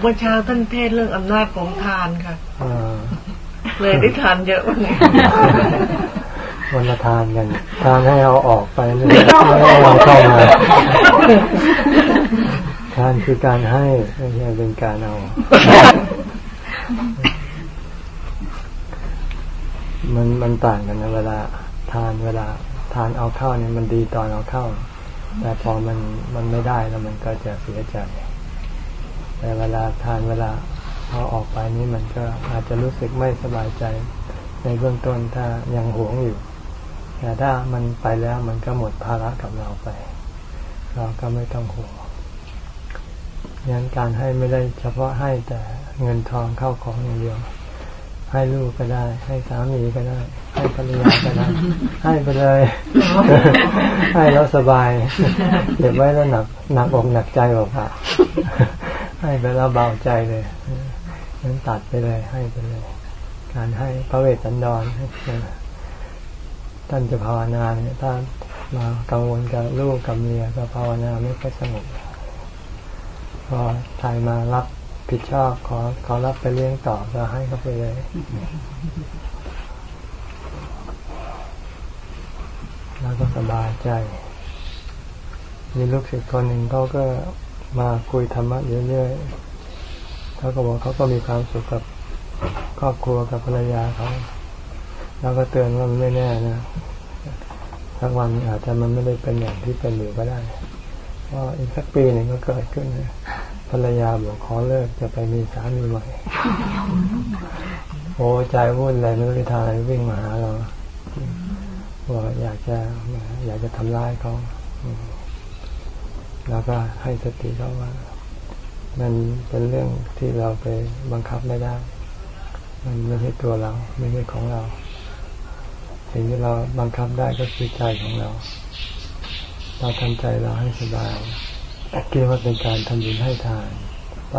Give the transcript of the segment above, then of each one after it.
เมื่อเช้าท่านเทศเรื่องอำนาจของทานค่ะอ่าเลยได้ทานเยอะวันนี้วันละทานกันทานให้เอาออกไปไม่ได้ไม่ให้เอาเข้ามาทานคือการให้ไม่ใช่เป็นการเอา มันมันต่างกันนะเวลา ทานเวลา ทานเอาเข้าเนี่ยมันดีตอนเอาเข้า แต่พอมันมันไม่ได้แล้วมันก็จะเสียใจ แต่เวลาทานเวลาเอาออกไปนี่มันก็อาจจะรู้สึกไม่สบายใจในเบื้องต้นถ้ายังหวงอยู่ แต่ถ้ามันไปแล้วมันก็หมดภาระกับเราไป เราก็ไม่ต้องห่วงยันการให้ไม่ได้เฉพาะให้แต่เงินทองเข้าของอย่างเดียว ให้ลูกก็ได้ ให้สามีก็ได้ ให้ภรรยาก็ได้ ให้ไปเลย ให้แล้วสบาย เก็บไว้แล้วหนักหนักอกหนักใจบอกค่ะ ให้ไปแล้วเบาใจเลยนั้นตัดไปเลยให้ไปเลย การให้พระเวสสันดรท่านจะภาวนาเนี่ยถ้ามากังวลกับลูกกับเมียก็ภาวนาไม่ค่อยสงบพอทายมารับผิดชอบขอขอรับไปเลี้ยงต่อก็ให้เขาไปเลยแล้วก็สบายใจ มีลูกศิษย์คนหนึ่งเขาก็ มาคุยธรรมะเรื่อยๆเขาก็บอกเขาก็มีความสุขกับครอบครัวกับภรรยาเขาแล้วก็เตือนว่ามันไม่แน่นะสักวันอาจจะมันไม่ได้เป็นอย่างที่เป็นอยู่ก็ได้เพราะอีกสักปีหนึ่งก็เกิดขึ้นนะภรรยาบอกขอเลิกจะไปมีสามีใหม่โอ้ใจวุ่นเลยไม่รู้จะทำอะไรวิ่งมาหาเราบอกอยากจะอยากจะทำร้ายเขา แล้วก็ให้สติเขาว่า มันเป็นเรื่องที่เราไปบังคับไม่ได้ มันไม่ใช่ตัวเรา ไม่ใช่ของเรา สิ่งที่เราบังคับได้ก็คือใจของเรา เราทำใจเราให้สบายคิดว่าเป็นการทำบุญให้ทานไป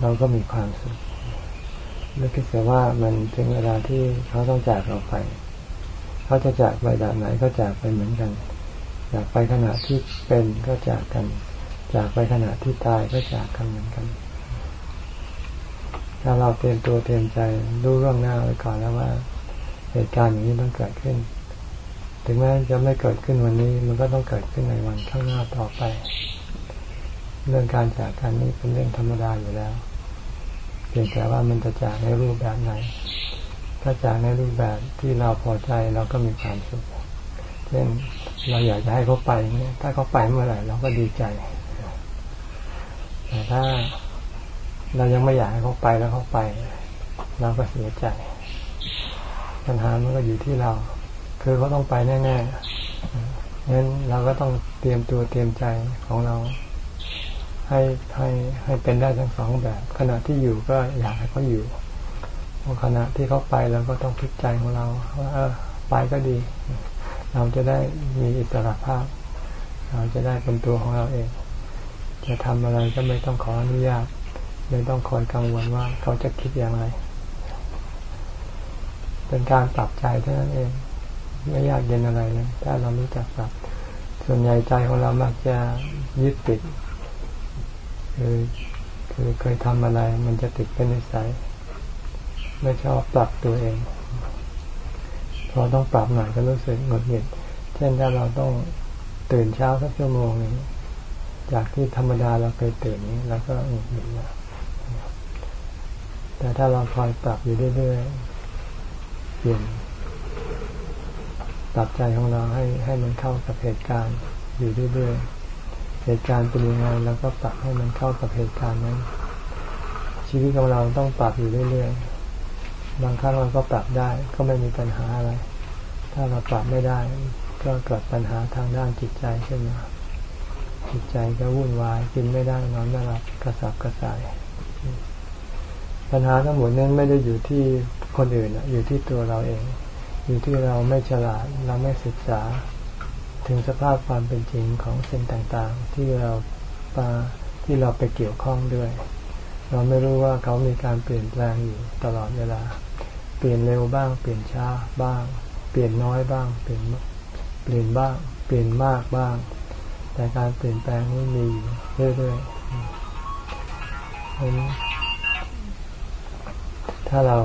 เราก็มีความสุขแล้วคิดเสียว่ามันถึงเวลาที่เขาต้องจากเราไป เขาจะจากไปแบบไหนก็จากไปเหมือนกัน จากไปขณะที่เป็นก็จากกัน จากไปขณะที่ตายก็จากกันเหมือนกัน ถ้าเราเตรียมตัวเตรียมใจรู้เรื่องหน้าไว้ก่อนแล้วว่า เหตุการณ์อย่างนี้ต้องเกิดขึ้น ถึงแม้จะไม่เกิดขึ้นวันนี้ มันก็ต้องเกิดขึ้นในวันข้างหน้าต่อไป เรื่องการจากกันนี้เป็นเรื่องธรรมดาอยู่แล้วเพียงแต่ว่ามันจะจากในรูปแบบไหน ถ้าจากในรูปแบบที่เราพอใจเราก็มีความสุข เช่น เราอยากจะให้เขาไปเนี่ยถ้าเขาไปเมื่อไหร่เราก็ดีใจแต่ถ้าเรายังไม่อยากให้เขาไปแล้วเขาไป เราก็เสียใจ ปัญหามันก็อยู่ที่เรา คือเขาต้องไปแน่ๆงั้นเราก็ต้องเตรียมตัวเตรียมใจของเรา ให้ให้ให้เป็นได้ทั้งสองแบบ ขณะที่อยู่ก็อยากให้เขาอยู่ขณะที่เขาไปเราก็ต้องพิจใจของเราว่าเออไปก็ดี เราจะได้มีอิสระภาพ เราจะได้เป็นตัวของเราเอง จะทำอะไรก็ไม่ต้องขออนุญาต ไม่ต้องคอยกังวลว่าเขาจะคิดอย่างไร เป็นการปรับใจเท่านั้นเอง ไม่ยากเย็นอะไรเลยถ้าเรารู้จักปรับ ส่วนใหญ่ใจของเรามักจะยึดติด คือคือเคยทำอะไร มันจะติดเป็นนิสัย ไม่ชอบปรับตัวเอง พอต้องปรับหน่อยก็รู้สึกหงุดหงิด เช่นถ้าเราต้องตื่นเช้าสักชั่วโมงนึงจากที่ธรรมดาเราเคยตื่นนี้เราก็หงุดหงิดแล้วแต่ถ้าเราคอยปรับอยู่เรื่อยๆเปลี่ยนปรับใจของเราให้ให้มันเข้ากับเหตุการณ์อยู่เรื่อยๆเหตุการณ์เป็นยังไงเราก็ปรับให้มันเข้ากับเหตุการณ์นั้น ชีวิตของเราต้องปรับอยู่เรื่อยๆ บางครั้งเราก็ปรับได้ก็ไม่มีปัญหาอะไร ถ้าเราปรับไม่ได้ ก็เกิดปัญหาทางด้านจิตใจขึ้นมาจิตใจก็วุ่นวายกินไม่ได้นอนไม่หลับกระสับกระส่าย ปัญหาทั้งหมดนั้นไม่ได้อยู่ที่คนอื่นอยู่ที่ตัวเราเอง อยู่ที่เราไม่ฉลาดเราไม่ศึกษา ถึงสภาพความเป็นจริงของสิ่งต่างๆ ที่เราปาที่เราไปเกี่ยวข้องด้วย เราไม่รู้ว่าเขามีการเปลี่ยนแปลงอยู่ตลอดเวลา เปลี่ยนเร็วบ้าง เปลี่ยนช้าบ้าง เปลี่ยนน้อยบ้าง เปลี่ยนเปลี่ยนบ้าง เปลี่ยนมากบ้าง แต่การเปลี่ยนแปลงนี้มีอยู่เรื่อยๆถ้าเรา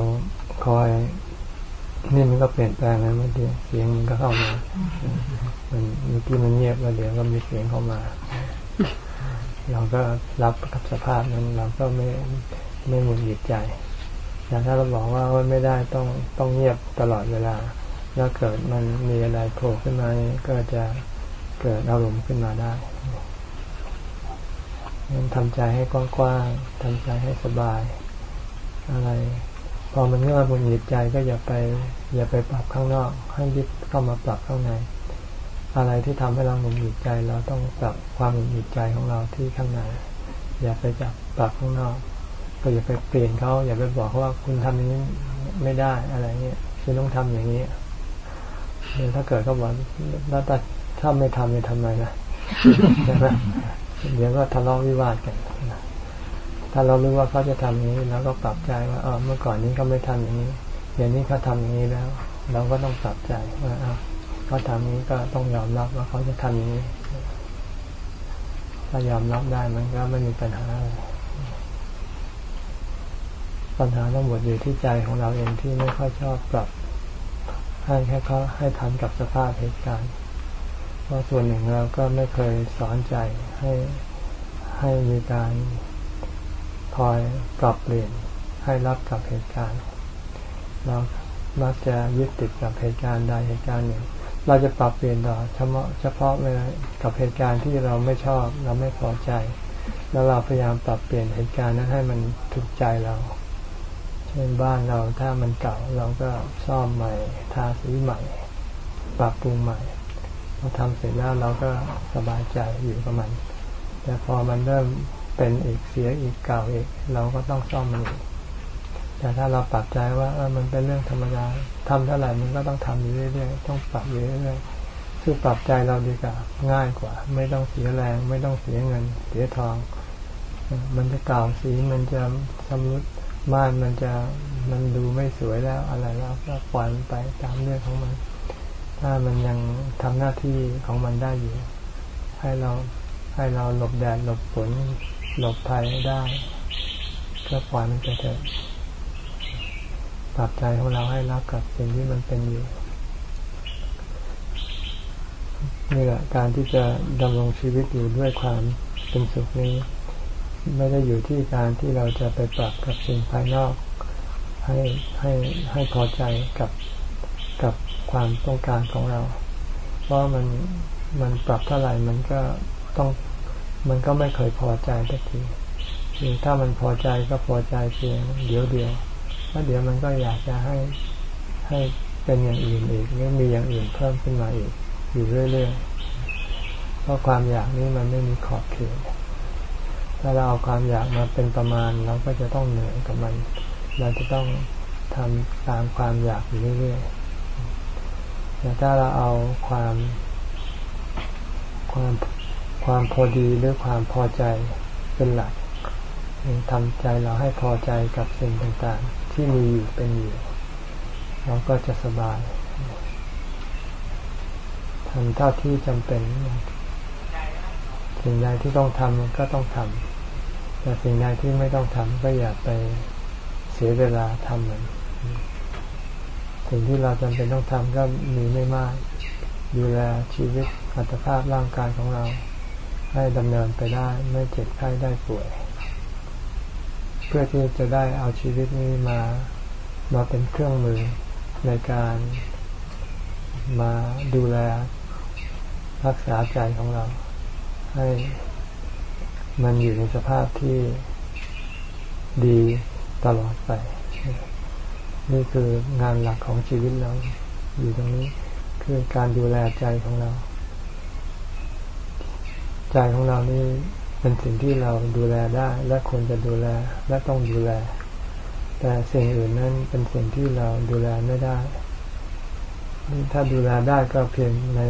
คอยนี่มันก็เปลี่ยนแปลงนะเมื่อกี้เสียงมันก็เข้ามา มันเมื่อกี้มันเงียบแล้วเดี๋ยวก็มีเสียงเข้ามา เราก็รับกับสภาพนั้นเราก็ไม่ไม่หมุนหยิดใจ แต่ถ้าเราบอกว่าไม่ได้ต้องต้องเงียบตลอดเวลา แล้วเกิดมันมีอะไรโผล่ขึ้นมาก็จะเกิดอารมณ์ขึ้นมาได้งั้นทำใจให้กว้างๆทำใจให้สบาย อะไร พอมันเงื่อนบนหยิบใจก็อย่าไป อย่าไปปรับข้างนอก ให้ยึดเข้ามาปรับข้างใน อะไรที่ทำให้เราหงุดหงิดใจ เราต้องปรับความหงุดหงิดใจของเราที่ข้างในอย่าไปจับปรับข้างนอก ก็อย่าไปเปลี่ยนเขาอย่าไปบอกว่าคุณทำนี้ไม่ได้อะไรเงี้ยคุณต้องทำอย่างนี้เดี๋ยวถ้าเกิดเขาบอกแล้วแต่ถ้าไม่ทำจะทำไมนะใช่ไหมเดี๋ยวก็ทะเลาะวิวาทกันถ้าเรารู้ว่าเขาจะทำอย่านี้เราก็ปรับใจว่าเออเมื่อก่อนนี้เขาไม่ทำอย่างนี้เดี๋ยวนี้เขาทาอย่างนี้แล้ว เราก็ต้องปรับใจว่าเออ เขาทำนี้ก็ต้องยอมรับว่าเขาจะทำอย่างนี้ ถ้ายอมรับได้มันก็ไม่มีปัญหาอะไรปัญหาทั้งหมดอยู่ที่ใจของเราเองที่ไม่ค่อยชอบปรับให้แค่เขาให้ทันกับสภาพเหตุการณ์เพราะส่วนหนึ่งเราก็ไม่เคยสอนใจให้ให้มีการคอยปรับเปลี่ยนให้รับกับเหตุการณ์ เรามักจะยึดติดกับเหตุการณ์ใดเหตุการณ์หนึ่ง เราจะปรับเปลี่ยนต่อเฉพาะเฉพาะเวลากับเหตุการณ์ที่เราไม่ชอบ เราไม่พอใจ แล้วเราพยายามปรับเปลี่ยนเหตุการณ์นั้นให้มันถูกใจเรา เช่นบ้านเราถ้ามันเก่าเราก็ซ่อมใหม่ทาสีใหม่ ปรับปรุงใหม่พอทำเสร็จแล้วเราก็สบายใจอยู่กับมัน แต่พอมันเริ่มเป็นอีกเสียอีกเก่าอีก เราก็ต้องซ่อมมันอีก แต่ถ้าเราปรับใจว่าเออมันเป็นเรื่องธรรมดาทำเท่าไหร่มันก็ต้องทำอยู่เรื่อยๆต้องปรับอยู่เรื่อยๆคือปรับใจเราดีกว่าง่ายกว่า ไม่ต้องเสียแรง ไม่ต้องเสียเงิน เสียทอง มันจะเก่าสีมันจะสำรุดบ้านมันจะมันดูไม่สวยแล้วอะไรแล้วก็ปล่อยมันไปตามเรื่องของมัน ถ้ามันยังทำหน้าที่ของมันได้อยู่ ให้เราให้เราหลบแดดหลบฝนหลบภัยได้ก็ปล่อยมันไปเถอะ ปรับใจของเราให้รับกับสิ่งที่มันเป็นอยู่นี่แหละการที่จะดำรงชีวิตอยู่ด้วยความเป็นสุขนี้ ไม่ได้อยู่ที่การที่เราจะไปปรับกับสิ่งภายนอก ให้ให้ให้พอใจกับกับความต้องการของเรา เพราะมันมันปรับเท่าไหร่มันก็ต้องมันก็ไม่เคยพอใจสักทีถ้ามันพอใจก็พอใจเพียงเดียวเดียว แล้วเดี๋ยวมันก็อยากจะให้ให้เป็นอย่างอื่นอีกหรือมีอย่างอื่นเพิ่มขึ้นมาอีก อยู่เรื่อยๆเพราะความอยากนี้มันไม่มีขอบเขตถ้าเราเอาความอยากมาเป็นประมาณเราก็จะต้องเหนื่อยกับมัน เราจะต้องทำตามความอยากอยู่เรื่อยๆแต่ถ้าเราเอาความความความพอดีหรือความพอใจเป็นหลักทำใจเราให้พอใจกับสิ่งต่างๆ ที่มีอยู่เป็นอยู่ เราก็จะสบายทำเท่าที่จำเป็นสิ่งใดที่ต้องทำก็ต้องทำแต่สิ่งใดที่ไม่ต้องทำก็อย่าไปเสียเวลาทำมันสิ่งที่เราจำเป็นต้องทำก็มีไม่มาก ดูแลชีวิตอัตภาพร่างกายของเรา ให้ดำเนินไปได้ไม่เจ็บไข้ได้ป่วย เพื่อที่จะได้เอาชีวิตนี้มามาเป็นเครื่องมือในการมาดูแลรักษาใจของเรา ให้มันอยู่ในสภาพที่ดีตลอดไป นี่คืองานหลักของชีวิตเรา อยู่ตรงนี้คือการดูแลใจของเรา ใจของเรานี่ เป็นสิ่งที่เราดูแลได้และควรจะดูแลและต้องดูแล แต่สิ่งอื่นนั้นเป็นสิ่งที่เราดูแลไม่ได้ ถ้าดูแลได้ก็เพียงใน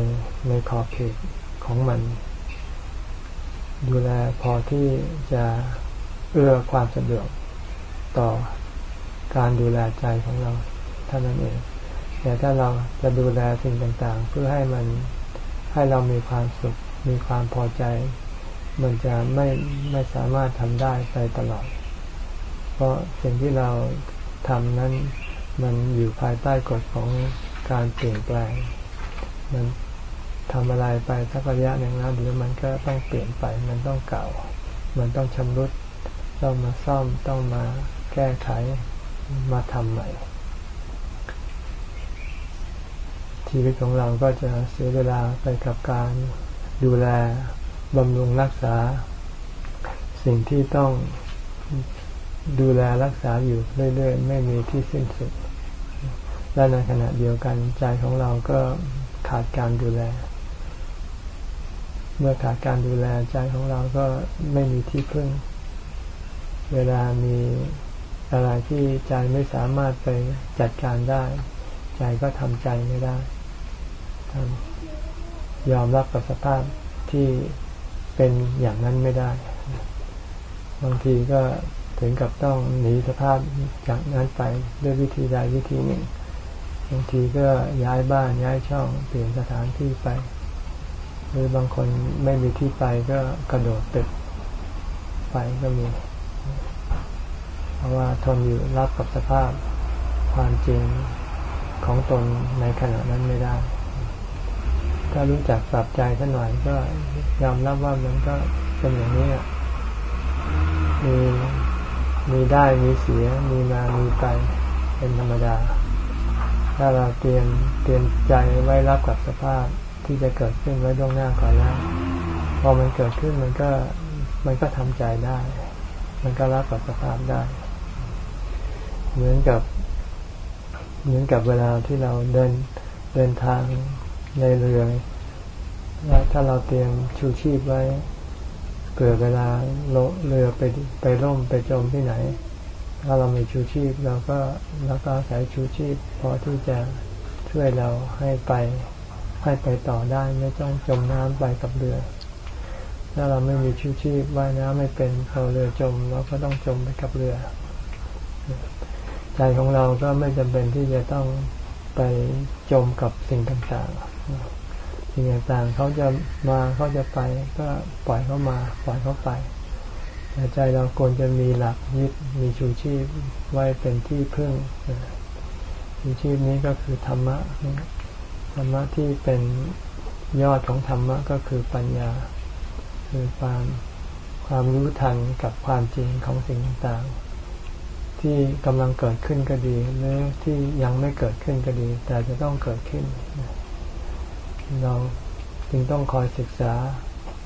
ในขอบเขตของมัน ดูแลพอที่จะเอื้อความสะดวกต่อการดูแลใจของเราเท่านั้นเองแต่ถ้าเราจะดูแลสิ่งต่างๆ เพื่อให้มันให้เรามีความสุขมีความพอใจ มันจะไม่ไม่สามารถทำได้ไปตลอด เพราะสิ่งที่เราทำนั้น มันอยู่ภายใต้กฎของการเปลี่ยนแปลง มันทำอะไรไปสักระยะหนึ่งแล้วเดี๋ยวมันก็ต้องเปลี่ยนไป มันต้องเก่า มันต้องชำรุด ต้องมาซ่อม ต้องมาแก้ไข มาทำใหม่ ชีวิตของเราก็จะเสียเวลาไปกับการดูแล บำรุงรักษา สิ่งที่ต้องดูแลรักษาอยู่เรื่อยๆ ไม่มีที่สิ้นสุด และในขณะเดียวกันใจของเราก็ขาดการดูแล เมื่อขาดการดูแลใจของเราก็ไม่มีที่พึ่ง เวลามีอะไรที่ใจไม่สามารถไปจัดการได้ ใจก็ทำใจไม่ได้ยอมรับกับสภาพที่ เป็นอย่างนั้นไม่ได้ บางทีก็ถึงกับต้องหนีสภาพจากนั้นไปด้วยวิธีใดวิธีหนึ่ง บางทีก็ย้ายบ้านย้ายช่องเปลี่ยนสถานที่ไป หรือบางคนไม่มีที่ไปก็กระโดดตึกไปก็มี เพราะว่าทนอยู่รับกับสภาพความจริงของตนในขณะนั้นไม่ได้ ถ้ารู้จักปรับใจท่านหน่อยก็ยอมรับว่ามันก็เป็นอย่างนี้มีมีได้มีเสีย มีมามีไปเป็นธรรมดา ถ้าเราเตรียมเตรียมใจไว้รับกับสภาพที่จะเกิดขึ้นไว้ล่วงหน้าก่อนแล้วพอมันเกิดขึ้นมันก็มันก็ทำใจได้ มันก็รับกับสภาพได้ เหมือนกับ เหมือนกับเวลาที่เราเดินเดินทาง ในเรือแล้วถ้าเราเตรียมชูชีพไว้เผื่อเวลาเรือไปไปร่มไปจมที่ไหน ถ้าเรามีชูชีพเราก็เราก็อาศัยชูชีพพอที่จะช่วยเราให้ไปให้ไปต่อได้ไม่ต้องจมน้ำไปกับเรือ ถ้าเราไม่มีชูชีพว่ายน้ำไม่เป็นพอเรือจมเราก็ต้องจมไปกับเรือ ใจของเราก็ไม่จำเป็นที่จะต้องไปจมกับสิ่งต่างๆ สิ่งต่างๆเขาจะมาเขาจะไป ก็ปล่อยเขามาปล่อยเขาไปแต่ใจเราควรจะมีหลักยึดมีชูชีพไว้เป็นที่พึ่งชูชีพนี้ก็คือธรรมะธรรมะที่เป็นยอดของธรรมะก็คือปัญญา คือความความรู้ทันกับความจริงของสิ่งต่างๆ ที่กำลังเกิดขึ้นก็ดีหรือที่ยังไม่เกิดขึ้นก็ดี แต่จะต้องเกิดขึ้น เราจึงต้องคอยศึกษา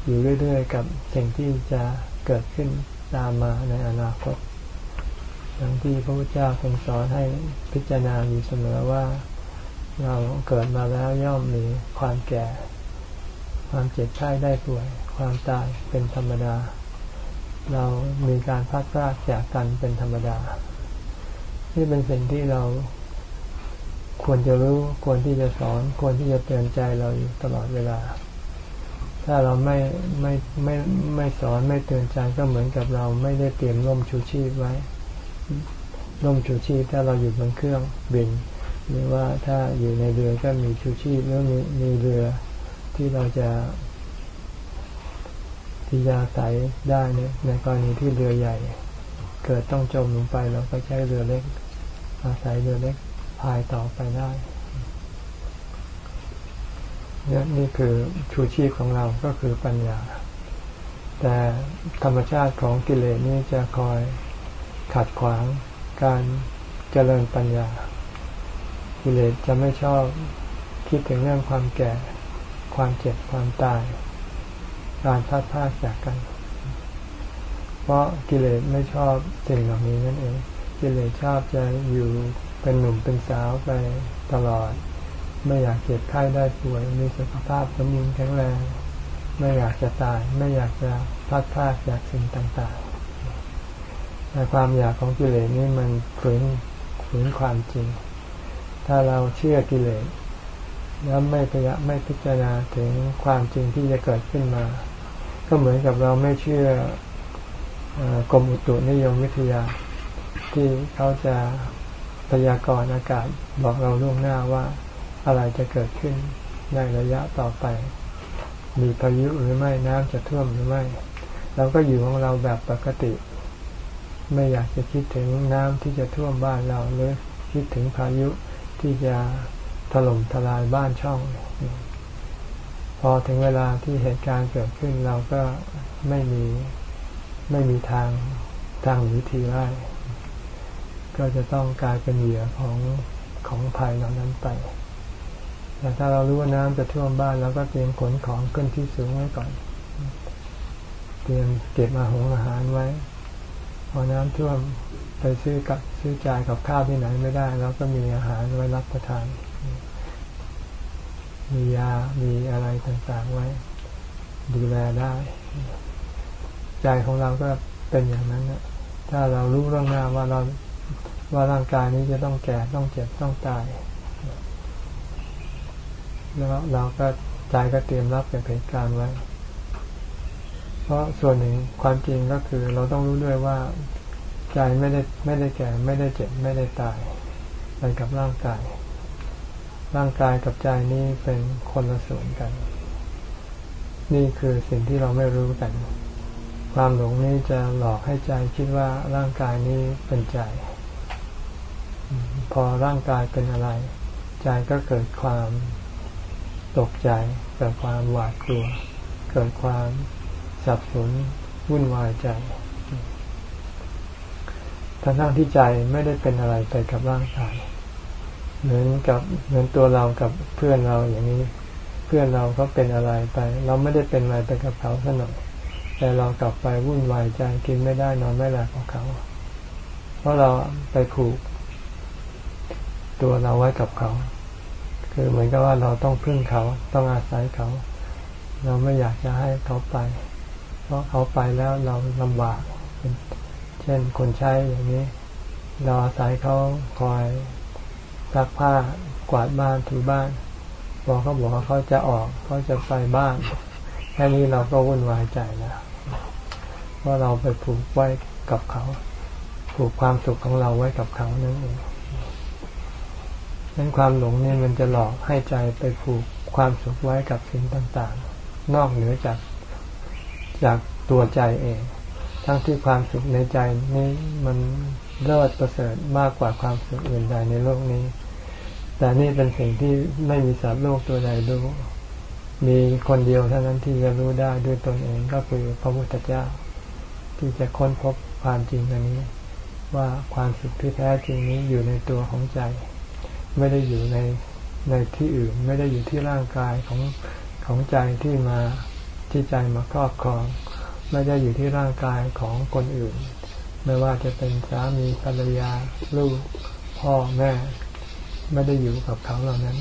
อยู่เรื่อยๆ กับสิ่งที่จะเกิดขึ้นตามมาในอนาคตอย่างที่พระพุทธเจ้าทรงสอนให้พิจารณาอยู่เสมอว่าเราเกิดมาแล้วย่อมมีความแก่ ความเจ็บไข้ได้ป่วย ความตายเป็นธรรมดา เรามีการพัดพลาดจากกันเป็นธรรมดา นี่เป็นสิ่งที่เรา ควรจะรู้ควรที่จะสอนควรที่จะเตือนใจเราอยู่ตลอดเวลา ถ้าเราไม่ไม่ไม่ไม่สอนไม่เตือนใจก็เหมือนกับเราไม่ได้เตรียมร่มชูชีพไว้ร่มชูชีพถ้าเราอยู่บนเครื่องบิน หรือว่าถ้าอยู่ในเรือก็มีชูชีพแล้วมีมีเรือที่เราจะที่จะใส่ได้เนี่ยในกรณีที่เรือใหญ่ เกิดต้องจมลงไปเราก็ใช้เรือเล็กอาศัยเรือเล็ก พายต่อไปได้เนี่ยนี่คือชูชีพของเราก็คือปัญญา แต่ธรรมชาติของกิเลสนี่จะคอยขัดขวางการเจริญปัญญา กิเลสจะไม่ชอบคิดถึงเรื่องความแก่ ความเจ็บความตาย การพัดพาดจากกัน เพราะกิเลสไม่ชอบสิ่งเหล่านี้นั่นเอง กิเลสชอบจะอยู่ เป็นหนุ่มเป็นสาวไปตลอด ไม่อยากเจ็บไข้ได้ป่วย มีสุขภาพสมบูรณ์แข็งแรง ไม่อยากจะตาย ไม่อยากจะพลาดพลาดจากสิ่งต่างๆแต่ความอยากของกิเลสนี่มันฝืนฝืนความจริง ถ้าเราเชื่อกิเลสแล้วไม่พยาไม่พิจารณาถึงความจริงที่จะเกิดขึ้นมา ก็เหมือนกับเราไม่เชื่อกรมอุตุนิยมวิทยา ที่เขาจะ พยากรณ์อากาศบอกเราล่วงหน้าว่าอะไรจะเกิดขึ้นในระยะต่อไป มีพายุหรือไม่น้ำจะท่วมหรือไม่ เราก็อยู่ของเราแบบปกติ ไม่อยากจะคิดถึงน้ำที่จะท่วมบ้านเราหรือคิดถึงพายุที่จะถล่มทลายบ้านช่อง พอถึงเวลาที่เหตุการณ์เกิดขึ้นเราก็ไม่มีไม่มีทางทางหนีทีไล่ ก็จะต้องกลายเป็นเหยื่อของของภัยเหล่านั้นไป แต่ถ้าเรารู้ว่าน้ำจะท่วมบ้านเราก็เตรียมขนของขึ้นที่สูงไว้ก่อน เตรียมเก็บอาหงอาหารไว้ พอน้ำท่วมไปซื้อกับซื้อจ่ายกับข้าวที่ไหนไม่ได้เราก็มีอาหารไว้รับประทาน มียา มีอะไรต่างๆไว้ ดูแลได้ ใจของเราก็เป็นอย่างนั้นนะถ้าเรารู้เรื่องหน้าว่าเรา ว่าร่างกายนี้จะต้องแก่ต้องเจ็บต้องตาย แล้วเราก็ใจก็เตรียมรับกับเหตุการณ์ไว้ เพราะส่วนหนึ่งความจริงก็คือเราต้องรู้ด้วยว่าใจไม่ได้ไม่ได้แก่ไม่ได้เจ็บไม่ได้ตายไปกับร่างกาย ร่างกายกับใจนี้เป็นคนละส่วนกัน นี่คือสิ่งที่เราไม่รู้กัน ความหลงนี้จะหลอกให้ใจคิดว่าร่างกายนี้เป็นใจ พอร่างกายเป็นอะไร ใจก็เกิดความตกใจ เกิดความหวาดกลัว เกิดความสับสนวุ่นวายใจทั้งทั้งที่ใจไม่ได้เป็นอะไรไปกับร่างกาย เหมือนกับเหมือนตัวเรากับเพื่อนเราอย่างนี้ เพื่อนเราก็เป็นอะไรไป เราไม่ได้เป็นอะไรไปกับเขาสนอยแต่เรากลับไปวุ่นวายใจกินไม่ได้นอนไม่หลับของเขา เพราะเราไปผูก ตัวเราไว้กับเขา คือเหมือนกับว่าเราต้องพึ่งเขาต้องอาศัยเขา เราไม่อยากจะให้เขาไป เพราะเขาไปแล้วเราลำบาก เช่นคนใช้อย่างนี้ เราอาศัยเขาคอยซักผ้ากวาดบ้านถูบ้านพอเขาบอกว่าเขาจะออกเขาจะไปบ้านแค่นี้เราก็วุ่นวายใจแล้วเพราะเราไปผูกไว้กับเขา ผูกความสุขของเราไว้กับเขานั่นเอง นั้นความหลงนี่มันจะหลอกให้ใจไปผูกความสุขไว้กับสิ่งต่างๆ นอกเหนือจากจากตัวใจเอง ทั้งที่ความสุขในใจนี้มันเลิศประเสริฐมากกว่าความสุขอื่นใดในโลกนี้ แต่นี่เป็นสิ่งที่ไม่มีสัตว์โลกตัวใดรู้มีคนเดียวเท่านั้นที่จะรู้ได้ด้วยตนเองก็คือพระพุทธเจ้า ที่จะค้นพบความจริงอันนี้ ว่าความสุขที่แท้จริงนี้อยู่ในตัวของใจ ไม่ได้อยู่ในในที่อื่น ไม่ได้อยู่ที่ร่างกายของของใจที่มาที่ใจมาครอบครอง ไม่ได้อยู่ที่ร่างกายของคนอื่น ไม่ว่าจะเป็นสามีภรรยาลูกพ่อแม่ ไม่ได้อยู่กับเขาเหล่านั้น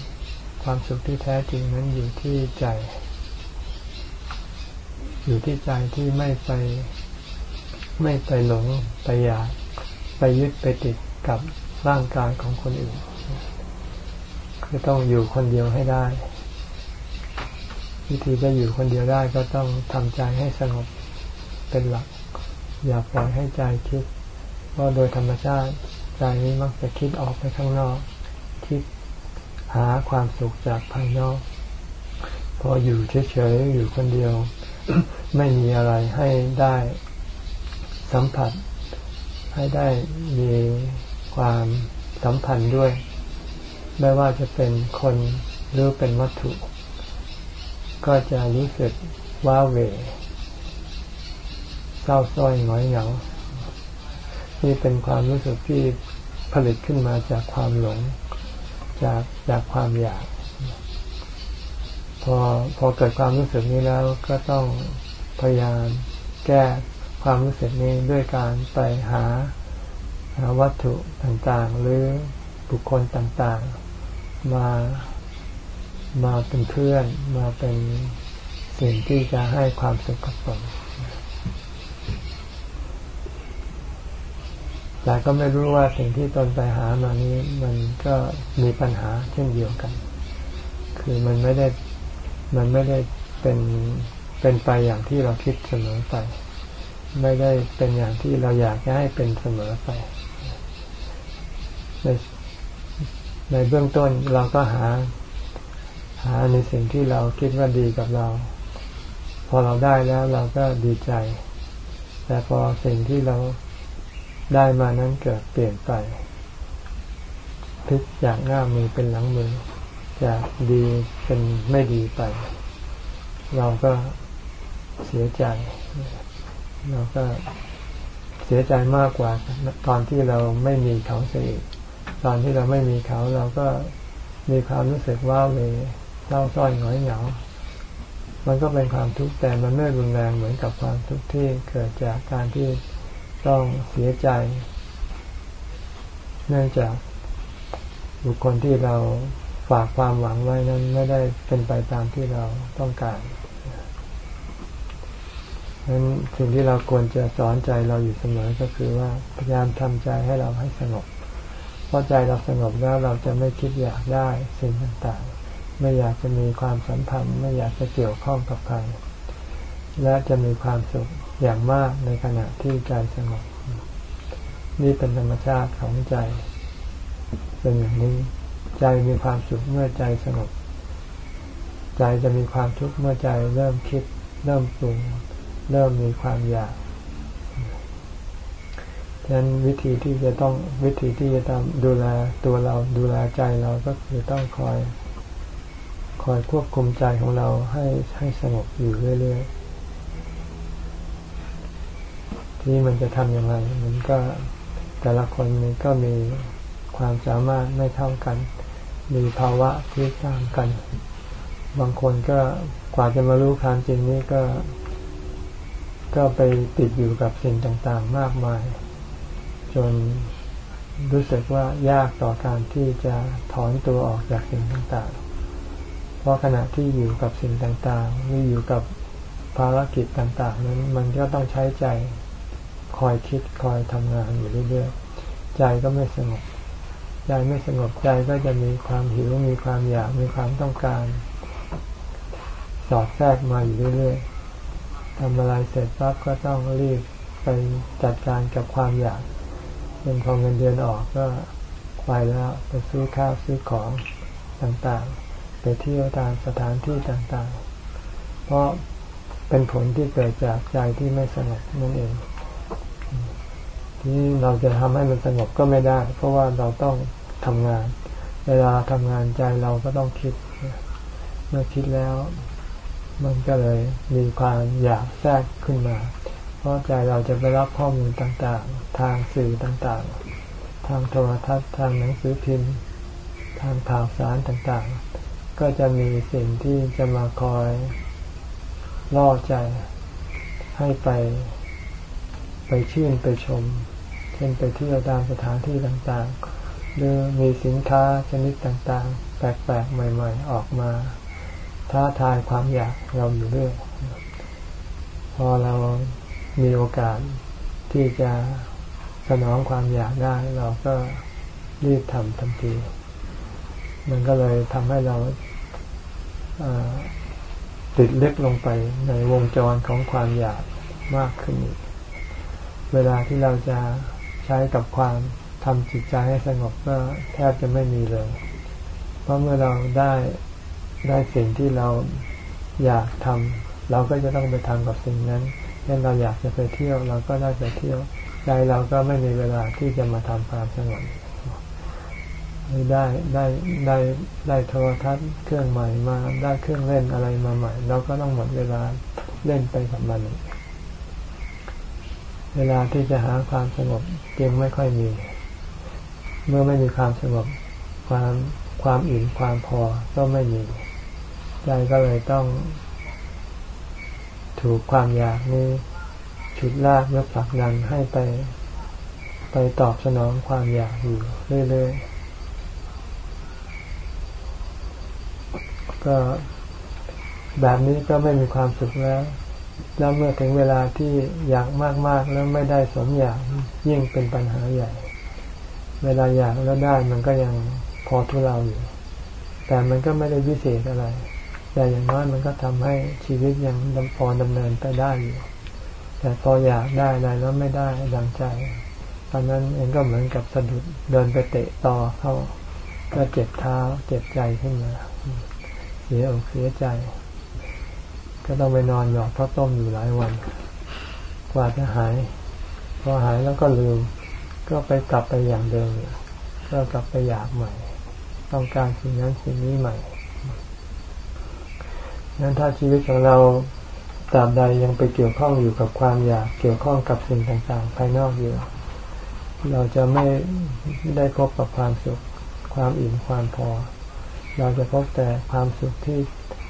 ความสุขที่แท้จริงนั้นอยู่ที่ใจ อยู่ที่ใจที่ไม่ไปไม่ไปหลงไปอยากไปยึดไปติดกับร่างกายของคนอื่น คือต้องอยู่คนเดียวให้ได้ วิธีจะอยู่คนเดียวได้ก็ต้องทำใจให้สงบเป็นหลัก อย่าปล่อยให้ใจคิด เพราะโดยธรรมชาติใจนี้มักจะคิดออกไปข้างนอก คิดหาความสุขจากภายนอก พออยู่เฉยๆอยู่คนเดียว ไม่มีอะไรให้ได้สัมผัส ให้ได้มีความสัมพันธ์ด้วย ไม่ว่าจะเป็นคนหรือเป็นวัตถุ ก็จะรู้สึกว้าเหวเศร้าส้อยหงอยเหงา นี่เป็นความรู้สึกที่ผลิตขึ้นมาจากความหลง จากจากความอยาก พอพอเกิดความรู้สึกนี้แล้วก็ต้องพยายามแก้ความรู้สึกนี้ด้วยการไปหาหาวัตถุต่างๆ หรือบุคคลต่างๆ มามาเป็นเพื่อนมาเป็นสิ่งที่จะให้ความสุขกับตนแต่ก็ไม่รู้ว่าสิ่งที่ตนไปหามานี้ มันก็มีปัญหาเช่นเดียวกัน คือมันไม่ได้มันไม่ได้เป็นเป็นไปอย่างที่เราคิดเสมอไป ไม่ได้เป็นอย่างที่เราอยากจะให้เป็นเสมอไป ใน ในเบื้องต้นเราก็หา หาในสิ่งที่เราคิดว่าดีกับเรา พอเราได้แล้วเราก็ดีใจ แต่พอสิ่งที่เราได้มานั้นเกิดเปลี่ยนไปพลิกจากหน้ามือเป็นหลังมือจากดีเป็นไม่ดีไป เราก็เสียใจ เราก็เสียใจมากกว่าตอนที่เราไม่มีเขาเสีย ตอนที่เราไม่มีเขาเราก็มีความรู้สึกว่าเลยเศร้าส้อยหงอยเหงา มันก็เป็นความทุกข์แต่มันไม่รุนแรงเหมือนกับความทุกข์ที่เกิดจากการที่ต้องเสียใจ เนื่องจากบุคคลที่เราฝากความหวังไว้นั้นไม่ได้เป็นไปตามที่เราต้องการนั้นสิ่งที่เราควรจะสอนใจเราอยู่เสมอก็คือว่าพยายามทำใจให้เราให้สงบ พอใจเราสงบแล้วเราจะไม่คิดอยากได้สิ่งต่างๆ ไม่อยากจะมีความสัมพันธ์ ไม่อยากจะเกี่ยวข้องกับใคร และจะมีความสุขอย่างมากในขณะที่ใจสงบ นี่เป็นธรรมชาติของใจ เป็นอย่างนี้ ใจมีความสุขเมื่อใจสงบ ใจจะมีความทุกข์เมื่อใจเริ่มคิด เริ่มปรุง เริ่มมีความอยาก ฉะนั้นวิธีที่จะต้องวิธีที่จะทำดูแลตัวเราดูแลใจเราก็คือต้องคอย คอยควบคุมใจของเราให้ให้สงบอยู่เรื่อยๆที่มันจะทำยังไงมันก็แต่ละคนมันก็มีความสามารถไม่เท่ากัน มีภาวะที่ต่างกัน บางคนก็กว่าจะมารู้ความจริงนี้ก็ ก็ไปติดอยู่กับสิ่งต่างๆ มากมาย จนรู้สึกว่ายากต่อการที่จะถอนตัวออกจากสิ่งต่างๆ เพราะขณะที่อยู่กับสิ่งต่างๆหรืออยู่กับภารกิจต่าง ๆ นั้นมันก็ต้องใช้ใจคอยคิดคอยทำงานอยู่เรื่อยๆ ใจก็ไม่สงบ ใจไม่สงบใจก็จะมีความหิวมีความอยากมีความต้องการ สอดแทรกมาอยู่เรื่อยๆทำอะไรเสร็จปั๊บก็ต้องรีบไปจัดการกับความอยาก เป็นพอเงินเดือนออกก็ไปแล้วไปซื้อข้าวซื้อของต่างๆ ไปเที่ยวตามสถานที่ต่างๆ เพราะเป็นผลที่เกิดจากใจที่ไม่สงบนั่นเอง ที่เราจะทำให้มันสงบก็ไม่ได้ เพราะว่าเราต้องทำงาน เวลาทำงานใจเราก็ต้องคิด เมื่อคิดแล้ว มันก็เลยมีความอยากแทรกขึ้นมา เพราะใจเราจะไปรับข้อมูลต่างๆ ทางสื่อต่างๆ ทางโทรทัศน์ทางหนังสือพิมพ์ ทางข่าวสารต่างๆ ก็จะมีสิ่งที่จะมาคอยล่อใจให้ไป ไปชื่นไปชม เช่นไปเที่ยวตามสถานที่ต่างๆ หรือมีสินค้าชนิดต่างๆ แปลกๆ ใหม่ๆ ออกมา ท้าทายความอยากเราอยู่เรื่อยพอเรามีโอกาสที่จะ สนองความอยากได้เราก็รีบทำทันที มันก็เลยทำให้เราติดเล็กลงไปในวงจรของความอยากมากขึ้น เวลาที่เราจะใช้กับความทำจิตใจให้สงบก็แทบจะไม่มีเลย เพราะเมื่อเราได้ได้สิ่งที่เราอยากทำเราก็จะต้องไปทำกับสิ่งนั้น เช่นเราอยากจะไปเที่ยวเราก็ได้ไปเที่ยว ใจเราก็ไม่มีเวลาที่จะมาทำความสงบได้ได้ได้ได้โทรทัศน์เครื่องใหม่มาได้เครื่องเล่นอะไรมาใหม่เราก็ต้องหมดเวลาเล่นไปกับมัน เวลาที่จะหาความสงบจึงไม่ค่อยมี เมื่อไม่มีความสงบความความอิ่มความพอก็ไม่มีใจก็เลยต้องถูกความอยากนี้ ฉุดลากและผลักดันให้ไป ไปตอบสนองความอยากอยู่เรื่อยๆก็แบบนี้ก็ไม่มีความสุขแล้ว แล้วเมื่อถึงเวลาที่อยากมากๆ แล้วไม่ได้สมอยากยิ่งเป็นปัญหาใหญ่ เวลาอยากแล้วได้มันก็ยังพอทุเราอยู่ แต่มันก็ไม่ได้วิเศษอะไร แต่อย่างน้อยมันก็ทำให้ชีวิตยังพอดำเนินไปได้อยู่ แต่พออยากได้อะไรแล้วไม่ได้ดังใจ ตอนนั้นเองก็เหมือนกับสะดุดเดินไปเตะต่อเข้าก็เจ็บเท้าเจ็บใจขึ้นมา เสียอกเสียใจ ก็ต้องไปนอนหยอดพระต้มอยู่หลายวัน กว่าจะหาย พอหายแล้วก็ลืม ก็ไปกลับไปอย่างเดิมก็กลับไปอยากใหม่ ต้องการสิ่งนั้นสิ่งนี้ใหม่นั้นถ้าชีวิตของเรา ตราบใดยังไปเกี่ยวข้องอยู่กับความอยากเกี่ยวข้องกับสิ่งต่างๆ ภายนอกอยู่ เราจะไม่ได้พบกับความสุข ความอิ่มความพอ เราจะพบแต่ความสุขที่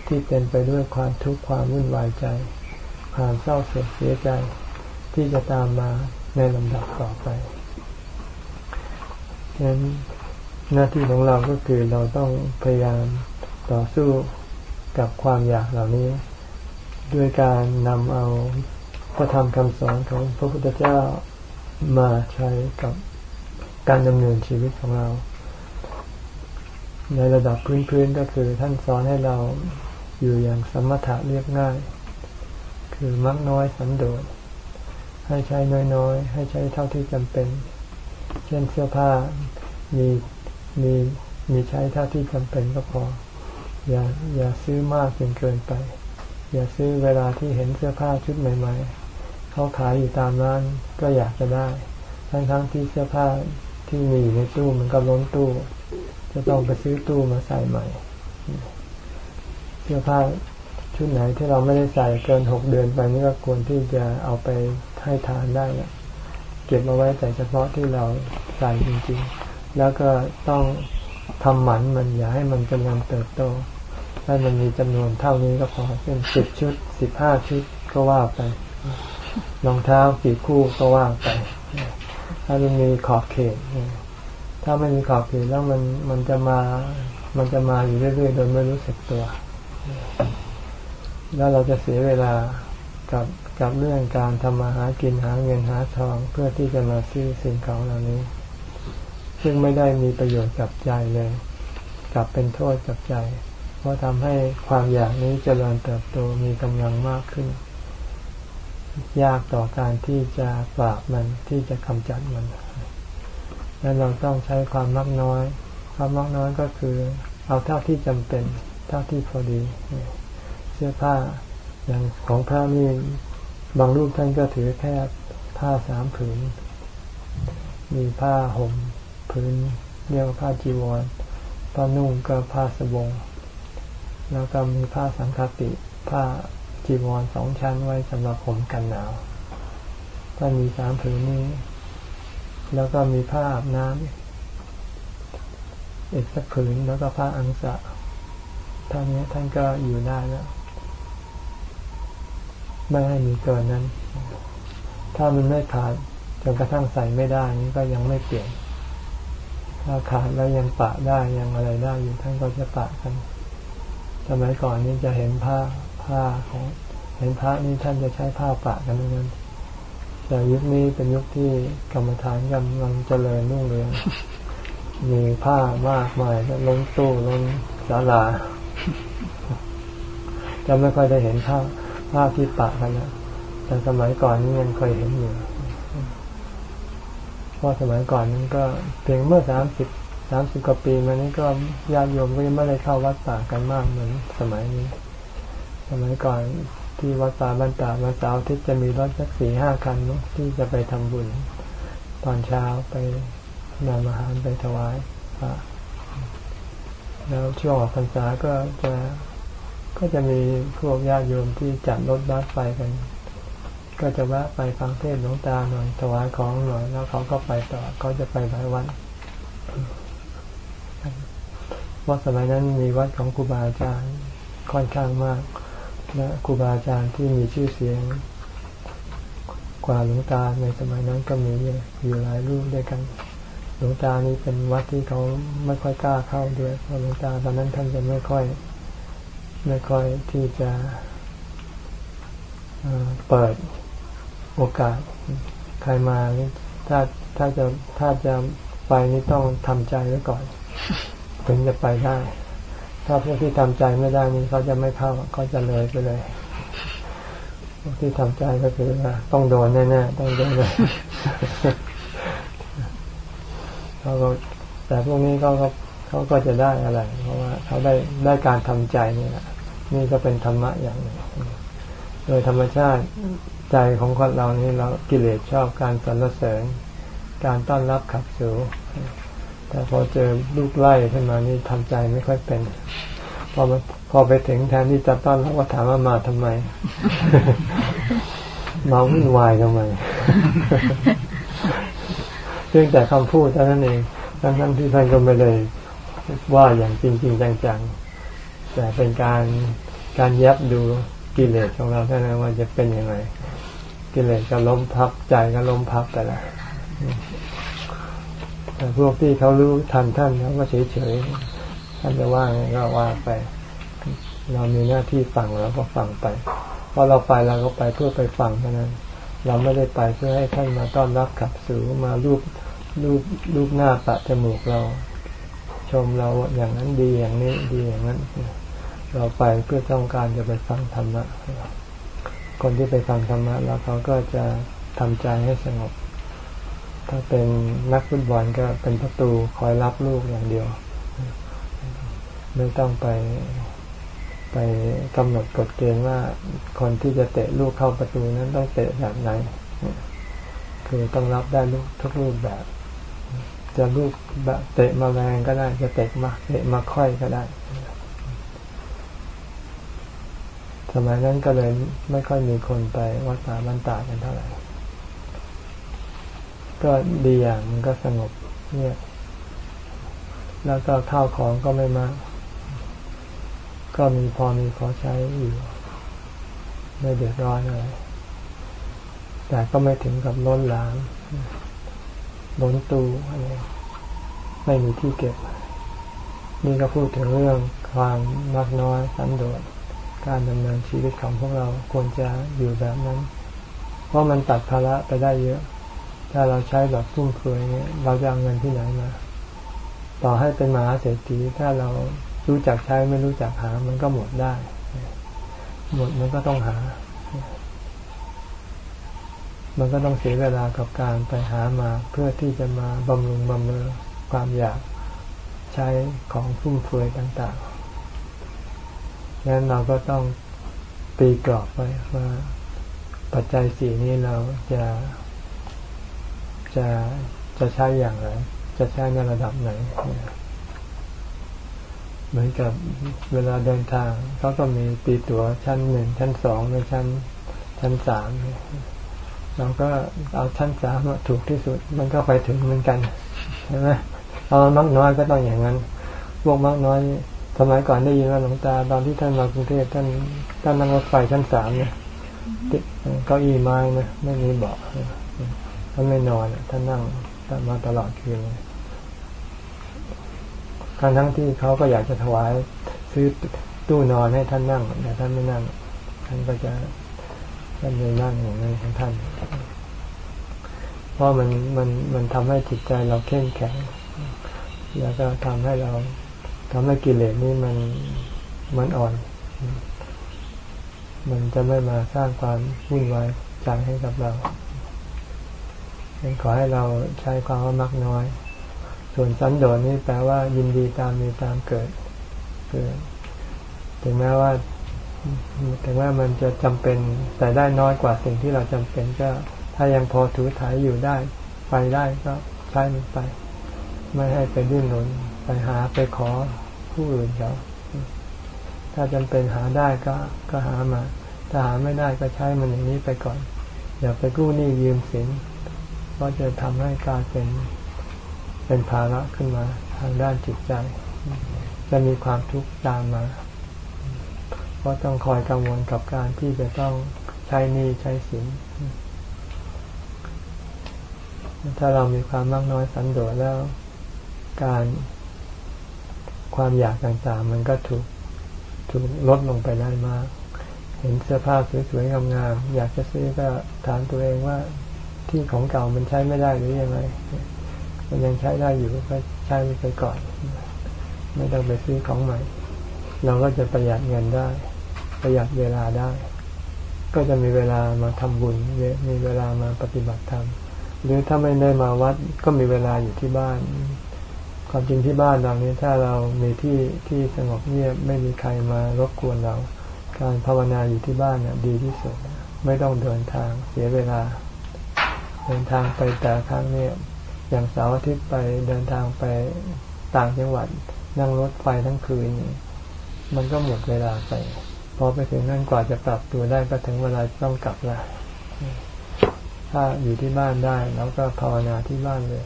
ที่เต็มไปด้วยความทุกข์ความวุ่นวายใจ ความเศร้าเสียใจ ที่จะตามมาในลำดับต่อไปฉะนั้นหน้าที่ของเราก็คือเราต้องพยายามต่อสู้กับความอยากเหล่านี้ ด้วยการนำเอาพระธรรมคำสอนของพระพุทธเจ้ามาใช้กับการดำเนินชีวิตของเรา ในระดับพื้นๆก็คือท่านสอนให้เราอยู่อย่างสมถะเรียบง่าย คือมักน้อยสันโดษให้ใช้น้อยๆ ให้ใช้เท่าที่จำเป็น เช่นเสื้อผ้ามีมีมีใช้เท่าที่จำเป็นก็พอ อย่าอย่าซื้อมากจนเกินไป อย่าซื้อเวลาที่เห็นเสื้อผ้าชุดใหม่ ๆเขาขายอยู่ตามร้านก็อยากจะได้ ทั้งๆทที่เสื้อผ้าที่มีในตู้มันก็ล้นตู้ จะต้องไปซื้อตู้มาใส่ใหม่ เสื้อผ้าชุดไหนที่เราไม่ได้ใส่เกินหกเดือนไปนี่ก็ควรที่จะเอาไปให้ทานได้ล้วเก็บเอาไว้แต่เฉพาะที่เราใส่จริง ๆ แล้วก็ต้องทำหมันมันอย่าให้มันจำนวนเติบโต ให้มันมีจำนวนเท่านี้ก็พอเป็นสิบชุดสิบห้าชุดก็ว่าไปรองเท้ากี่คู่ก็ว่าไปถ้ามันมีขอบเขตถ้าไม่มีขอบเขตแล้วมันมันจะมา มันจะมาอยู่เรื่อยๆโดยไม่รู้สึกตัว แล้วเราจะเสียเวลากับกับเรื่องการทำมาหากินหาเงินหาทองเพื่อที่จะมาซื้อสิ่งของเหล่านี้ ซึ่งไม่ได้มีประโยชน์กับใจเลย กลับเป็นโทษกับใจ เพราะทำให้ความอยากนี้เจริญเติบโตมีกำลังมากขึ้น ยากต่อการที่จะปราบมันที่จะกำจัดมันและเราต้องใช้ความมักน้อย ความมักน้อยก็คือ เอาเท่าที่จำเป็นเท่าที่พอดีเสื้อผ้าอย่างของพระนี่บางรูปท่านก็ถือแค่ผ้าสามผืน มีผ้าห่มผืนเรียกว่าผ้าจีวรผ้านุ่งก็ผ้าสบง แล้วก็มีผ้าสังคติผ้าจีวรสองชั้นไว้สำหรับผมกันหนาวท่ามีสามผืนนี้ แล้วก็มีผ้าอาบน้ำอีกสักผืนแล้วก็ผ้าอังสะท่านี้ท่านก็อยู่ได้แล้วไม่ให้มีเกินนั้น ถ้ามันไม่ขาดจนกระทั่งใส่ไม่ได้นี่ก็ยังไม่เปลี่ยน ถ้าขาดแล้วยังปะได้ยังอะไรได้อยู่ท่านก็จะปะกัน สมัยก่อนนี้จะเห็นผ้าผ้าของเห็นพระนี่ท่านจะใช้ผ้าปะกันนั้นแต่ยุคนี้เป็นยุคที่กรรมฐานกำลังเจริญรุ่งเรืองมีผ้ามากมายล้นตู้ล้นศาลาจะไม่ค่อยได้เห็นผ้าภาพที่ปะกันนะแต่สมัยก่อนนี้ยังเคยเห็นอยู่เพราะสมัยก่อนนั้นก็เพียงเมื่อสามสิบ สามสิบกว่าปีมานี้ก็ญาติโยมก็ยังไม่ได้เข้าวัดป่ากันมากเหมือนสมัยนี้ สมัยก่อนที่วัดป่าบ้านตาวันเสาร์ที่จะมีรถสักสี่ห้าคันที่จะไปทำบุญ ตอนเช้าไปนำอาหารไปถวายพระแล้วช่วงออกพรรษาก็จะก็จะมีพวกญาติโยมที่จัดรถบัสไปกัน ก็จะแวะไปฟังเทศหลวงตาหน่อยถวายของหน่อยแล้วเขาก็ไปต่อเขาจะไปหลายวัน วัดสมัยนั้นมีวัดของครูบาอาจารย์ค่อนข้างมากและครูบาอาจารย์ที่มีชื่อเสียงกว่าหลวงตาในสมัยนั้นก็มีอยู่หลายรูปด้วยกันหลวงตานี้เป็นวัดที่เขาไม่ค่อยกล้าเข้าด้วยเพราะหลวงตาตอนนั้นท่านจะไม่ค่อย ไม่ค่อยที่จะเปิดโอกาสใครมาถ้าถ้าจะถ้าจะไปนี่ต้องทำใจไว้ก่อน ถึงจะไปได้ ถ้าพวกที่ทำใจไม่ได้นี่เขาจะไม่เข้าเขาจะเลยไปเลย พวกที่ทำใจก็คือว่าต้องโดนแน่ๆต้องโดนเลยเขาก็แต่พวกนี้เขาก็เขาก็จะได้อะไร เพราะว่าเขาได้ได้การทำใจนี่แหละนี่ก็เป็นธรรมะอย่างหนึ่งโดยธรรมชาติใจของคนเรานี่เรากิเลสชอบการสรรเสริญ การต้อนรับขับสู แต่พอเจอลูกไล่ขึ้นมานี่ทำใจไม่ค่อยเป็น พอมาพอไปถึงแทนที่จะต้อนรับก็ถามว่ามาทำไม มาวุ่นวายทำไมเพียงแต่คำพูดเท่านั้นเองทั้งทั้งที่ท่านก็ไม่เลยว่าอย่างจริงจริงจังๆ แต่เป็นการการยับดูกิเลสของเราเท่านั้นว่าจะเป็นยังไงกิเลสก็ล้มพับใจก็ล้มพับไปละ แต่พวกที่เขารู้ทันท่านเขาก็เฉยเฉยท่านจะว่าไงก็ว่าไป เรามีหน้าที่ฟังแล้วก็ฟังไปพอเราไปเราก็ไปเพื่อไปฟังเท่านั้น เราไม่ได้ไปเพื่อให้ท่านมาต้อนรับขับสู่มารูปรูปรูปหน้าปะจมูกเรา ชมเราอย่างนั้นดีอย่างนี้ดีอย่างนั้น เราไปเพื่อต้องการจะไปฟังธรรมะคนที่ไปฟังธรรมะแล้วเขาก็จะทำใจให้สงบ ถ้าเป็นนักฟุตบอลก็เป็นประตูคอยรับลูกอย่างเดียว ไม่ต้องไปไปกำหนดกฎเกณฑ์ว่าคนที่จะเตะลูกเข้าประตูนั้นต้องเตะแบบไหน คือต้องรับได้ลูกทุกรูปแบบ จะลูกแบบเตะมาแรงก็ได้ จะเตะมาเตะมาค่อยก็ได้ สมัยนั้นก็เลยไม่ค่อยมีคนไปวัดป่าบ้านตากันเท่าไหร่ ก็ดีอย่างมันก็สงบเนี่ยแล้วก็ข้าวของก็ไม่มาก ก็มีพอมีพอใช้อยู่ ไม่เดือดร้อนอะไร แต่ก็ไม่ถึงกับล้นหลามล้นตู้อะไรไม่มีที่เก็บ นี่ก็พูดถึงเรื่องความมักน้อยสันโดษการดำเนินชีวิตของพวกเราควรจะอยู่แบบนั้น เพราะมันตัดภาระไปได้เยอะ ถ้าเราใช้แบบฟุ่มเฟือยเนี่ยเราจะเอาเงินที่ไหนมา ต่อให้เป็นมหาเศรษฐีถ้าเรารู้จักใช้ไม่รู้จักหา มันก็หมดได้ หมดมันก็ต้องหา มันก็ต้องเสียเวลากับการไปหามาเพื่อที่จะมาบำรุงบำเรอความอยากใช้ของฟุ่มเฟือยต่างๆงั้นเราก็ต้องตีกรอบไว้ว่าปัจจัยสี่นี้เราจะ จะจะใช้อย่างไร จะใช้ในระดับไหน เหมือนกับเวลาเดินทางเขาก็มีตีตั๋วชั้นหนึ่งชั้นสองในชั้นชั้นสามเราก็เอาชั้นสามถูกที่สุด มันก็ไปถึงเหมือนกันใช่ไหมเอามักน้อยก็ต้องอย่างนั้นพวกมักน้อยสมัยก่อนได้ยินว่าหลวงตาตอนที่ท่านมากรุงเทพท่านท่านนั่งรถไฟชั้นสามเนี่ยเก้าอี้ไม้นะไม่มีเบาะ ท่านไม่นอนท่านนั่งมาตลอดคืนทั้งทั้งที่เขาก็อยากจะถวาย ซื้อตู้นอนให้ท่านนั่งแต่ท่านไม่นั่ง ท่านก็จะท่านเลยนั่งอย่างนั้นของท่านเพราะมันมันมันทำให้จิตใจเราเข้มแข็ง แล้วก็ทำให้เราทำให้กิเลสนี้มันมันอ่อน มันจะไม่มาสร้างความวุ่นวายใจให้กับเรา ขอให้เราใช้ความว่ามักน้อย ส่วนสันโดษนี่แปลว่า ยินดีตามมีตามเกิดเกิดถึงแม้ว่าถึงแม้มันจะจำเป็นแต่ได้น้อยกว่าสิ่งที่เราจำเป็นก็ ถ้ายังพอถือถ่ายอยู่ได้ ไปได้ก็ใช้มันไป ไม่ให้ไปดิ้นรนไปหาไปขอผู้อื่นเขาถ้าจำเป็นหาได้ก็ก็หามา ถ้าหาไม่ได้ก็ใช้มันอย่างนี้ไปก่อน อย่าไปกู้หนี้ยืมสิน เพราะจะทำให้กลายเป็นเป็นภาระขึ้นมาทางด้านจิตใจ จะมีความทุกข์ตามมา เพราะต้องคอยกังวลกับการที่จะต้องใช้นี้ใช้สินถ้าเรามีความมากน้อยสันโดษแล้ว การความอยากต่างๆ มันก็ถูกถูกลดลงไปได้มาก เห็นเสื้อผ้าสวยๆงามๆอยากจะซื้อก็ถามตัวเองว่า ที่ของเก่ามันใช้ไม่ได้หรือยังไงมันยังใช้ได้อยู่ก็ใช้ไปก่อน ไม่ต้องไปซื้อของใหม่ เราก็จะประหยัดเงินได้ ประหยัดเวลาได้ ก็จะมีเวลามาทำบุญมีเวลามาปฏิบัติธรรมหรือถ้าไม่ได้มาวัดก็มีเวลาอยู่ที่บ้าน ความจริงที่บ้านเรานี้ถ้าเรามีที่ที่สงบเงียบไม่มีใครมารบกวนเรา การภาวนาอยู่ที่บ้านเนี่ยดีที่สุด ไม่ต้องเดินทางเสียเวลา ดินทางไปแต่ครั้งเนี่ยอย่างเสาร์อาทิตย์ไปเดินทางไปต่างจังหวัดนั่งรถไฟทั้งคืนมันก็หมดเวลาไปพอไปถึงนั่นกว่าจะปรับตัวได้ก็ถึงเวลาต้องกลับละถ้าอยู่ที่บ้านได้แล้วก็ภาวนาที่บ้านเลย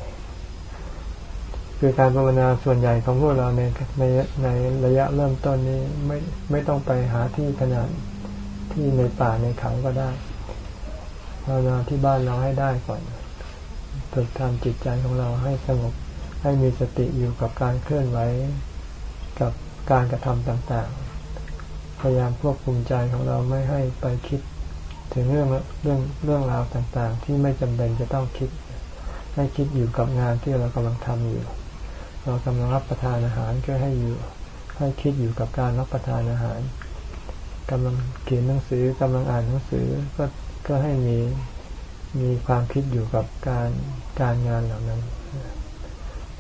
คือการภาวนาส่วนใหญ่ของพวกเราในในในระยะเริ่มต้นนี้ไม่ไม่ต้องไปหาที่ขนาดที่ในป่าในเขาก็ได้ ภาวนาที่บ้านเราให้ได้ก่อนฝึกทำจิตใจของเราให้สงบให้มีสติอยู่กับการเคลื่อนไหวกับการกระทำต่างๆ พยายามควบคุมใจของเราไม่ให้ไปคิดถึงเรื่องเรื่องเรื่องราวต่างๆ ที่ไม่จำเป็นจะต้องคิด ให้คิดอยู่กับงานที่เรากำลังทำอยู่ เรากำลังรับประทานอาหารก็ให้อยู่ ให้คิดอยู่กับการรับประทานอาหารกำลังเขียนหนังสือกำลังอ่านหนังสือก็ ก็ให้มีมีความคิดอยู่กับการการงานเหล่านั้น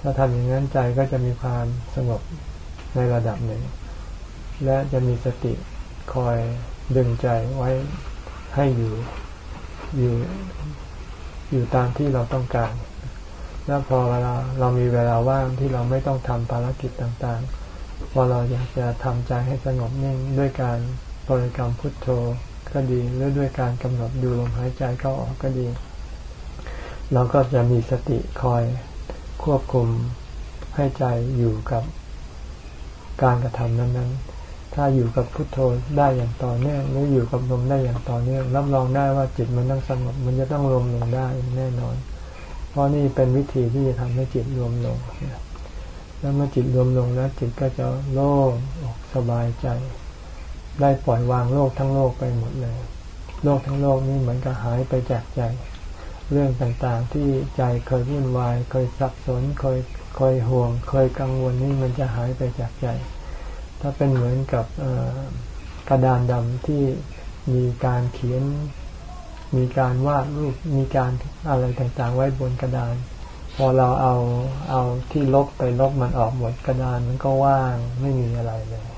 ถ้าทำอย่างนั้นใจก็จะมีความสงบในระดับหนึ่ง และจะมีสติคอยดึงใจไว้ให้อยู่อยู่อยู่ตามที่เราต้องการ แล้วพอเวลาเรามีเวลาว่างที่เราไม่ต้องทำภารกิจต่างๆ พอเราอยากจะทำใจให้สงบนิ่งด้วยการบริกรรมพุทโธ ก็ดี หรือด้วยการกำหนดดูลมหายใจเข้าออกก็ดี เราก็จะมีสติคอยควบคุมให้ใจอยู่กับการกระทำนั้นๆ ถ้าอยู่กับพุทโธได้อย่างต่อเนื่องหรืออยู่กับลมได้อย่างต่อเนื่องรับรองได้ว่าจิตมันต้องสงบมันจะต้องรวมลงได้แน่นอน เพราะนี่เป็นวิธีที่จะทำให้จิตรวมลงแล้วเมื่อจิตรวมลงแล้วจิตก็จะโล่งอกสบายใจ ได้ปล่อยวางโลกทั้งโลกไปหมดเลย โลกทั้งโลกนี้เหมือนกับหายไปจากใจ เรื่องต่างๆที่ใจเคยวุ่นวาย เคยสับสน เคยเคยห่วง เคยกังวลนี่มันจะหายไปจากใจ ถ้าเป็นเหมือนกับกระดานดำที่มีการเขียน มีการวาดรูป มีการอะไรต่างๆ ไว้บนกระดาน พอเราเอาเอาที่ลบไปลบมันออกหมดกระดานมันก็ว่างไม่มีอะไรเลย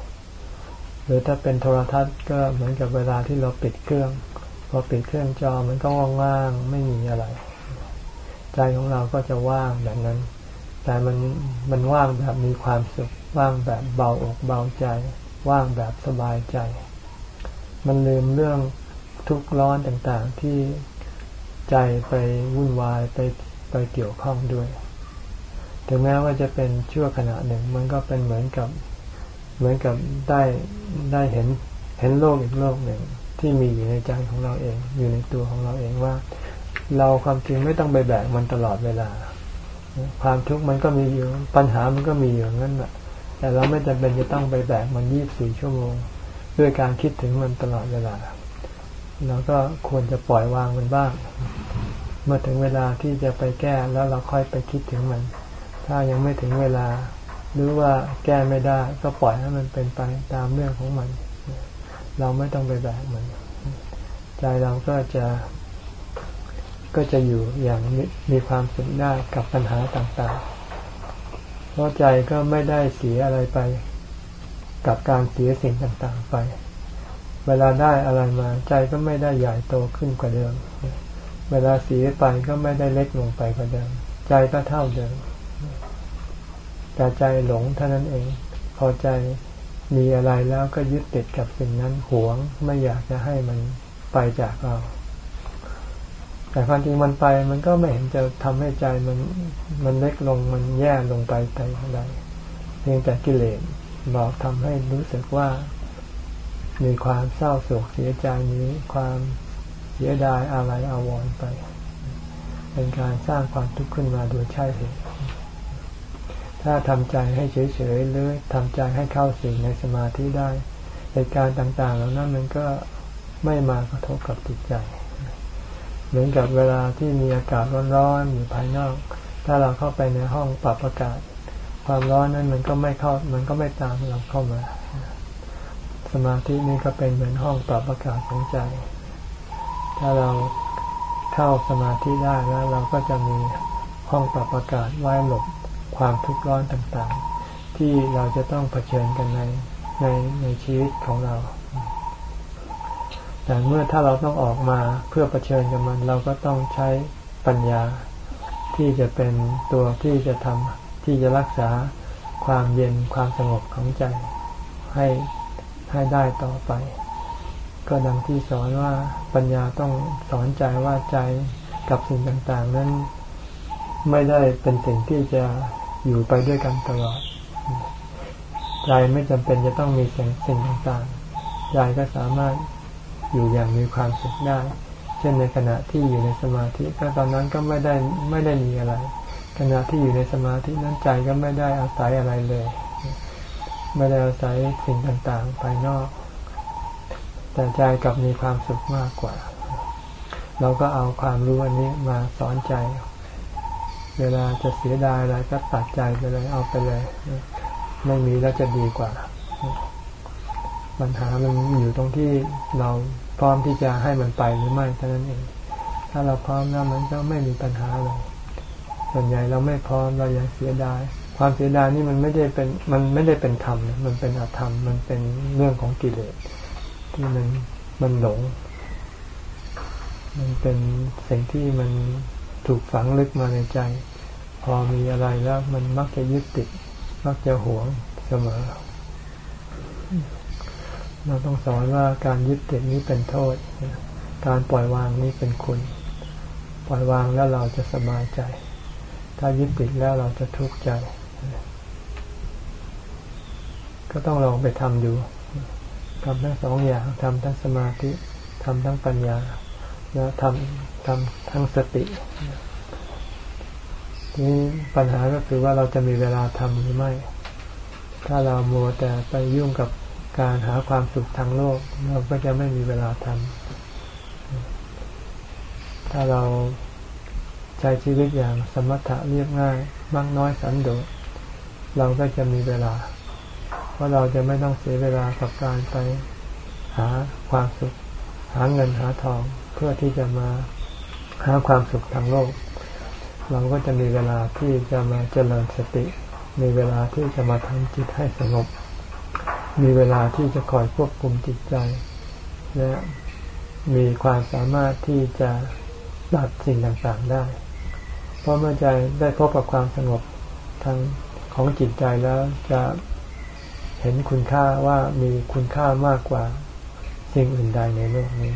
หรือถ้าเป็นโทรทัศน์ก็เหมือนกับเวลาที่เราปิดเครื่อง พอปิดเครื่องจอมันก็ว่างๆไม่มีอะไร ใจของเราก็จะว่างแบบนั้น แต่มันมันว่างแบบมีความสุข ว่างแบบเบาอกเบาใจ ว่างแบบสบายใจ มันลืมเรื่องทุกข์ร้อนต่างๆที่ใจไปวุ่นวายไปไปเกี่ยวข้องด้วย ถึงแม้ว่าจะเป็นชั่วขณะหนึ่ง มันก็เป็นเหมือนกับ เหมือนกับได้ได้เห็นเห็นโลกอีกโลกหนึ่งที่มีอยู่ในใจของเราเอง อยู่ในตัวของเราเองว่า เราความจริงไม่ต้องไปแบกมันตลอดเวลา ความทุกข์มันก็มีอยู่ปัญหามันก็มีอยู่งั้นแหละแต่เราไม่จำเป็นจะต้องไปแบกมันยี่บสี่ชั่วโมง ด้วยการคิดถึงมันตลอดเวลาเราก็ควรจะปล่อยวางมันบ้าง เมื่อถึงเวลาที่จะไปแก้แล้วเราค่อยไปคิดถึงมัน ถ้ายังไม่ถึงเวลา หรือว่าแก้ไม่ได้ก็ปล่อยให้มันเป็นไปตามเรื่องของมัน เราไม่ต้องไปแบกมัน ใจเราก็จะก็จะอยู่อย่างมีความสุขได้กับปัญหาต่างๆ เพราะใจก็ไม่ได้เสียอะไรไป กับการเสียสิ่งต่างๆไป เวลาได้อะไรมา ใจก็ไม่ได้ใหญ่โตขึ้นกว่าเดิม เวลาเสียไปก็ไม่ได้เล็กลงไปกว่าเดิม ใจก็เท่าเดิม แต่ใจหลงเท่านั้นเอง พอใจมีอะไรแล้วก็ยึดติดกับสิ่งนั้นหวงไม่อยากจะให้มันไปจากเรา แต่ความจริงมันไปมันก็ไม่เห็นจะทำให้ใจมันมันเล็กลงมันแย่ลงไปแต่อย่างใดเพียงแต่กิเลสบอกทำให้รู้สึกว่ามีความเศร้าโศกเสียใจนี้ความเสียดายอะไรอาวรไป เป็นการสร้างความทุกข์ขึ้นมาโดยใช่เหตุ ถ้าทำใจให้เฉยๆหรือทำใจให้เข้าสิ่งในสมาธิได้ เหตุการณ์ต่างๆเหล่านั้นมันก็ไม่มากระทบกับจิตใจ เหมือนกับเวลาที่มีอากาศร้อนๆอยู่ภายนอก ถ้าเราเข้าไปในห้องปรับอากาศ ความร้อนนั้นมันก็ไม่เข้า มันก็ไม่ตามเราเข้ามา สมาธินี่ก็เป็นเหมือนห้องปรับอากาศของใจ ถ้าเราเข้าสมาธิได้แล้ว เราก็จะมีห้องปรับอากาศไว้หลบ ความทุกข์ร้อนต่างๆ ที่เราจะต้องเผชิญกันในในในชีวิตของเรา แต่เมื่อถ้าเราต้องออกมาเพื่อเผชิญกับมัน เราก็ต้องใช้ปัญญาที่จะเป็นตัวที่จะทำที่จะรักษาความเย็นความสงบของใจให้ให้ได้ต่อไป ก็ดังที่สอนว่าปัญญาต้องสอนใจว่าใจกับสิ่งต่างๆ นั้นไม่ได้เป็นสิ่งที่จะ อยู่ไปด้วยกันตลอด ใจไม่จำเป็นจะต้องมีสิ่งสิ่งต่างๆ ใจก็สามารถอยู่อย่างมีความสุขได้ เช่นในขณะที่อยู่ในสมาธิก็ตอนนั้นก็ไม่ได้ไม่ได้มีอะไร ขณะที่อยู่ในสมาธินั้นใจก็ไม่ได้อาศัยอะไรเลย ไม่ได้อาศัยสิ่งต่างๆ ภายนอก แต่ใจกลับมีความสุขมากกว่า เราก็เอาความรู้อันนี้มาสอนใจ เวลาจะเสียดายอะไรก็ตัดใจไปเลยเอาไปเลย ไม่มีแล้วจะดีกว่า ปัญหามันอยู่ตรงที่เราพร้อมที่จะให้มันไปหรือไม่เท่านั้นเอง ถ้าเราพร้อมแล้วมันก็ไม่มีปัญหาเลยส่วนใหญ่เราไม่พร้อมเรายังเสียดาย ความเสียดายนี่มันไม่ได้เป็นมันไม่ได้เป็นธรรมนะมันเป็นอธรรมมันเป็นเรื่องของกิเลสที่มันมันหลง มันเป็นสิ่งที่มัน ถูกฝังลึกมาในใจ พอมีอะไรแล้วมันมักจะยึดติด มักจะหวงเสมอ เราต้องสอนว่าการยึดติดนี้เป็นโทษ การปล่อยวางนี้เป็นคุณ ปล่อยวางแล้วเราจะสบายใจ ถ้ายึดติดแล้วเราจะทุกข์ใจ ก็ต้องลองไปทำดูทำทั้งสองอย่างทำทั้งสมาธิทำทั้งปัญญา แล้วทำ ทำทั้งสตินี่ปัญหาก็คือว่าเราจะมีเวลาทำหรือไม่ ถ้าเรามัวแต่ไปยุ่งกับการหาความสุขทางโลก เราก็จะไม่มีเวลาทำถ้าเราใช้ชีวิตอย่างสมถะเรียบง่ายมากน้อยสันโดษเราก็จะมีเวลา เพราะเราจะไม่ต้องเสียเวลากับการไปหาความสุข หาเงินหาทองเพื่อที่จะมา หาความสุขทางโลก เราก็จะมีเวลาที่จะมาเจริญสติ มีเวลาที่จะมาทำจิตให้สงบ มีเวลาที่จะคอยควบคุมจิตใจ และมีความสามารถที่จะตัดสิ่งต่างๆได้ เพราะเมื่อใจได้พบกับความสงบทางของจิตใจแล้วจะเห็นคุณค่าว่ามีคุณค่ามากกว่าสิ่งอื่นใดในโลกนี้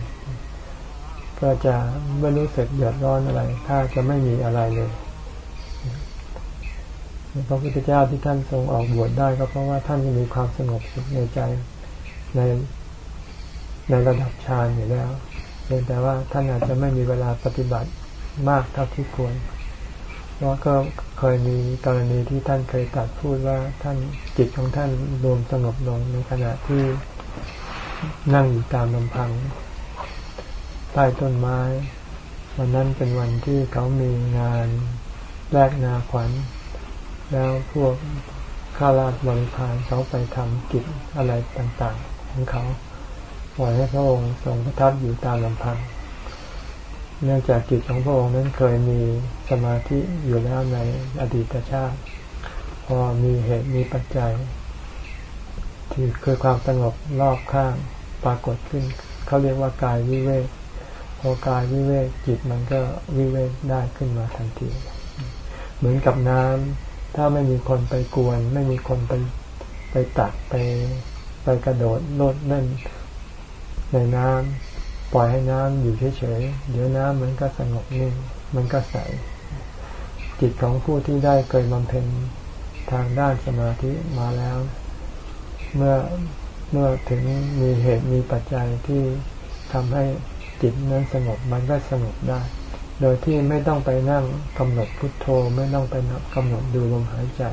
ก็จะไม่รู้สึกเดือดร้อนอะไร ถ้าจะไม่มีอะไรเลยพระพุทธเจ้าที่ท่านทรงออกบวชได้ก็เพราะว่าท่านมีความสงบสุขในใจในในระดับฌานอยู่แล้วเพียงแต่ว่าท่านอาจจะไม่มีเวลาปฏิบัติมากเท่าที่ควรเพราะก็เคยมีกรณีที่ท่านเคยตัดพูดว่าท่านจิตของท่านรวมสงบลงในขณะที่นั่งอยู่ตามลำพัง ใต้ต้นไม้ วันนั้นเป็นวันที่เขามีงานแลกนาขวัญ แล้วพวกข้าราชบริพารเขาไปทำกิจอะไรต่างๆ ของเขาปล่อยให้พระองค์ทรงประทับอยู่ตามลำพัง เนื่องจากกิจของพระองค์นั้นเคยมีสมาธิอยู่แล้วในอดีตชาติ พอมีเหตุมีปัจจัย ที่คือความสงบรอบข้างปรากฏขึ้น เขาเรียกว่ากายวิเวก พอกายวิเวกจิตมันก็วิเวกได้ขึ้นมาทันที เหมือนกับน้ำถ้าไม่มีคนไปกวน ไม่มีคนไปไปตักไปไปกระโดดโลดเล่นในน้ำปล่อยให้น้ำอยู่เฉยๆเดี๋ยวน้ำมันก็สงบนิ่งมันก็ใสจิตของผู้ที่ได้เคยบำเพ็ญทางด้านสมาธิมาแล้ว เมื่อเมื่อถึงมีเหตุมีปัจจัยที่ทำให้ จิตนั้นสงบมันก็สงบได้ โดยที่ไม่ต้องไปนั่งกำหนดพุทโธไม่ต้องไปกำหนดดูลมหายใจ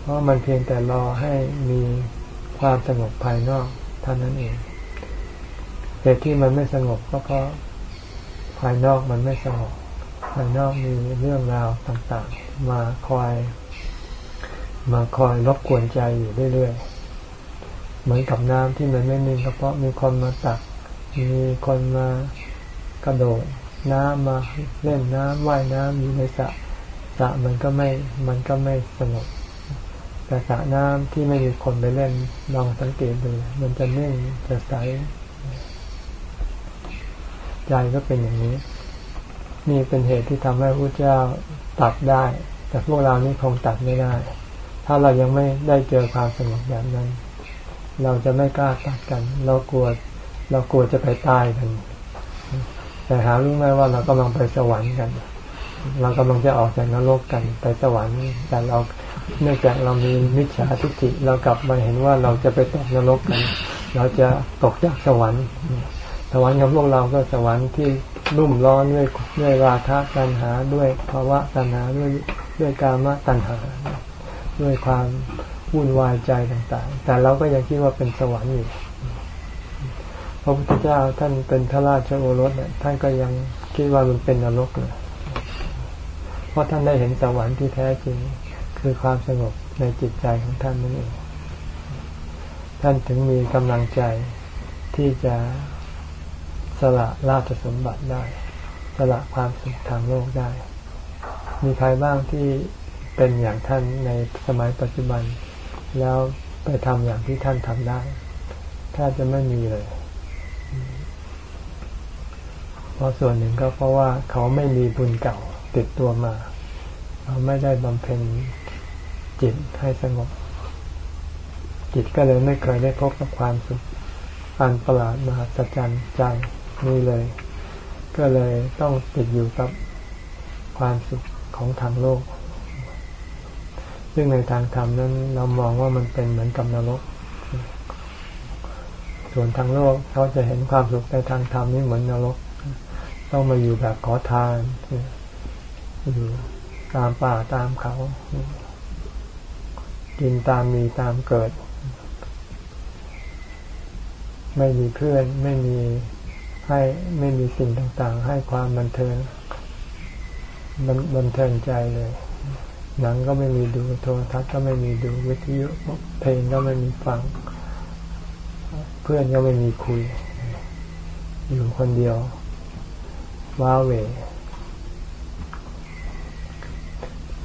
เพราะมันเพียงแต่รอให้มีความสงบภายนอกเท่านั้นเองเหตุที่มันไม่สงบก็เพราะภายนอกมันไม่สงบภายนอกมีเรื่องราวต่างๆ มาคอย มาคอยรบกวนใจอยู่เรื่อยๆ เหมือนกับน้ำที่มันไม่นิ่งก็เพราะมีคนมาตัก มีคนมากระโดดน้ำมาเล่นน้ำว่ายน้ำอยู่ในสระสระมันก็ไม่มันก็ไม่สงบแต่สระน้ำที่ไม่มีคนไปเล่นลองสังเกตดู มันจะนิ่งจะใสใจก็เป็นอย่างนี้ นี่เป็นเหตุที่ทำให้พระเจ้าตัดได้ แต่พวกเรานี่คงตัดไม่ได้ ถ้าเรายังไม่ได้เจอความสงบแบบนั้น เราจะไม่กล้าตัดกัน เรากลัว เรากลัวจะไปตายกัน แต่หารู้ไหมว่าเรากำลังไปสวรรค์กัน เรากำลังจะออกจากนรกกันไปสวรรค์แต่เราเนื่องจากเรามีมิจฉาทิฏฐิเรากลับมาเห็นว่าเราจะไปตกนรกกัน เราจะตกจากสวรรค์ สวรรค์ของพวกเราก็สวรรค์ที่รุ่มร้อนด้วยด้วยราคะตัณหาด้วยภาวะตัณหาด้วยด้วยกามตัณหา ด้วยความวุ่นวายใจต่างๆ แต่เราก็ยังคิดว่าเป็นสวรรค์อยู่ พระพุทธเจ้าท่านเป็นพระราชโอรสเนี่ยท่านก็ยังคิดว่ามันเป็นนรกเลยเพราะท่านได้เห็นสวรรค์ที่แท้จริงคือความสงบในจิตใจของท่านนั่นเองท่านถึงมีกำลังใจที่จะสละราชสมบัติได้ สละความสุขทางโลกได้ มีใครบ้างที่เป็นอย่างท่านในสมัยปัจจุบัน แล้วไปทำอย่างที่ท่านทำได้ ถ้าจะไม่มีเลย เพราะส่วนหนึ่งก็เพราะว่าเขาไม่มีบุญเก่าติดตัวมา เขาไม่ได้บำเพ็ญจิตให้สงบ จิตก็เลยไม่เคยได้พบกับความสุขอันประหลาดมหัศจรรย์ใจนี่เลย ก็เลยต้องติดอยู่กับความสุขของทางโลก ซึ่งในทางธรรมนั้นเรามองว่ามันเป็นเหมือนกับนรก ส่วนทางโลกเขาจะเห็นความสุขในทางธรรมนี่เหมือนนรก ต้องมาอยู่แบบขอทานอยู่ตามป่าตามเขา กินตามมีตามเกิด ไม่มีเพื่อนไม่มีให้ไม่มีสิ่งต่างๆ ให้ความบันเทิงบันเทิงใจเลย หนังก็ไม่มีดูโทรทัศน์ก็ไม่มีดูวิทยุเพลงก็ไม่มีฟัง เพื่อนก็ไม่มีคุย อยู่คนเดียว ว้าเว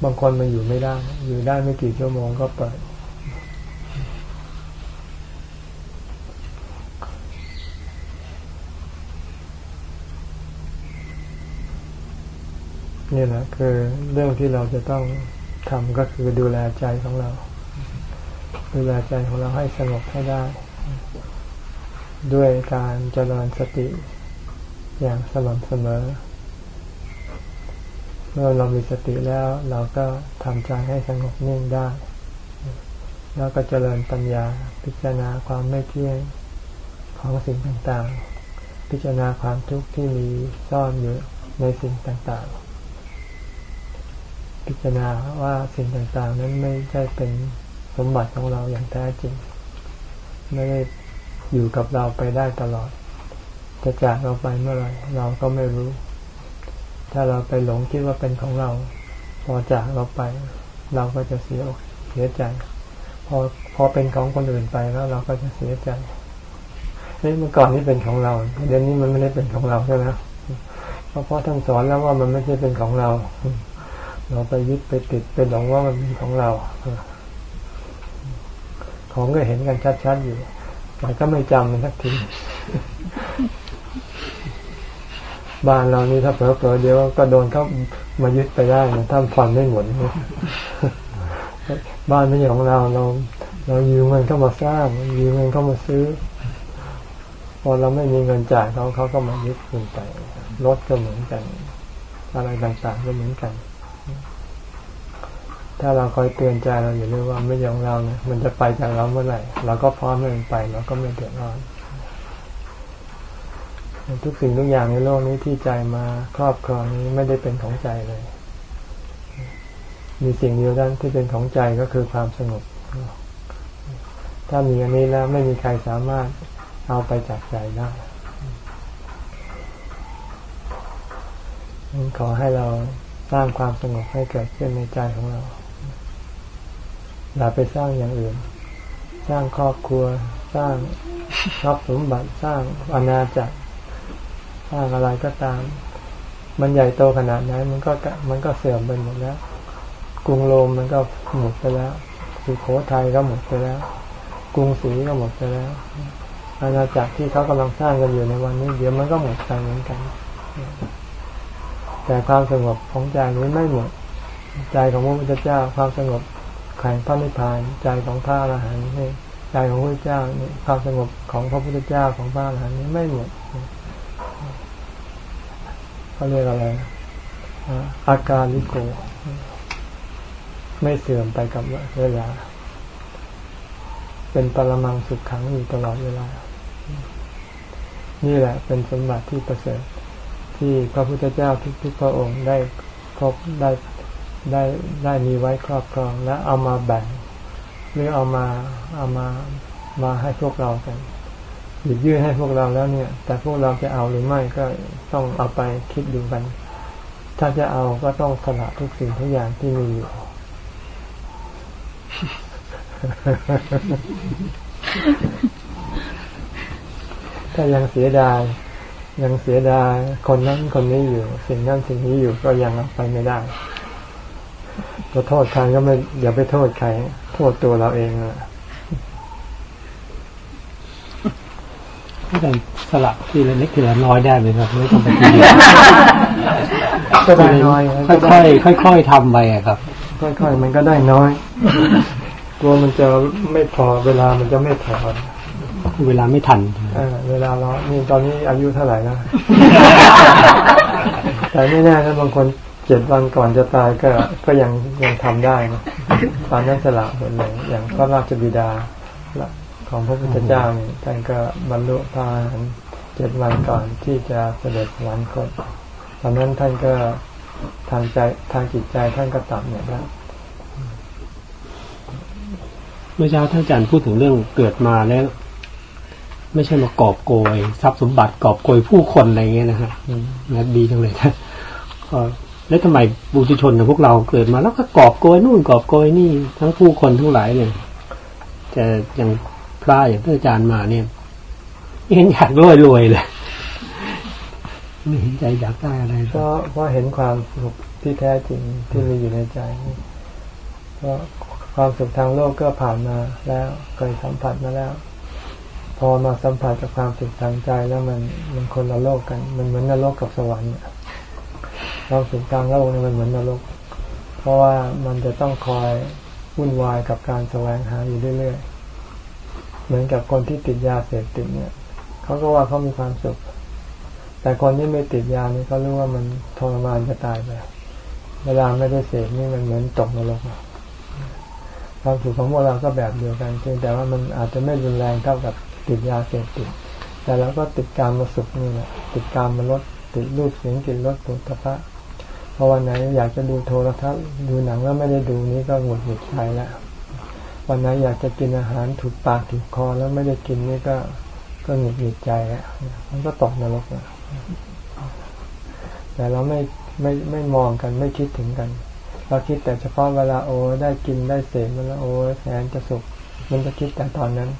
บางคนมาอยู่ไม่ได้ อยู่ได้ไม่กี่ชั่วโมงก็เปิด นี่แหละคือเรื่องที่เราจะต้องทำก็คือดูแลใจของเรา ดูแลใจของเราให้สงบให้ได้ ด้วยการเจริญสติ อย่างสม่ำเสมอ เมื่อเรามีสติแล้วเราก็ทำใจให้สงบนิ่งได้ แล้วก็เจริญปัญญาพิจารณาความไม่เที่ยงของสิ่งต่างๆ พิจารณาความทุกข์ที่มีซ่อนอยู่ในสิ่งต่างๆ พิจารณาว่าสิ่งต่างๆ นั้นไม่ใช่เป็นสมบัติของเราอย่างแท้จริง ไม่ได้อยู่กับเราไปได้ตลอด จะจากเราไปเมื่อไรเราก็ไม่รู้ ถ้าเราไปหลงคิดว่าเป็นของเรา พอจากเราไป เราก็จะเสียอกเสียใจ พอพอเป็นของคนอื่นไปแล้ว เราก็จะเสียใจนี่เมื่อก่อนนี่เป็นของเราเดี๋ยวนี้มันไม่ได้เป็นของเราใช่ไหมเพราะพ่อท่านสอนแล้วว่ามันไม่ใช่เป็นของเรา เราไปยึดไปติดไปหลงว่ามันเป็นของเรา ของก็เห็นกันชัดๆอยู่แต่ก็ไม่จำมันสักที บ้านเรานี่ถ้าเผลอๆเดียวก็โดนเขามายึดไปได้นะถ้าผ่อนไม่หมดบ้านไม่ใช่ของเราเราเรายืมเงินเข้ามาสร้างยืมเงินเข้ามาซื้อ พอเราไม่มีเงินจ่ายเขาเขาก็มายึดคุณไปรถก็เหมือนกัน อะไรต่างๆก็เหมือนกัน ถ้าเราคอยเตือนใจเราอย่าลืมว่าไม่ใช่ของเราเนะมันจะไปจากเราเมื่อไหร่เราก็พร้อมให้มันไปเราก็ไม่เดือดร้อน ทุกสิ่งทุกอย่างในโลกนี้ที่ใจมาครอบครองนี้ไม่ได้เป็นของใจเลย มีสิ่งเดียวนั้นที่เป็นของใจก็คือความสงบ ถ้ามีอันนี้แล้วไม่มีใครสามารถเอาไปจากใจได้ขอให้เราสร้างความสงบให้เกิดขึ้นในใจของเรา อย่าไปสร้างอย่างอื่น สร้างครอบครัว สร้างทรัพย์สมบัติ สร้างอาณาจักร สร้างอะไรก็ตาม มันใหญ่โตขนาดไหนมันก็มันก็เสื่อมไปหมดแล้ว กรุงโรมมันก็หมดไปแล้วสุโขทัยก็หมดไปแล้ว กรุงศรีก็หมดไปแล้ว อาณาจักรที่เขากำลังสร้างกันอยู่ในวันนี้ เดี๋ยวมันก็หมดไปเหมือนกัน แต่ความสงบของใจนี้ไม่หมด ใจของพระพุทธเจ้าความสงบแข่งพระนิพพานใจของพระอรหันต์นี่ใจของพระพุทธเจ้านี่ความสงบของพระพุทธเจ้าของพระอรหันต์นี้ไม่หมด เขาเรียกอะไร อาการลิโก ไม่เสื่อมไปกับเวลา เป็นปรมังสุขขังอยู่ตลอดเวลา นี่แหละ เป็นสมบัติที่ประเสริฐที่พระพุทธเจ้าทุกๆพระองค์ได้ครบได้ได้ได้มีไว้ครอบครองและเอามาแบ่ง หรือเอามาเอามามาให้พวกเรากัน หยิบยื่นให้พวกเราแล้วเนี่ย แต่พวกเราจะเอาหรือไม่ก็ต้องเอาไปคิดดูกัน ถ้าจะเอาก็ต้องสละทุกสิ่งทุกอย่างที่มีอยู่ถ้ายังเสียดาย ยังเสียดายคนนั้นคนนี้อยู่ สิ่งนั้นสิ่งนี้อยู่ก็ยังไปไม่ได้จะโทษใครก็ไม่อย่าไปโทษใคร โทษตัวเราเองอะ ไม่ต้องสลับทีละเล็กทีละน้อยได้ไหมครับไม่ต้องไปทีเดียวก็ได้น้อยค่อยๆค่อย ๆทำไปอะครับ ค่อยๆมันก็ได้น้อยกลัวมันจะไม่พอเวลามันจะไม่พอเวลาไม่ทันเออเวลาเรานี่ตอนนี้อายุเท่าไหร่นะแต่ไม่แน่นะบางคนเจ็ดวันก่อนจะตายก็ก็ยังยังทำได้นะตอนนั้นสละหมดเลยอย่างพระราชบิดา ของพระพุทธเจ้านี่ท่านก็บรรลุพานเจ็ดวันก่อนที่จะเสด็จสวรรคตตอนนั้นท่านก็ทางใจทางจิตใจท่านก็ตับเนี่ยแล้วเมื่อเช้าท่านอาจารย์พูดถึงเรื่องเกิดมาแล้ว ไม่ใช่มากอบโกยทรัพย์สมบัติกอบโกยผู้คนอะไรเงี้ยนะฮะนะดีจังเลยท่านแล้วทำไมบุตุชนของพวกเราเกิดมาแล้วก็กอบโกยนู่นกอบโกยนี่ทั้งผู้คนทั้งหลายเนี่ยแต่อย่าง พระอย่างท่านอาจารย์มาเนี่ยเห็นอยากรวยรวยเลยไม่เห็นใจอยากได้อะไรก็เพราะเห็นความสุขที่แท้จริงที่มีอยู่ในใจเพราะความสุขทางโลกก็ผ่านมาแล้วเคยสัมผัสมาแล้ว พอมาสัมผัสกับความสุขทางใจแล้วมันมันคนละโลกกัน มันเหมือนนรกกับสวรรค์ความสุขทางโลกเนี่ยมันเหมือนนรก เพราะว่ามันจะต้องคอยวุ่นวายกับการแสวงหาอยู่เรื่อยๆ เหมือนกับคนที่ติดยาเสพติดเนี่ยเขาก็ว่าเขามีความสุข แต่คนที่ไม่ติดยานี่เขารู้ว่ามันทรมานจะตายไปเวลาไม่ได้เสพนี่มันเหมือนตกนรกความสุขของพวกเราก็แบบเดียวกันเพียงแต่ว่ามันอาจจะไม่รุนแรงเท่ากับติดยาเสพติด แต่เราก็ติดการมาสุขนี่แหละติดการมาลดติดรูปเสียงกลิ่นรสปุถะพอวันไหนอยากจะดูโทรทัศน์ดูหนังแล้วไม่ได้ดูนี้ก็หงุดหงิดใจแล้ว วันไหนอยากจะกินอาหารถูกปากถูกคอแล้วไม่ได้กินนี่ก็ก็หงุดหงิดใจแล้วมันก็ตกนรกแล้วแต่เราไม่ไม่ไม่มองกันไม่คิดถึงกัน เราคิดแต่เฉพาะเวลาโอ้ได้กินได้เสพมันแล้วโอ้แสนจะสุข มันจะคิดแต่ตอนนั้น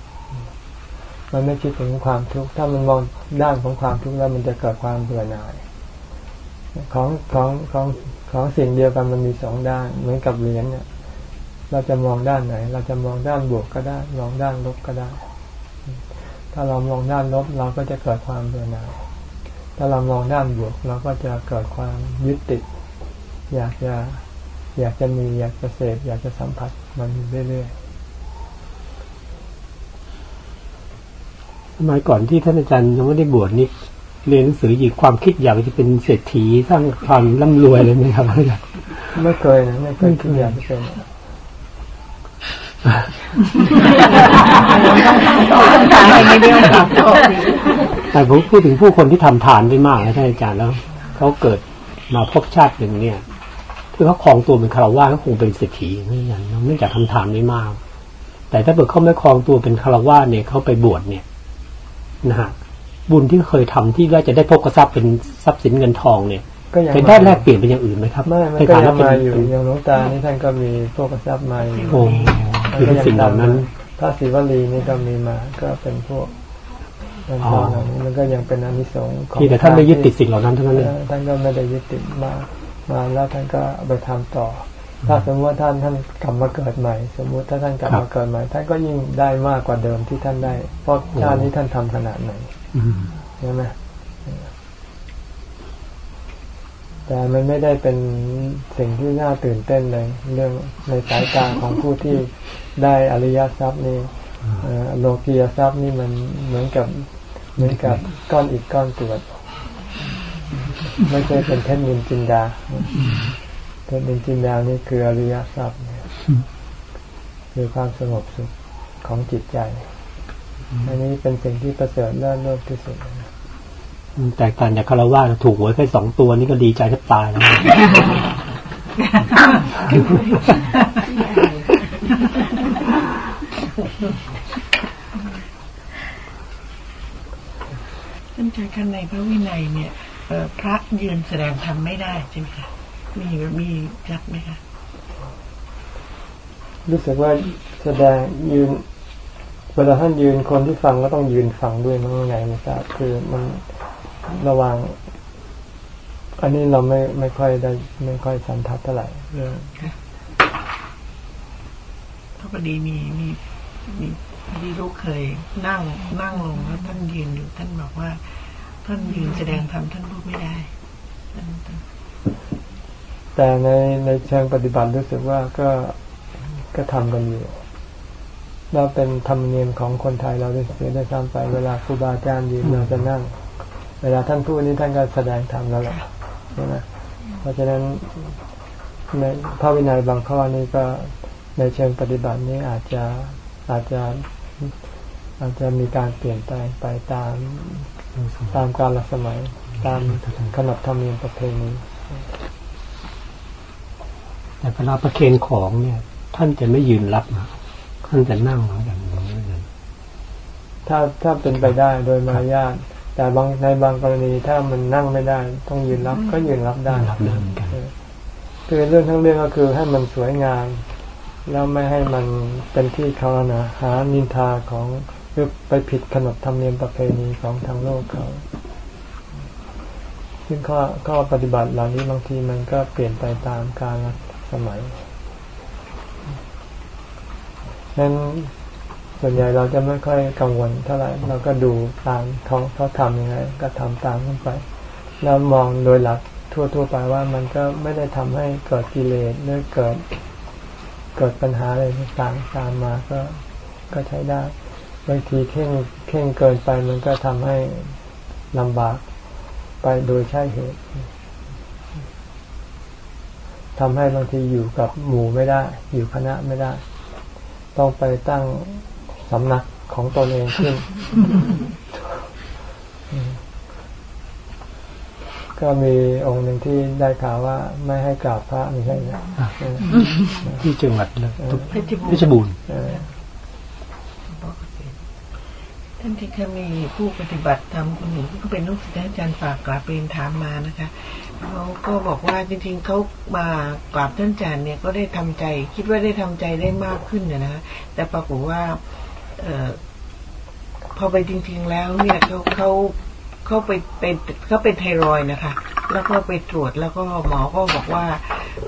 มันไม่คิดถึงความทุกข์ถ้ามันมองด้านของความทุกข์แล้วมันจะเกิดความเบื่อหน่ายของของของของสิ่งเดียวกันมันมีสองด้านเหมือนกับเหรียญเนี่ย เราจะมองด้านไหน เราจะมองด้านบวกก็ได้ มองด้านลบก็ได้ ถ้าเรามองด้านลบเราก็จะเกิดความเบื่อหน่าย ถ้าเรามองด้านบวกเราก็จะเกิดความยึดติด อยากจะอยากจะมีอยากจะเสพอยากจะสัมผัสมันเรื่อยๆสมัยก่อนที่ท่านอาจารย์ยังไม่ได้บวชนี่เรียนหนังสือหยิบความคิดอยากจะเป็นเศรษฐีสร้างความร่ำรวยเลยไหมครับอาจารย์ไม่เคยนะไม่เคยคิดอยากจะเป็น แต่ผมพูดถึงผู้คนที่ทำทานได้มากนะท่านอาจารย์แล้วเขาเกิดมาพบชาติหนึ่งเนี่ยคือเขาครองตัวเป็นคารวะเขาคงเป็นเศรษฐีนี่อย่างเนื่องจากทำทานได้มาก แต่ถ้าเกิดเขาไม่ครองตัวเป็นคารวะเนี่ยเขาไปบวชเนี่ยนะฮะบุญที่เคยทำที่ว่าจะได้พกทรัพย์เป็นทรัพย์สินเงินทองเนี่ยเคยได้แลกเปลี่ยนเป็นอย่างอื่นไหมครับไม่ไม่ก็ยังมาอยู่อย่างหลวงตานี่ท่านก็มีพวกทรัพย์มาอยู่โอ้ คือสิ่งเหล่านั้นพระศิวลีนี่ก็มีมา ก็เป็นพวกเงินทองเหล่านี้มันก็ยังเป็นอนิสงส์ของที่แต่ท่านไม่ยึดติดสิ่งเหล่านั้นทั้งนั้นเลยท่านก็ไม่ได้ยึดติดมามาแล้วท่านก็ไปทำต่อ ถ้าสมมติว่าท่านท่านกลับมาเกิดใหม่ สมมุติถ้าท่านกลับมาเกิดใหม่ ท่านก็ยิ่งได้มากกว่าเดิมที่ท่านได้ เพราะชาตินี้ท่านทำขนาดไหนใช่ไหมแต่มันไม่ได้เป็นสิ่งที่น่าตื่นเต้นเลย เรื่องในสายตาของผู้ที่ ได้อริยทรัพย์นี่โลกียทรัพย์นี่มันเหมือนกับเหมือนกับก้อนอิฐก้อนกรวดไม่ใช่เป็นเพชรนินจินดาเพชรนินจินดานี่คืออริยทรัพย์คือความสงบสุขของจิตใจ อันนี้เป็นสิ่งที่ประเสริฐเลิศโลกที่สุดแต่การจากคารวะถูกหวยแค่สองตัวนี่ก็ดีใจแทบตายแล้ว ท่านอาจารย์ขั้นในพระวินัยเนี่ยพระยืนแสดงธรรมไม่ได้ใช่ไหมคะมีมีจับไหมคะรู้สึกว่าแสดงยืนเวลาท่านยืนคนที่ฟังก็ต้องยืนฟังด้วยมั้งไงไม่ทราบคือมันระวัง อันนี้เราไม่ไม่ค่อยได้ไม่ค่อยสันทัดเท่าไหร่เรื่องพระพอดีมีมี มีพอดีลูกเคยนั่งนั่งลงแล้วท่านยืนอยู่ท่านบอกว่า ท่านยืนแสดงธรรมท่านพูดไม่ได้ แต่ในในเชิงปฏิบัติรู้สึกว่าก็ก็ทำกันอยู่เราเป็นธรรมเนียมของคนไทยเราได้เสียได้ซ้ำไปเวลาครูบาอาจารย์ยืนเราจะนั่ง เวลาท่านพูดนี้ท่านก็แสดงธรรมแล้วแหละใช่ไหมเพราะฉะนั้นในพระวินัยบางข้อนี้ก็ในเชิงปฏิบัตินี้อาจจะ อาจจะอาจจะมีการเปลี่ยนแปลงไปตามตามกาลสมัยตามขนบธรรมเนียมประเพณีแต่เวลาประเคนของเนี่ย ท่านจะไม่ยืนรับนะท่านจะนั่งอย่างนี้ถ้าถ้าเป็นไปได้โดยมารยาทแต่บางในบางกรณีถ้ามันนั่งไม่ได้ ต้องยืนรับก็ยืนรับได้รับได้เหมือนกันคือเรื่องทั้งเรื่องก็คือให้มันสวยงาม แล้วไม่ให้มันเป็นที่เขานะหานินทาของหรือไปผิดขนบธรรมเนียมประเพณีของทางโลกเขาซึ่งข้อข้อปฏิบัติเหล่านี้บางทีมันก็เปลี่ยนไปตามกาลสมัยนั้นส่วนใหญ่เราจะไม่ค่อยกังวลเท่าไหร่เราก็ดูตามเขาเขาทำยังไง ก็ทำตามขึ้นไป แล้วมองโดยหลักทั่วๆไปว่ามันก็ไม่ได้ทำให้เกิดกิเลสหรือเกิด เกิดปัญหาอะไรต่างตามมาก็ก็ใช้ได้บางทีเข่งเข่งเกินไปมันก็ทำให้ลำบากไปโดยใช่เหตุทำให้บางทีอยู่กับหมู่ไม่ได้ อยู่คณะไม่ได้ ต้องไปตั้งสำนักของตนเองขึ้น ก็มีองค์หนึ่งที่ได้ข่าวว่าไม่ให้กราบพระไม่ใช่ไหมที่จังหวัดเลยพิชบูรณ์ท่านที่เคยมีผู้ปฏิบัติธรรมคนหนึ่งที่เป็นลูกศิษย์อาจารย์ฝากกราบเรียนถามมานะคะเขาก็บอกว่าจริงๆเขามากราบท่านอาจารย์เนี่ยก็ได้ทำใจ คิดว่าได้ทำใจได้มากขึ้นนะแต่ปรากฏว่า เออพอไปจริง ๆ แล้วเนี่ยเขาเขา เขาไปเป็นเขาเป็นไทรอยนะคะ แล้วก็ไปตรวจแล้วก็หมอก็บอกว่า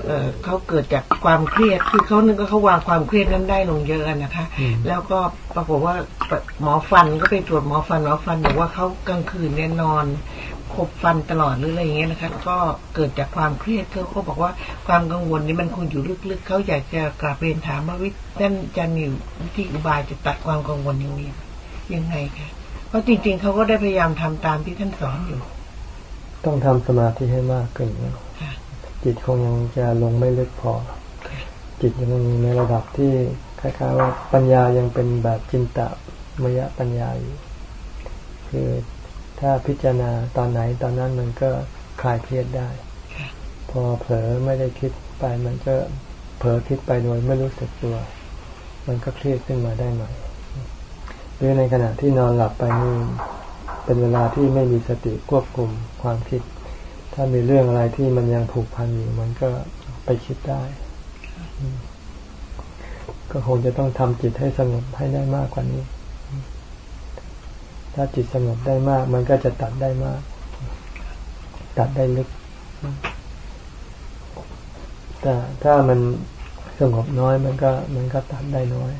เออเขาเกิดจากความเครียดคือเขานึกว่าเขาวางความเครียดนั้นได้ลงเยอะนะคะ แล้วก็ปรากฏว่าหมอฟันก็ไปตรวจหมอฟันหมอฟันบอกว่าเขากลางคืนเนี่ยนอนขบฟันตลอดหรืออะไรอย่างเงี้ยนะคะ ก็เกิดจากความเครียดเขาก็บอกว่าความกังวลนี้มันคงอยู่ลึกๆเขาอยากจะกราบเรียนถามว่าวิท่านจันนิววิธีอุบายจะตัดความกังวลอย่างนี้ยังไงคะเพ ราะจริง ๆเขาก็ได้พยายามทำตามที่ท่านสอนอยู่ ต้องทำสมาธิให้มากขึ้นนะจิตคงยังจะลงไม่ลึกพอ จิตยังในระดับที่คล้ายๆว่าปัญญายังเป็นแบบจินตะมยปัญญาอยู่คือถ้าพิจารณาตอนไหนตอนนั้นมันก็คลายเครียดได้ พอเผลอไม่ได้คิดไปมันก็เผลอคิดไปโดยไม่รู้สึกตัว มันก็เครียดขึ้นมาได้หน่อยห รือในขณะที่นอนหลับไปนี่เป็นเวลาที่ไม่มีสติควบคุมความคิด ถ้ามีเรื่องอะไรที่มันยังผูกพันอยู่มันก็ไปคิดได้ ก็คงจะต้องทำจิตให้สงบให้ได้มากกว่านี้ ถ้าจิตสงบได้มาก มันก็จะตัดได้มาก ตัดได้ลึก แต่ถ้ามันสงบน้อยมันก็มันก็ตัดได้น้อย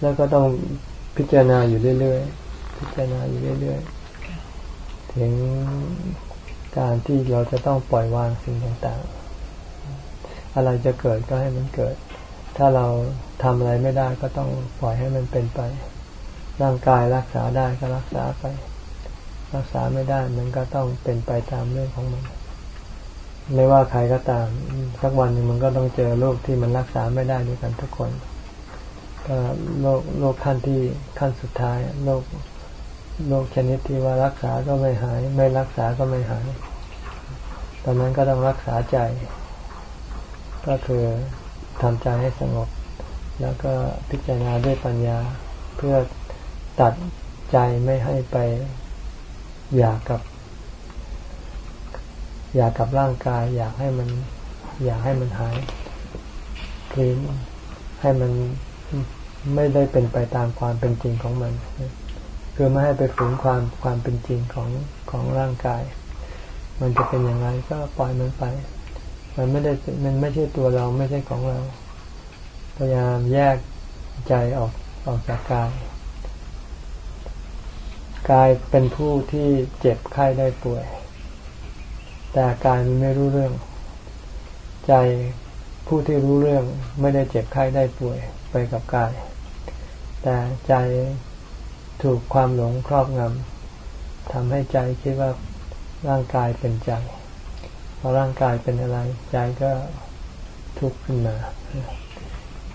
แล้วก็ต้องพิจารณาอยู่เรื่อยๆ พิจารณาอยู่เรื่อยๆ ถึงการที่เราจะต้องปล่อยวางสิ่งต่างๆ อะไรจะเกิดก็ให้มันเกิด ถ้าเราทำอะไรไม่ได้ก็ต้องปล่อยให้มันเป็นไป ร่างกายรักษาได้ก็รักษาไป รักษาไม่ได้มันก็ต้องเป็นไปตามเรื่องของมัน ไม่ว่าใครก็ตามสักวันหนึ่งมันก็ต้องเจอโรคที่มันรักษาไม่ได้ด้วยกันทุกคน ก็โรคโรคขั้นที่ขั้นสุดท้ายโรคโรคชนิดที่ว่ารักษาก็ไม่หาย ไม่รักษาก็ไม่หาย ตอนนั้นก็ต้องรักษาใจ ก็คือทำใจให้สงบ แล้วก็พิจารณาด้วยปัญญา เพื่อตัดใจไม่ให้ไปอยากกับ อยากกับร่างกาย อยากให้มัน อยากให้มันหายคือให้มัน ไม่ได้เป็นไปตามความเป็นจริงของมัน คือไม่ให้ไปฝืนความความเป็นจริงของของร่างกาย มันจะเป็นอย่างไรก็ปล่อยมันไป มันไม่ได้มันไม่ใช่ตัวเราไม่ใช่ของเราพยายามแยกใจออกออกจากกาย กายเป็นผู้ที่เจ็บไข้ได้ป่วย แต่กายมันไม่รู้เรื่อง ใจผู้ที่รู้เรื่องไม่ได้เจ็บไข้ได้ป่วยไปกับกาย แต่ใจถูกความหลงครอบงำทำให้ใจคิดว่าร่างกายเป็นใจพอร่างกายเป็นอะไร ใจก็ทุกข์ขึ้นมา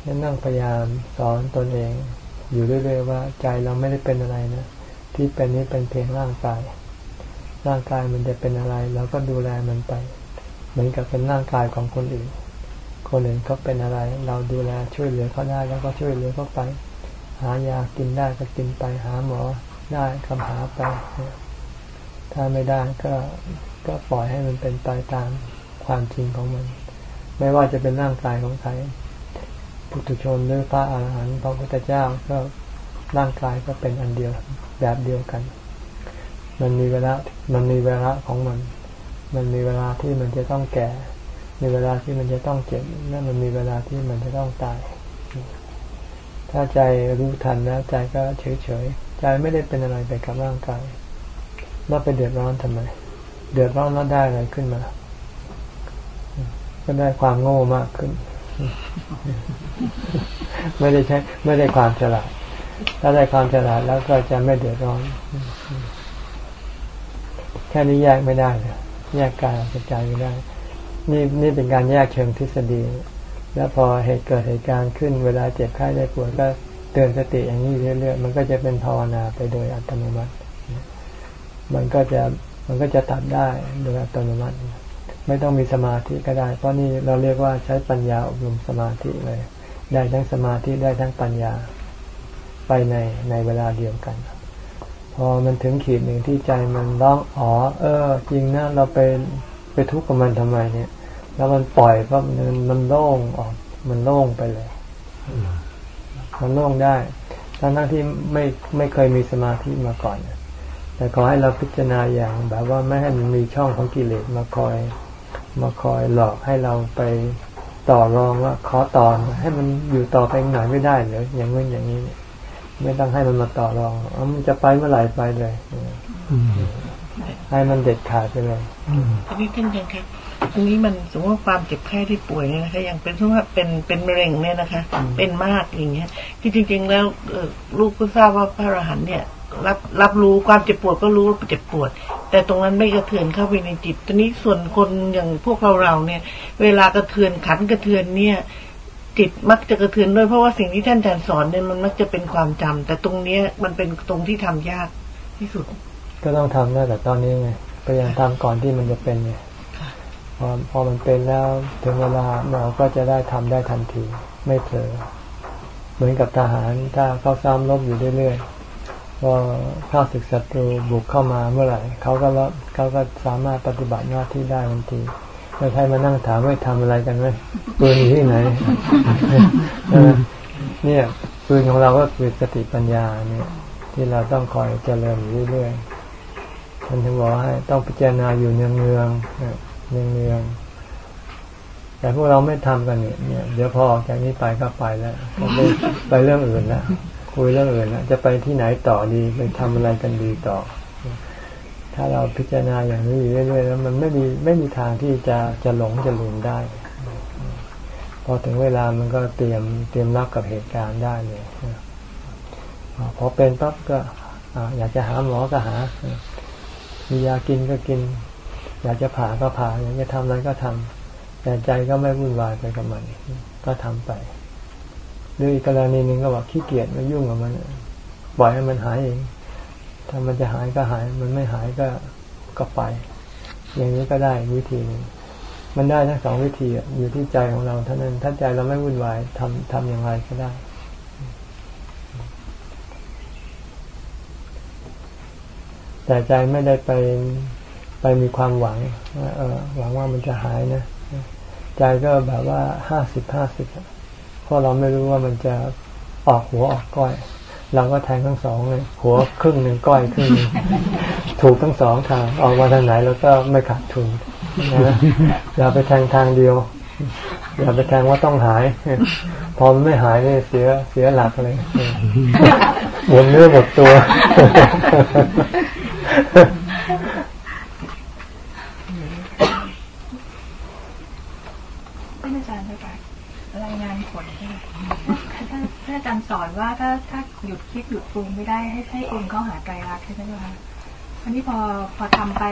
ดังนั่งพยายามสอนตนเอง อยู่เรื่อยๆว่า ใจเราไม่ได้เป็นอะไรนะที่เป็นนี้เป็นเพียงร่างกาย ร่างกายมันจะเป็นอะไรเราก็ดูแลมันไป เหมือนกับเป็นร่างกายของคนอื่น คนอื่นเขาเป็นอะไร เราดูแลช่วยเหลือเขาได้แล้วก็ช่วยเหลือเขาไป หายากินได้ก็กินไปหาหมอได้คำหาไป ถ้าไม่ได้ก็ก็ปล่อยให้มันเป็นไปตามความจริงของมัน ไม่ว่าจะเป็นร่างกายของใครปุถุชนหรือพระอาหารหันต์พระพุทธเจ้าก็ร่างกายก็เป็นอันเดียวแบบเดียวกัน มันมีเวลา มันมีเวลาของมัน มันมีเวลาที่มันจะต้องแก่ มีเวลาที่มันจะต้องเจ็บและมันมีเวลาที่มันจะต้องตาย ถ้าใจรู้ทันแล้วใจก็เฉยเฉยใจไม่ได้เป็นอะไรไปกับร่างกายมาไปเดือดร้อนทำไม เดือดร้อนแล้วได้อะไรขึ้นมา ก็ได้ความโง่มากขึ้น ไม่ได้ใช้ ไม่ได้ความฉลาด ถ้าได้ความฉลาดแล้วก็จะไม่เดือดร้อน แค่นี้แยกไม่ได้เลยแยกกายกับใจไม่ได้ นี่นี่เป็นการแยกเชิงทฤษฎี แล้วพอเหตุเกิดเหตุการณ์ขึ้น เวลาเจ็บไข้ได้ป่วยก็เตือนสติอย่างนี้เรื่อยๆมันก็จะเป็นภาวนาไปโดยอัตโนมัติ มันก็จะมันก็จะตัดได้โดยอัตโนมัติ ไม่ต้องมีสมาธิก็ได้ เพราะนี่เราเรียกว่าใช้ปัญญาอบรมสมาธิเลย ได้ทั้งสมาธิได้ทั้งปัญญาไปในในเวลาเดียวกัน พอมันถึงขีดหนึ่งที่ใจมันร้องอ๋อ เออ จริงนะเราไปไปทุกข์กับมันทำไมเนี่ย แล้วมันปล่อยก็มันมันโล่งออกมันโล่งไปเลยมันโล่งได้ทั้งทั้งที่ไม่ไม่เคยมีสมาธิมาก่อนแต่ขอให้เราพิจารณาอย่างแบบว่าไม่ให้มันมีช่องของกิเลสมาคอย มาคอยหลอกให้เราไปต่อรองว่าขอต่อให้มันอยู่ต่อไปหน่อยไม่ได้เหรออย่างนี้อย่างนี้ไม่ต้องให้มันมาต่อรองมันจะไปเมื่อไหร่ไปเลยให้มันเด็ดขาดไปเลยอันนี้ท่านยังครับ ตรงนี้มันสมมติว่าความเจ็บไข้ที่ป่วยเนี่ยนะคะอย่างเป็นสมมติว่าเป็นเป็นมะเร็งเนี่ยนะคะ เป็นมากอย่างเงี้ยที่จริง ๆ แล้วลูกก็ทราบว่าพระอรหันต์เนี่ยรับรับรู้ความเจ็บปวดก็รู้ว่าเจ็บปวด แต่ตรงนั้นไม่กระเทือนเข้าไปในจิตตอนนี้ส่วนคนอย่างพวกเราเราเนี่ย เวลากระเทือนขันกระเทือนเนี่ย จิตมักจะกระเทือนด้วยเพราะว่าสิ่งที่ท่านอาจารย์สอนเนี่ยมันมักจะเป็นความจำแต่ตรงเนี้ยมันเป็นตรงที่ทำยากที่สุด ก็ต้องทำได้แต่ตอนนี้ไงพยายามทำก่อนที่มันจะเป็นไงพ อพอมันเป็นแล้วถึงเวลาเราก็จะได้ทำได้ทันที ไม่เผลอเหมือนกับทหารถ้าเขาซ้ำรบอยู่เรื่อยๆพอข้าศึกศัตรูบุกเข้ามาเมื่อไหร่เขาก็ล้วเขาก็สามารถปฏิบัติหน้าที่ได้ทันทีไม่ใช่มานั่งถามว่าทำอะไรกันไหมปืนอยู่ที่ไหนเนี่ยปืนของเราก็คือสติปัญญาเนี่ย ที่เราต้องคอยเจริญอยู่เรื่อยๆท่านถึงบอกให้ต้องพิจารณาอยู่เนืองๆ เนืองๆแต่พวกเราไม่ทำกันเนี่ยเดี๋ยวพอจากนี้ไปก็ไปแล้วไปไปเรื่องอื่นแล้วคุยเรื่องอื่นแล้วจะไปที่ไหนต่อดีไปทำอะไรกันดีต่อ ถ้าเราพิจารณาอย่างนี้อยู่เรื่อยๆแล้ว มันไม่มีไม่มีทางที่จะจะหลงจะลืมได้ พอถึงเวลามันก็เตรียมเตรียมรับกับเหตุการณ์ได้เลยพอเป็นปั๊บก็อยากจะหาหมอก็หามียากินก็กิน อยากจะผ่าก็ผ่าอยากจะทำอะไรก็ทำแต่ใจก็ไม่วุ่นวายไปกับมัน ก็ทำไปหรืออีกกรณีหนึ่งก็บอกขี้เกียจไม่ยุ่งกับมันปล่อยให้มันหายเอง ถ้ามันจะหายก็หาย มันไม่หายก็ก็ไป อย่างนี้ก็ได้วิธีนึงมันได้ทั้งสองวิธีอยู่ที่ใจของเราเท่านั้นถ้าใจเราไม่วุ่นวายทำทำอย่างไรก็ได้ แต่ใจไม่ได้ไป ไปมีความหวังเออหวังว่ามันจะหายนะใจก็แบบว่าห้าสิบห้าสิบเพราะเราไม่รู้ว่ามันจะออกหัวออกก้อย เราก็แทงทั้งสองเลยหัวครึ่งหนึ่งก้อยครึ่งหนึ่งถูกทั้งสองทาง ออกมาทางไหนแล้วก็ไม่ขาดทุนนะอย่าไปแทงทางเดียว อย่าไปแทงว่าต้องหาย พอมันไม่หายเนี่ยเสียเสียหลักเลยหมดเนื้อหมดตัวท่านอาจารย์คะรายงานผลท่านท่าน อาจารย์สอนว่าถ้าถ้าหยุดคิดหยุดปรุงไม่ได้ให้ให้เองเข้าหาไตรลักษณ์ใช่ไหมคะอันนี้พอพอทำไป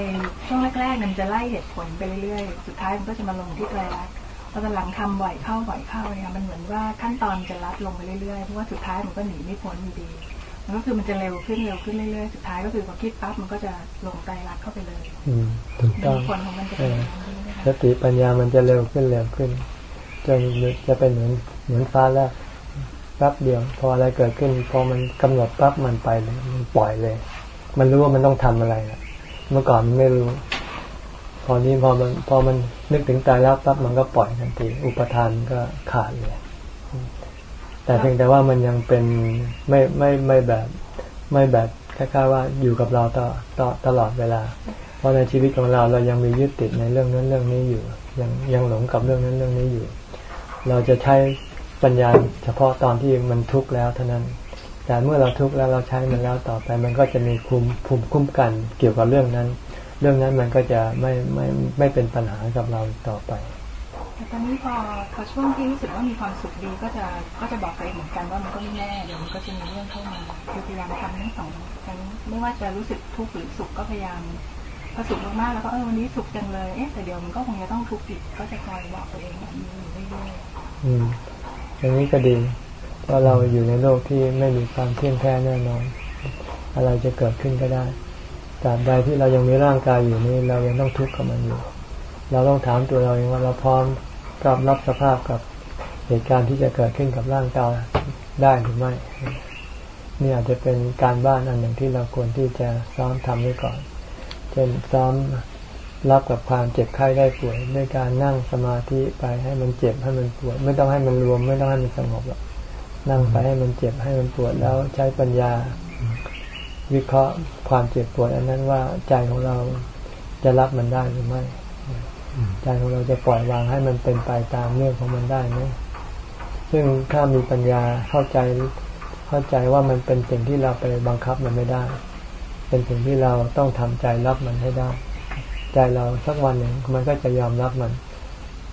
ช่วงแรกๆมันจะไล่เหตุผลไปเรื่อยๆ สุดท้ายมันก็จะมาลงที่ไตรลักษณ์พอตอนหลังทำบ่อยเข้าบ่อยเข้าเนี่ยมันเหมือนว่าขั้นตอนจะลัดลงไปเรื่อยๆเพราะว่าสุดท้ายมันก็หนีไม่พ้นอยู่ดี มันก็คือมันจะเร็วขึ้นเร็วขึ้นเรื่อยๆสุดท้ายก็คือพอคิดปั๊บมันก็จะลงไตรลักษณ์เข้าไปเลยอืมถูกต้องผลของมันจะเป็นอย่างนั้นสติปัญญามันจะเร็วขึ้นเร็วขึ้นจนจะเป็นเหมือนเหมือนฟ้าแลบ แป๊บเดียว พออะไรเกิดขึ้น พอมันกำหนดปั๊บมันไปเลยมันปล่อยเลย มันรู้ว่ามันต้องทำอะไรนะเมื่อก่อนมันไม่รู้ พอนี้พอมันพอมันนึกถึงตายแล้วปั๊บมันก็ปล่อยทันทีอุปทานก็ขาดเลยแต่เพียงแต่ว่ามันยังเป็นไม่ไม่ไม่แบบไม่แบบคล้ายๆว่าอยู่กับเราต่อต่อตลอดเวลา เพราะในชีวิตของเราเรายังมียึดติดในเรื่องนั้นเรื่องนี้อยู่ ยังยังหลงกับเรื่องนั้นเรื่องนี้อยู่ เราจะใช้ ปัญญาเฉพาะตอนที่มันทุกข์แล้วเท่านั้น แต่เมื่อเราทุกข์แล้วเราใช้มันแล้วต่อไป มันก็จะมีภูมิภูมิคุ้มกันเกี่ยวกับเรื่องนั้น เรื่องนั้นมันก็จะไม่ไม่ไม่เป็นปัญหากับเราต่อไปแต่ตอนนี้พอพอช่วงที่รู้สึกว่ามีความสุขดีก็จะก็จะบอกตัวเองเหมือนกันว่ามันก็ไม่แน่เดี๋ยวมันก็จะมีเรื่องเข้ามาคือพยายามทำทั้งสองทั้งไม่ว่าจะรู้สึกทุกข์หรือสุขก็พยายามพอสุขมากๆแล้วก็เออวันนี้สุขจังเลยเอ๊ะแต่เดี๋ยวมันก็คงจะต้องทุกข์อีกก็จะคอยบอกตัวเองแบบนี้อยู่เรื่อยอืม อย่างนี้ก็ดีเพราะเราอยู่ในโลกที่ไม่มีความเที่ยงแท้แน่นอน อะไรจะเกิดขึ้นก็ได้ตราบใดที่เรายังมีร่างกายอยู่นี่เรายังต้องทุกข์กับมันอยู่ เราต้องถามตัวเราเองว่าเราพร้อมกับรับสภาพกับเหตุการณ์ที่จะเกิดขึ้นกับร่างกายได้หรือไม่ นี่อาจจะเป็นการบ้านอันหนึ่งที่เราควรที่จะซ้อมทำไว้ก่อน เช่นซ้อม รับกับความเจ็บไข้ได้ป่วยด้วยการนั่งสมาธิไปให้มันเจ็บให้มันปวด ไม่ต้องให้มันรวม ไม่ต้องให้มันสงบหรอกนั่งไปให้มันเจ็บให้มันปวดแล้วใช้ปัญญา วิเคราะห์ความเจ็บปวด อันนั้นว่าใจของเราจะรับมันได้หรือไม่ใจของเราจะปล่อยวางให้มันเป็นไปตามเรื่องของมันได้ไหมซึ่งถ้ามีปัญญาเข้าใจเข้าใจว่ามันเป็นสิ่งที่เราไปบังคับมันไม่ได้ เป็นสิ่งที่เราต้องทำใจรับมันให้ได้ ใจเราสักวันหนึ่งมันก็จะยอมรับมัน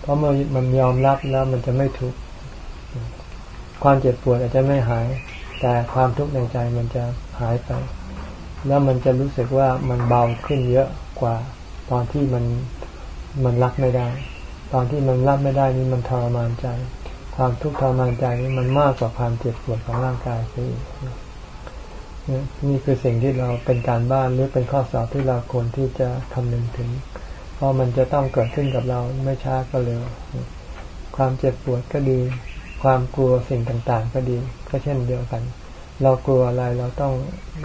เพราะเมื่อมันยอมรับแล้วมันจะไม่ทุกข์ความเจ็บปวดอาจจะไม่หาย แต่ความทุกข์ในใจมันจะหายไป แล้วมันจะรู้สึกว่ามันเบาขึ้นเยอะกว่า ตอนที่มันมันรับไม่ได้ ตอนที่มันรับไม่ได้นี่มันทรมานใจ ความทุกข์ทรมานใจนี่มันมากกว่าความเจ็บปวดของร่างกายซะอีก นี่คือสิ่งที่เราเป็นการบ้านหรือเป็นข้อสอบที่เราควรที่จะคำนึงถึง เพราะมันจะต้องเกิดขึ้นกับเราไม่ช้าก็เร็ว ความเจ็บปวดก็ดี ความกลัวสิ่งต่างๆ ก็ดี ก็เช่นเดียวกัน เรากลัวอะไรเราต้อง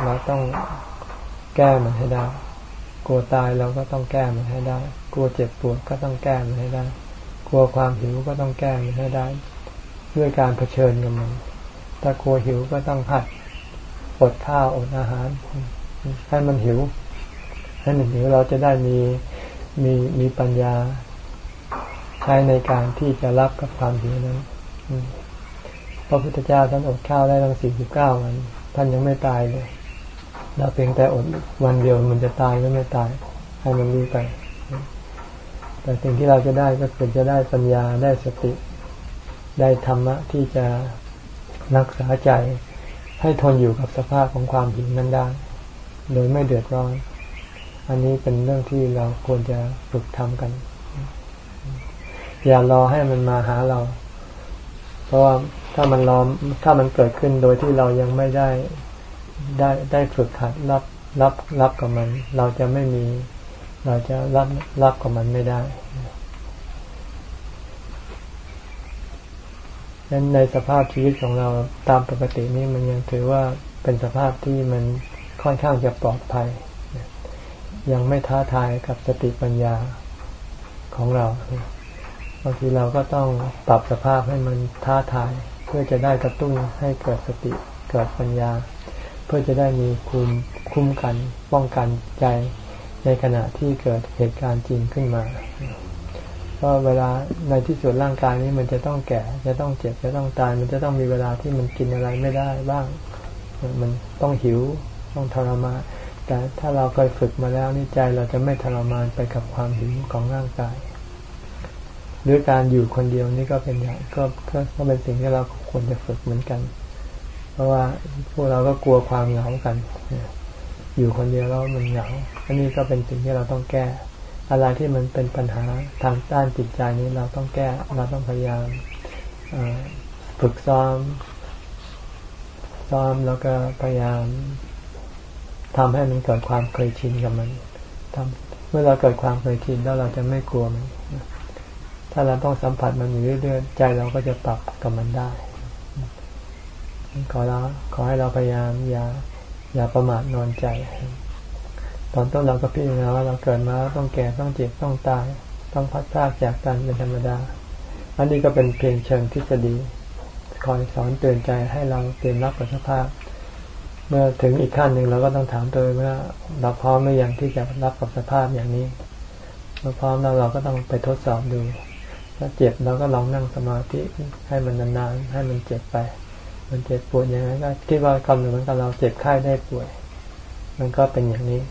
เราต้องแก้มันให้ได้ กลัวตายเราก็ต้องแก้มันให้ได้ กลัวเจ็บปวดก็ต้องแก้มันให้ได้ กลัวความหิวก็ต้องแก้มันให้ได้ ด้วยการเผชิญกับมัน ถ้ากลัวหิวก็ต้องหัด อดข้าวอดอาหาร ให้มันหิว ให้มันหิวเราจะได้มีมีมีปัญญา ใช้ในการที่จะรับกับความหิวนั้นพระพุทธเจ้าท่านอดข้าวได้ตั้งสี่สิบเก้าวัน ท่านยังไม่ตายเลยเราเพียงแต่อดวันเดียวมันจะตายก็ไม่ตาย ให้มันรู้ไป แต่สิ่งที่เราจะได้ก็คือจะได้ปัญญาได้สติ ได้ธรรมะที่จะรักษาใจ ให้ทนอยู่กับสภาพของความหิวนั้นได้ โดยไม่เดือดร้อน อันนี้เป็นเรื่องที่เราควรจะฝึกทำกัน อย่ารอให้มันมาหาเรา เพราะว่าถ้ามันรอถ้ามันเกิดขึ้นโดยที่เรายังไม่ได้ได้ได้ฝึกหัดรับรับรับกับมัน เราจะไม่มี เราจะรับรับกับมันไม่ได้ ดังนั้นในสภาพชีวิตของเราตามปกตินี้มันยังถือว่าเป็นสภาพที่มันค่อนข้างจะปลอดภัย ยังไม่ท้าทายกับสติปัญญาของเราบางทีเราก็ต้องปรับสภาพให้มันท้าทาย เพื่อจะได้กระตุ้นให้เกิดสติเกิดปัญญา เพื่อจะได้มีคุมคุ้มกันป้องกันใจในขณะที่เกิดเหตุการณ์จริงขึ้นมา เพราะเวลาในที่สุดร่างกายนี้มันจะต้องแก่ จะต้องเจ็บ จะต้องตาย มันจะต้องมีเวลาที่มันกินอะไรไม่ได้บ้าง มันต้องหิว ต้องทรมาน แต่ถ้าเราเคยฝึกมาแล้วนี่ใจเราจะไม่ทรมานไปกับความหิวของร่างกาย หรือการอยู่คนเดียวนี่ก็เป็นอย่างก็ก็เป็นสิ่งที่เราควรจะฝึกเหมือนกัน เพราะว่าพวกเราก็กลัวความเหงากัน อยู่คนเดียวแล้วมันเหงา อันนี้ก็เป็นสิ่งที่เราต้องแก้ อะไรที่มันเป็นปัญหาทางด้านจิตใจนี้เราต้องแก้เราต้องพยายามฝึกซ้อม ซ้อมแล้วก็พยายามทำให้มันเกิดความเคยชินกับมันทำเมื่อเราเกิดความเคยชินแล้วเราจะไม่กลัวมันถ้าเราต้องสัมผัสมันอยู่เรื่อยๆใจเราก็จะปรับกับมันได้ ขอเราขอให้เราพยายามอย่าอย่าประมาทนอนใจ ตอนต้นเราก็พิจารณาว่าเราเกิดมาต้องแก่ต้องเจ็บต้องตาย ต้องพัดพลาดจากกันเป็นธรรมดา อันนี้ก็เป็นเพียงเชิงทฤษฎีคอยสอนเตือนใจให้เราเตรียมรับกับสภาพ เมื่อถึงอีกขั้นหนึ่งเราก็ต้องถามตัวว่าเราพร้อมหรือยังที่จะรับกับสภาพอย่างนี้เมื่อพร้อมแล้วเราก็ต้องไปทดสอบดู ถ้าเจ็บเราก็ลองนั่งสมาธิให้มันนานๆให้มันเจ็บไป มันเจ็บปวดอย่างนั้นก็คิดว่ากำหนดมันกับเราเจ็บไข้ได้ป่วย มันก็เป็นอย่างนี้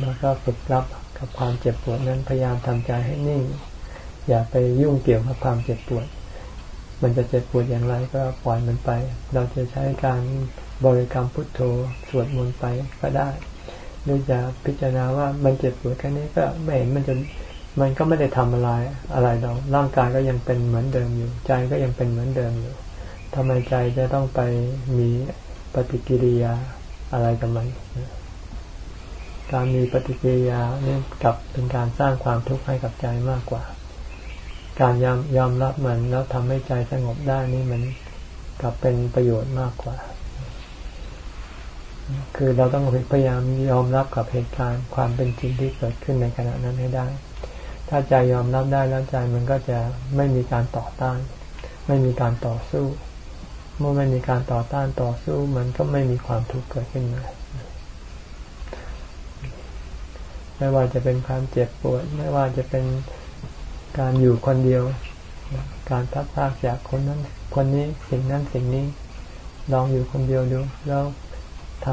แล้วก็ฝึกรับกับความเจ็บปวดนั้นพยายามทำใจให้นิ่ง อย่าไปยุ่งเกี่ยวกับความเจ็บปวด มันจะเจ็บปวดอย่างไรก็ปล่อยมันไป เราจะใช้การบริกรรมพุทโธสวดมนต์ไปก็ได้หรือจะพิจารณาว่ามันเจ็บปวดแค่นี้ก็ไม่เห็นมันจะมันก็ไม่ได้ทำอะไรอะไรเราร่างกายก็ยังเป็นเหมือนเดิมอยู่ ใจก็ยังเป็นเหมือนเดิมอยู่ทำไมใจจะต้องไปมีปฏิกิริยาอะไรกับมัน การมีปฏิกิริยาเนี่ยกับเป็นการสร้างความทุกข์ให้กับใจมากกว่า การยอมยอมรับมันแล้วทำให้ใจสงบได้นี่มันกลับเป็นประโยชน์มากกว่า คือเราต้องพยายามยอมรับกับเหตุการณ์ความเป็นจริงที่เกิดขึ้นในขณะนั้นให้ได้ ถ้าใจยอมรับได้แล้วใจมันก็จะไม่มีการต่อต้าน ไม่มีการต่อสู้ เมื่อไม่มีการต่อต้านต่อสู้ มันก็ไม่มีความทุกข์เกิดขึ้นมา ไม่ว่าจะเป็นความเจ็บปวด ไม่ว่าจะเป็นการอยู่คนเดียว การพักพากจากคนนั้น คนนี้สิ่งนั้นสิ่งนี้ ลองอยู่คนเดียวดูแล้วท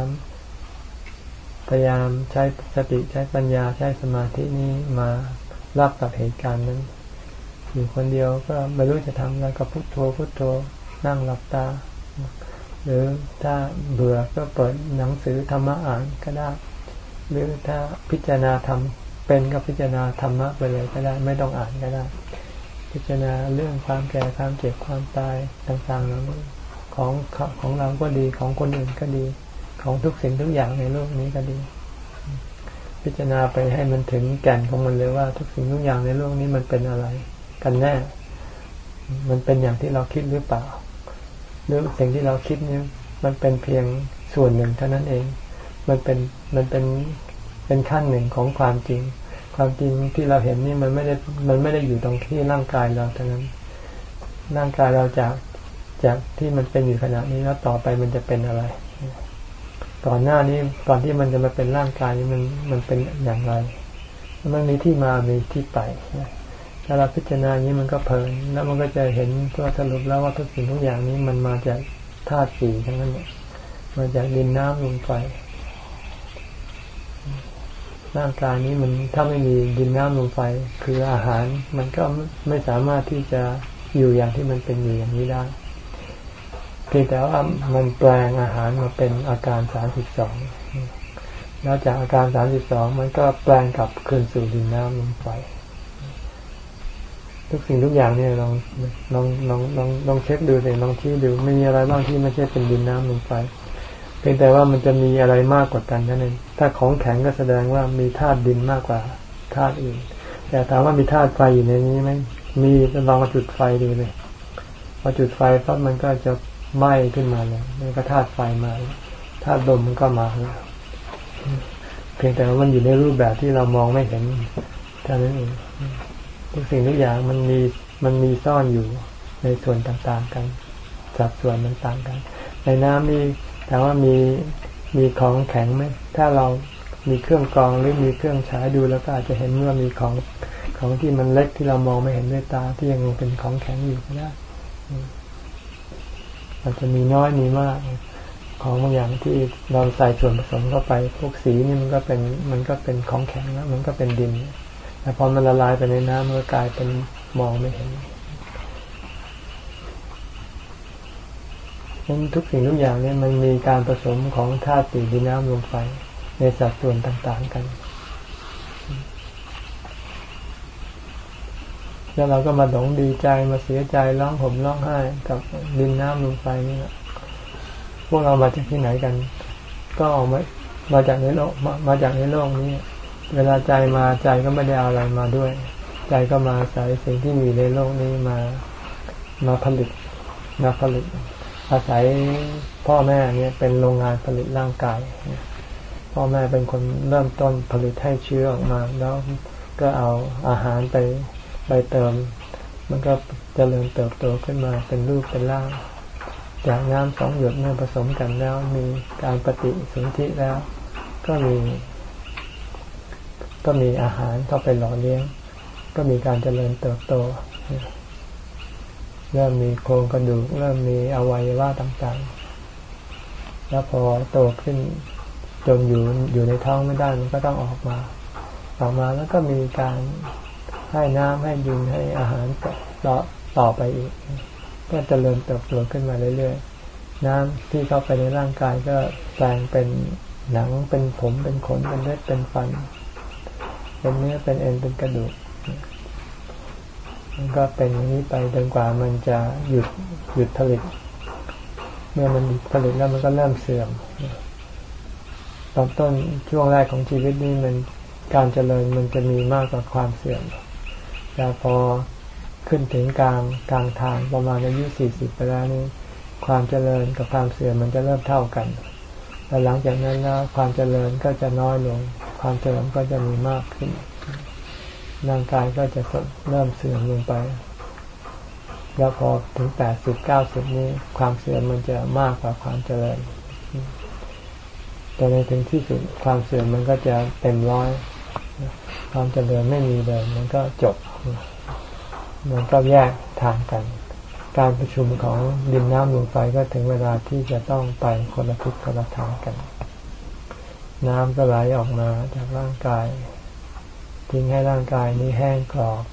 ำพยายามใช้สติใช้ปัญญาใช้สมาธินี้มารับกับเหตุการณ์นั้น อยู่คนเดียวก็ไม่รู้จะทำอะไรก็พุโทโธพุโทโธนั่งหลับตา หรือถ้าเบื่อก็เปิดหนังสือธรรมะอ่านก็ได้ หรือถ้าพิจารณาทำเป็นก็พิจารณาธรรมะไปเลยก็ได้ ไม่ต้องอ่านก็ได้ พิจารณาเรื่องความแก่ความเจ็บความตายต่างๆเหล่านี้ของของเราก็ดีของคนอื่นก็ดี ของทุกสิ่งทุกอย่างในโลกนี้ก็ดี พิจารณาไปให้มันถึงแก่นของมันเลยว่า ทุกสิ่งทุกอย่างในโลกนี้มันเป็นอะไร กันแน่ มันเป็นอย่างที่เราคิดหรือเปล่าหรือสิ่งที่เราคิดนี้มันเป็นเพียงส่วนหนึ่งเท่านั้นเอง มันเป็น มันเป็นเป็นขั้นหนึ่งของความจริง ความจริงที่เราเห็นนี่มันไม่ได้มันไม่ได้อยู่ตรงที่ร่างกายเราเท่านั้นร่างกายเราจากจากที่มันเป็นอยู่ขณะนี้แล้วต่อไปมันจะเป็นอะไรก่อนหน้านี้ก่อนที่มันจะมาเป็นร่างกายนี้มันมันเป็นอย่างไร มันมีที่มา มีที่ไปถ้าเราพิจารณาอย่างนี้มันก็เพลิน แล้วมันก็จะเห็นตัวสรุปแล้วว่าทุกสิ่งทุกอย่างนี้มันมาจากธาตุสี่ทั้งนั้นเนี่ยมาจากดินน้ำลมไฟ ร่างกายนี้มันถ้าไม่มีดินน้ำลมไฟคืออาหาร มันก็ไม่สามารถที่จะอยู่อย่างที่มันเป็นอยู่อย่างนี้ได้เพียงแต่ว่ามันแปลงอาหารมาเป็นอาการสามสิบสองแล้วจากอาการสามสิบสองมันก็แปลงกลับคืนสู่ดินน้ำลมไฟทุกสิ่งทุกอย่างเนี่ยลองลองลองลองลองเช็คดูเลยลองชี้ดูไม่มีอะไรบ้างที่ไม่ใช่เป็นดินน้ำลมไฟ พียงแต่ว่ามันจะมีอะไรมากกว่ากันนั่นเองถ้าของแข็งก็แสดงว่ามีธาตุดินมากกว่าธาตุอื่น แต่ถามว่ามีธาตุไฟอยู่ในนี้ไหมมีลองมาจุดไฟดูเลยพอจุดไฟปั๊บมันก็จะไหม้ขึ้นมาเลยมันก็ธาตุไฟมาธาตุลมมันก็มาแล้วเพียงแต่ว่ามันอยู่ในรูปแบบที่เรามองไม่เห็นเท่านั้นเองทุกสิ่งทุกอย่างมันมีมันมีซ่อนอยู่ในส่วนต่างๆกันสัดส่วนมันต่างกัน ในน้ำนี่ ถามว่ามีมีของแข็งไหมถ้าเรามีเครื่องกรองหรือมีเครื่องฉายดูแล้วก็อาจจะเห็นว่ามีของของที่มันเล็กที่เรามองไม่เห็นด้วยตา ที่ยังเป็นของแข็งอยู่ก็ได้อาจจะมีน้อยมีมาก ของบางอย่างที่เราใส่ส่วนผสมเข้าไป พวกสีนี่มันก็เป็นมันก็เป็นของแข็งแล้วมันก็เป็นดินแต่พอมันละลายไปในน้ำมันก็กลายเป็นมองไม่เห็น นั้นทุกสิ่งทุกอย่างเนี่ยมันมีการผสมของธาตุสีดินน้ำลมไฟในสัดส่วนต่างๆกัน แล้วเราก็มาหลงดีใจมาเสียใจร้องห่มร้องไห้กับดินน้ำลมไฟนี่แหละพวกเรามาจากที่ไหนกัน ก็ออกมามาจากในโลกมามาจากในโลกนี้ เวลาใจมาใจก็ไม่ได้เอาอะไรมาด้วย ใจก็มาใส่สิ่งที่มีในโลกนี้มามาผลิตมาผลิต อาศัยพ่อแม่เนี่ยเป็นโรงงานผลิตร่างกายพ่อแม่เป็นคนเริ่มต้นผลิตให้เชื้อออกมา แล้วก็เอาอาหารไปไปเติม มันก็จเจริญเติบโตขึ้นมาเป็นรูปเป็นร่าง จากน้ำสองหยดเมื่อผสมกันแล้วมีการปฏิสนธิแล้ว ก็มี ก็มีอาหารเข้าไปหล่อเลี้ยง ก็มีการเจริญเติบโต เริ่มมีโครงกระดูก เริ่มมีอวัยวะต่างๆ แล้วพอโตขึ้นจนอยู่อยู่ในท้องไม่ได้มันก็ต้องออกมา ออกมาแล้วก็มีการให้น้ำให้ดินให้อาหารต่อต่อไปอีก ก็จเจริญเติบโตขึ้นมาเรื่อยๆ น้ำที่เข้าไปในร่างกายก็แปลงเป็นหนังเป็นผมเป็นขนเป็นเล็บเป็นฟัน เป็นเนื้อเป็นเอ็นเป็นกระดูก มันก็เป็นอย่างนี้ไปจนกว่ามันจะหยุดหยุดผลิต เมื่อมันหยุดผลิตแล้วมันก็เริ่มเสื่อม ตอนต้นช่วงแรกของชีวิตนี้มันการเจริญมันจะมีมากกว่าความเสื่อมแต่พอขึ้นถึงกลางกลางทางประมาณอายุสี่สิบไปแล้วนี่ความเจริญกับความเสื่อมมันจะเริ่มเท่ากันแต่หลังจากนั้นแล้วความเจริญก็จะน้อยลง ความเจริญก็จะมีมากขึ้น ร่างกายก็จะเริ่มเสื่อมลงไป แล้วพอถึงแปดสิบเก้าสิบนี้ ความเสื่อมมันจะมากกว่าความเจริญแต่ในถึงที่สุดความเสื่อมมันก็จะเต็มร้อย ความเจริญไม่มีเลยมันก็จบ มันก็แยกทางกัน การประชุมของดินน้ำลมไฟก็ถึงเวลาที่จะต้องไปคนละทิศคนละทางกัน น้ำก็ไหลออกมาจากร่างกาย ทิ้งให้ร่างกายนี้แห้งกรอบ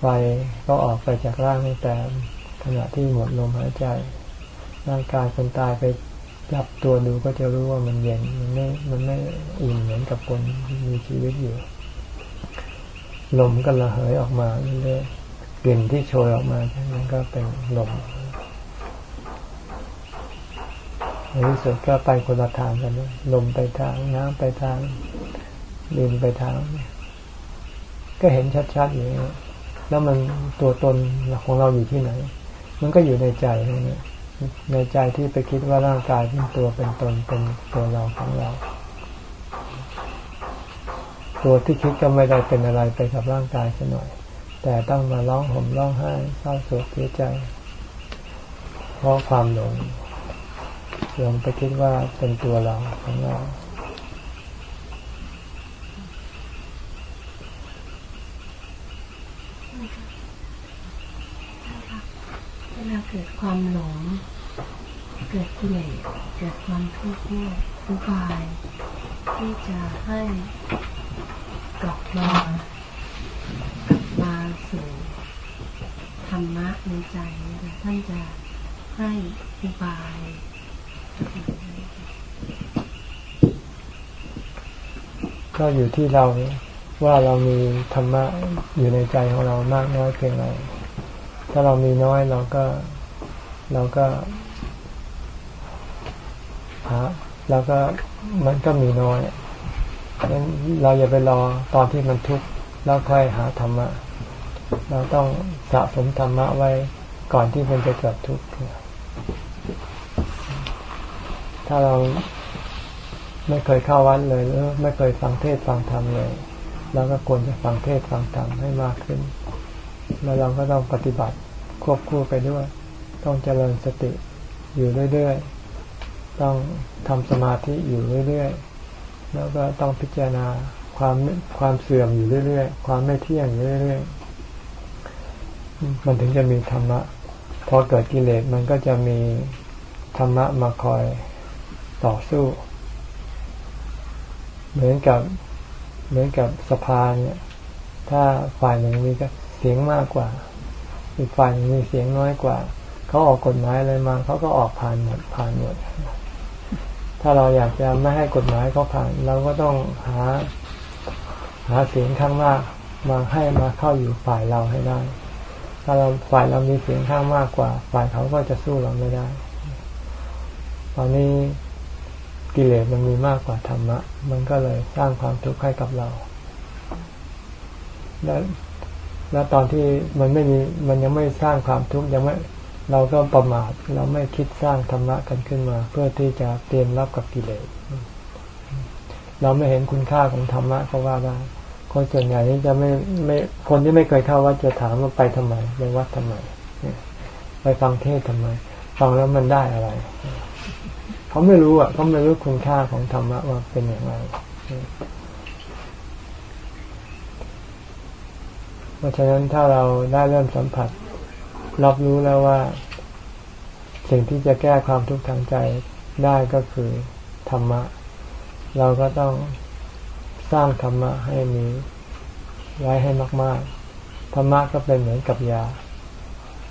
ไฟก็ออกไปจากร่างแต่ขณะที่หมดลมหายใจ ร่างกายคนตายไปจับตัวดูก็จะรู้ว่ามันเย็นมันไม่มันไม่อุ่นเหมือนกับคนมีชีวิตอยู่ ลมก็ระเหยออกมาเรื่อยๆกลิ่นที่โชยออกมามันก็เป็นลมในที่สุดก็ไปคนละทางกันลมไปทางน้ำไปทางดินไปทาง ก็เห็นชัดๆอย่างนี้แล้วมันตัวตนของเราอยู่ที่ไหน มันก็อยู่ในใจนี่ในใจที่ไปคิดว่าร่างกายเป็นตัวเป็นตนเป็นตัวเราของเรา ตัวที่คิดก็ไม่ได้เป็นอะไรไปกับร่างกายซะหน่อย แต่ต้องมาร้องห่มร้องไห้เศร้าโศกเสียใจ เพราะความหลงหลงไปคิดว่าเป็นตัวเราของเรา เวลาเกิดความหลง เกิดกิเลสเกิดความทุกข์เนี่ยอุบายที่จะให้กลับมากลับมาสู่ธรรมะในใจนะคะท่านจะให้อุบายก็อยู่ที่เราว่าเรามีธรรมะอยู่ในใจของเรามากน้อยเพียงไร ถ้าเรามีน้อยเราก็เราก็หาเราก็มันก็มีน้อยฉะนั้นเราอย่าไปรอตอนที่มันทุกข์แล้วค่อยหาธรรมะ เราต้องสะสมธรรมะไว้ก่อนที่มันจะเกิดทุกข์ถ้าเราไม่เคยเข้าวัดเลยหรือไม่เคยฟังเทศฟังธรรมเลยเราก็ควรจะฟังเทศฟังธรรมให้มากขึ้น แล้วเราก็ต้องปฏิบัติ ควบคู่ไปด้วย ต้องเจริญสติอยู่เรื่อยๆ ต้องทำสมาธิอยู่เรื่อยๆ แล้วก็ต้องพิจารณาความความเสื่อมอยู่เรื่อยๆ ความไม่เที่ยงอยู่เรื่อยๆ มันถึงจะมีธรรมะ พอเกิดกิเลสมันก็จะมีธรรมะมาคอยต่อสู้ เหมือนกับเหมือนกับสภาเนี่ย ถ้าฝ่ายหนึ่งมีเสียงมากกว่า อีกฝ่ายมีเสียงน้อยกว่า เขาออกกฎหมายอะไรมาเขาก็ออกผ่านหมดผ่านหมด ถ้าเราอยากจะไม่ให้กฎหมายเขาผ่าน เราก็ต้องหา หาเสียงข้างมากมาให้มาเข้าอยู่ฝ่ายเราให้ได้ ถ้าเราฝ่ายเรามีเสียงข้างมากกว่า ฝ่ายเขาก็จะสู้เราไม่ได้ ตอนนี้กิเลสมันมีมากกว่าธรรมะ มันก็เลยสร้างความทุกข์ให้กับเรา แล้ว แล้วตอนที่มันไม่มีมันยังไม่สร้างความทุกข์ยังไม่เราก็ประมาทเราไม่คิดสร้างธรรมะกันขึ้นมา เพื่อที่จะเตรียมรับกับกิเลสเราไม่เห็นคุณค่าของธรรมะก็ว่าได้คนส่วนใหญ่นี้จะไม่ไม่คนที่ไม่เคยเข้าวัดจะถามว่าไปทำไมไปวัดทำไมไปฟังเทศทำไมฟังแล้วมันได้อะไร เขาไม่รู้อะเขาไม่รู้คุณค่าของธรรมะว่าเป็นอย่างไร เพ ราะฉะนั้นถ้าเราได้เริ่มสัมผัส รับรู้แล้วว่า สิ่งที่จะแก้ความทุกข์ทางใจได้ก็คือธรรมะ เราก็ต้องสร้างธรรมะให้มีไว้ให้มาก ๆ ธรรมะก็เป็นเหมือนกับยา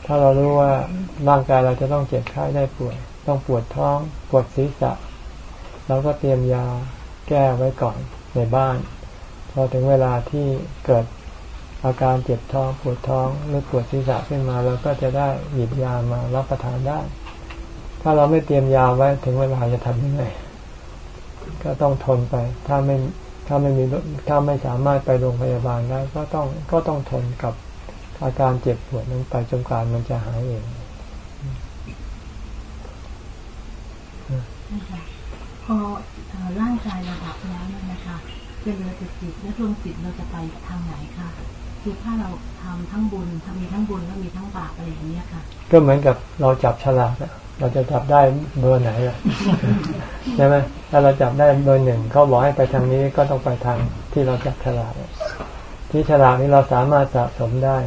ถ้าเรารู้ว่าร่างกายเราจะต้องเจ็บไข้ได้ป่วย ต้องปวดท้อง ปวดศีรษะ เราก็เตรียมยาแก้ไว้ก่อนในบ้าน พอถึงเวลาที่เกิด อาการเจ็บท้องปวดท้องหรือปวดศีรษะขึ้นมาเราก็จะได้หยิบยามารับประทานได้ ถ้าเราไม่เตรียมยาไว้ถึงเวลาจะทำยังไงก็ต้องทนไป ถ้าไม่ถ้าไม่มีถ้าไม่สามารถไปโรงพยาบาลได้ก็ต้องก็ต้องทนกับอาการเจ็บปวดนั้นไปจนกว่ามันจะหายเองพอร่างกายเราดับแล้วนะคะจะเหลือแต่จิตและดวงจิตเราจะไปทางไหนคะ คือถ้าเราทำทั้งบุญทำมีทั้งบุญแล้วมีทั้งบาปอะไรอย่างนี้ค่ะ ก็เหมือนกับเราจับฉลากเราจะจับได้เบอร์ไหนล่ะใช่ไหมถ้าเราจับได้เบอร์หนึ่งเขาบอกให้ไปทางนี้ก็ต้องไปทางที่เราจับฉลากที่ฉลากนี้เราสามารถสะสมได้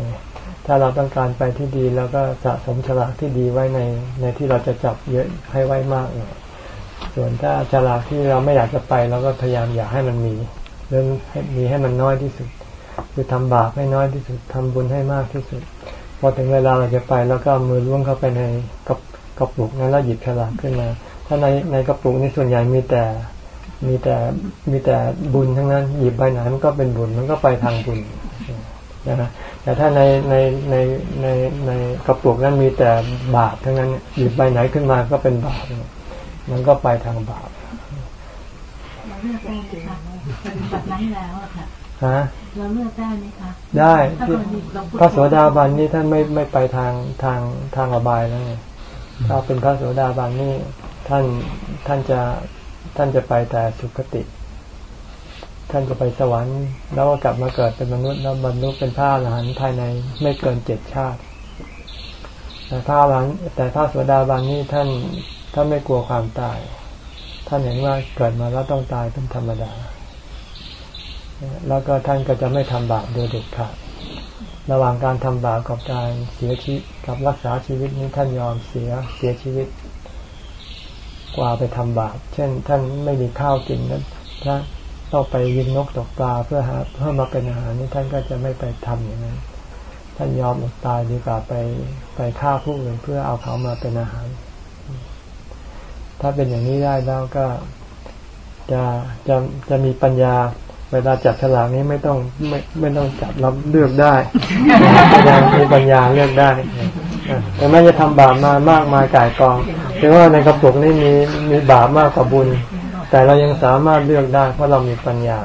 ถ้าเราต้องการไปที่ดีเราก็สะสมฉลากที่ดีไว้ในในที่เราจะจับเยอะให้ไว้มากหน่อยส่วนถ้าฉลากที่เราไม่อยากจะไปเราก็พยายามอยากให้มันมีเรื่องมีให้มันน้อยที่สุด คือทำบาปให้น้อยที่สุดทำบุญให้มากที่สุด พอถึงเวลาเราจะไปแล้วก็มือล้วงเข้าไปในกระกระปุกนั้นแล้วหยิบฉลากขึ้นมา ถ้าในในกระปุกนี้ส่วนใหญ่มีแต่มีแต่มีแต่บุญทั้งนั้น หยิบใบไหนมันก็เป็นบุญมันก็ไปทางบุญนะฮะแต่ถ้าในในในในในกระปุกนั้นมีแต่บาปทั้งนั้นหยิบใบไหนขึ้นมาก็เป็นบาปมันก็ไปทางบาปเราเลือกได้ไหมคะปฏิบัตินั้นแล้วอะค่ะ ฮะเราเลือกได้ไหมคะได้พระโสดาบันนี่ท่านไม่ไม่ไปทางทางทางอบายแล้วไงถ้าเป็นพระโสดาบันนี่ท่านท่านจะท่านจะไปแต่สุคติ ท่านจะไปสวรรค์ แล้วก็กลับมาเกิดเป็นมนุษย์แล้วบรรลุเป็นพระอรหันต์ภายในไม่เกินเจ็ดชาติ แต่พระอรหันต์แต่พระโสดาบันนี่ท่านท่านไม่กลัวความตาย ท่านเห็นว่าเกิดมาแล้วต้องตายเป็นธรรมดา แล้วก็ท่านก็จะไม่ทำบาปโดยเด็ดขาดระหว่างการทำบาปกับการเสียชีวิตกับรักษาชีวิตนี้ท่านยอมเสียเสียชีวิต กว่าไปทำบาปเช่น ท่านไม่มีข้าวกินนั้นถ้าตต้องไปยิงนกตกปลาเพื่อหาเพื่อมาเป็นอาหารนี่ท่านก็จะไม่ไปทำอย่างนั้นท่านยอมอดตายดีกว่าไปไปฆ่าผู้อื่นเพื่อเอาเขามาเป็นอาหาร ถ้าเป็นอย่างนี้ได้แล้วก็จะจะจะมีปัญญา เวลาจับฉลากนี้ไม่ต้องไม่ไม่ต้องจับรับเลือกได้ยังมีปัญญาเลือกได้แต่ไม่จะทำบาปมามากมายก่ายกองถึงว่าในกระปุกนี้มีมีบาปมากกว่าบุญ แต่เรายังสามารถเลือกได้ เพราะเรามีปัญญา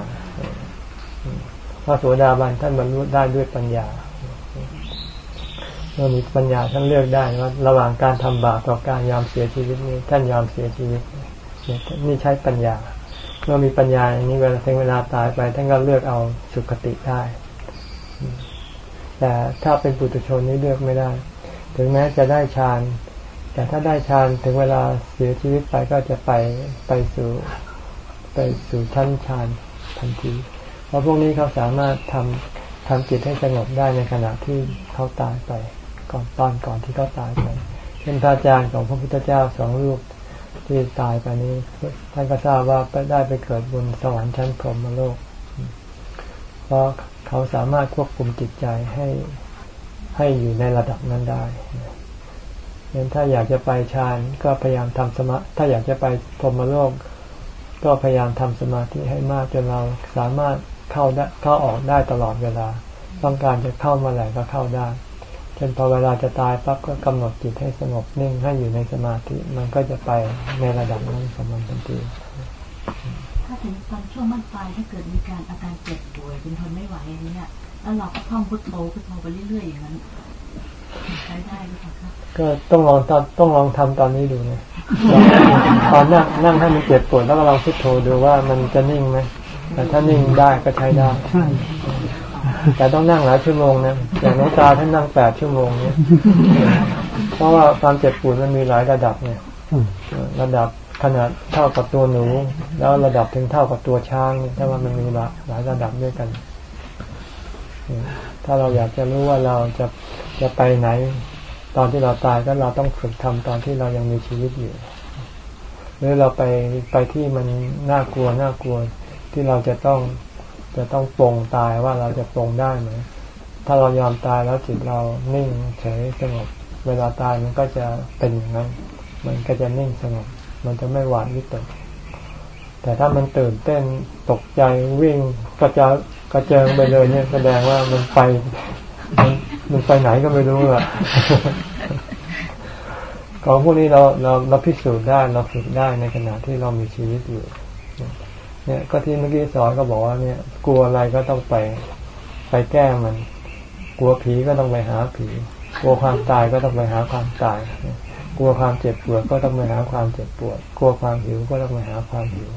พระโสดาบันท่านบรรลุได้ด้วยปัญญาเมื่อมีปัญญาท่านเลือกได้ว่าระหว่างการทำบาปกับการยอมเสียชีวิตนี้ท่านยอมเสียชีวิตนี่ใช้ปัญญา เมื่อมีปัญญาอย่างนี้เวลาถึงเวลาตายไปท่านก็เลือกเอาสุคติได้ แต่ถ้าเป็นปุถุชนนี้เลือกไม่ได้ ถึงแม้จะได้ฌานแต่ถ้าได้ฌานถึงเวลาเสียชีวิตไปก็จะไปไปสู่ไปสู่ชั้นฌานทันที เพราะพวกนี้เขาสามารถทำทำจิตให้สงบได้ในขณะที่เขาตายไป ก่อนตอนก่อนที่เขาตายไปเช่นพระอาจารย์ของพระพุทธเจ้าสองรูป ที่ตายไปนี้ ท่านก็ทราบว่าได้ไปเกิดบนสวรรค์ชั้นพรหมโลก เพราะเขาสามารถควบคุมจิตใจให้ให้อยู่ในระดับนั้นได้งั้นถ้าอยากจะไปฌานก็พยายามทำสมาถ้าอยากจะไปพรหมโลก ก็พยายามทำสมาธิให้มากจนเราสามารถเข้าได้เข้าออกได้ตลอดเวลา ต้องการจะเข้ามาไหนก็เข้าได้ ช่นพอเวลาจะตายปั๊บก็กำหนดจิตให้สงบนิ่งให้อยู่ในสมาธิมันก็จะไปในระดับนั้นของมันทันทีถ้าถึงตอนช่วงมันปลายถ้าเกิดมีการอาการเจ็บป่วยจนทนไม่ไหวอย่างนี้แล้วเราก็ท่องพุทโธพุทโธไปเรื่อยๆอย่างนั้นใช้ได้หรือเปล่าครับก็ต้องลองตอนต้องลองทำตอนนี้ดูนะตอนนั่งนั่งให้มันเจ็บปวดแล้วก็ลองพุทโธดูว่ามันจะนิ่งไหมแต่ถ้านิ่งได้ก็ใช้ได้ แต่ต้องนั่งหลายชั่วโมงนะอย่างน้องตาท่านนั่งแปดชั่วโมงเนี่ยเพราะว่าความเจ็บปวดมันมีหลายระดับเนี่ยระดับขนาดเท่ากับตัวหนู แล้วระดับถึงเท่ากับตัวช้างถ้าว่ามันมีหลายระดับด้วยกัน ถ้าเราอยากจะรู้ว่าเราจะจะไปไหน ตอนที่เราตายก็เราต้องฝึกทำตอนที่เรายังมีชีวิตอยู่ หรือเราไปไปที่มันน่ากลัวน่ากลัวที่เราจะต้อง จะต้องปรงตายว่าเราจะปรงได้ไหมถ้าเรายอมตายแล้วจิตเรานิ่งเฉยสงบ เวลาตายมันก็จะเป็นอย่างนั้น มันก็จะนิ่งสงบ มันจะไม่หวาดวิตก แต่ถ้ามันตื่นเต้นตกใจวิ่งกระจายกระเจิงไปเลยเนี่ยแสดงว่ามันไปมันมันไปไหนก็ไม่รู้อะของพวกนี้เราเราเราพิสูจน์ได้เราฝึกได้ในขณะที่เรามีชีวิตอยู่ เนี่ยก็ที่เมื่อกี้สอนก็บอกว่าเนี่ย กลัวอะไรก็ต้องไปไปแก้มัน กลัวผีก็ต้องไปหาผี กลัวความตายก็ต้องไปหาความตาย กลัวความเจ็บปวดก็ต้องไปหาความเจ็บปวด กลัวความหิวก็ต้องไปหาความหิว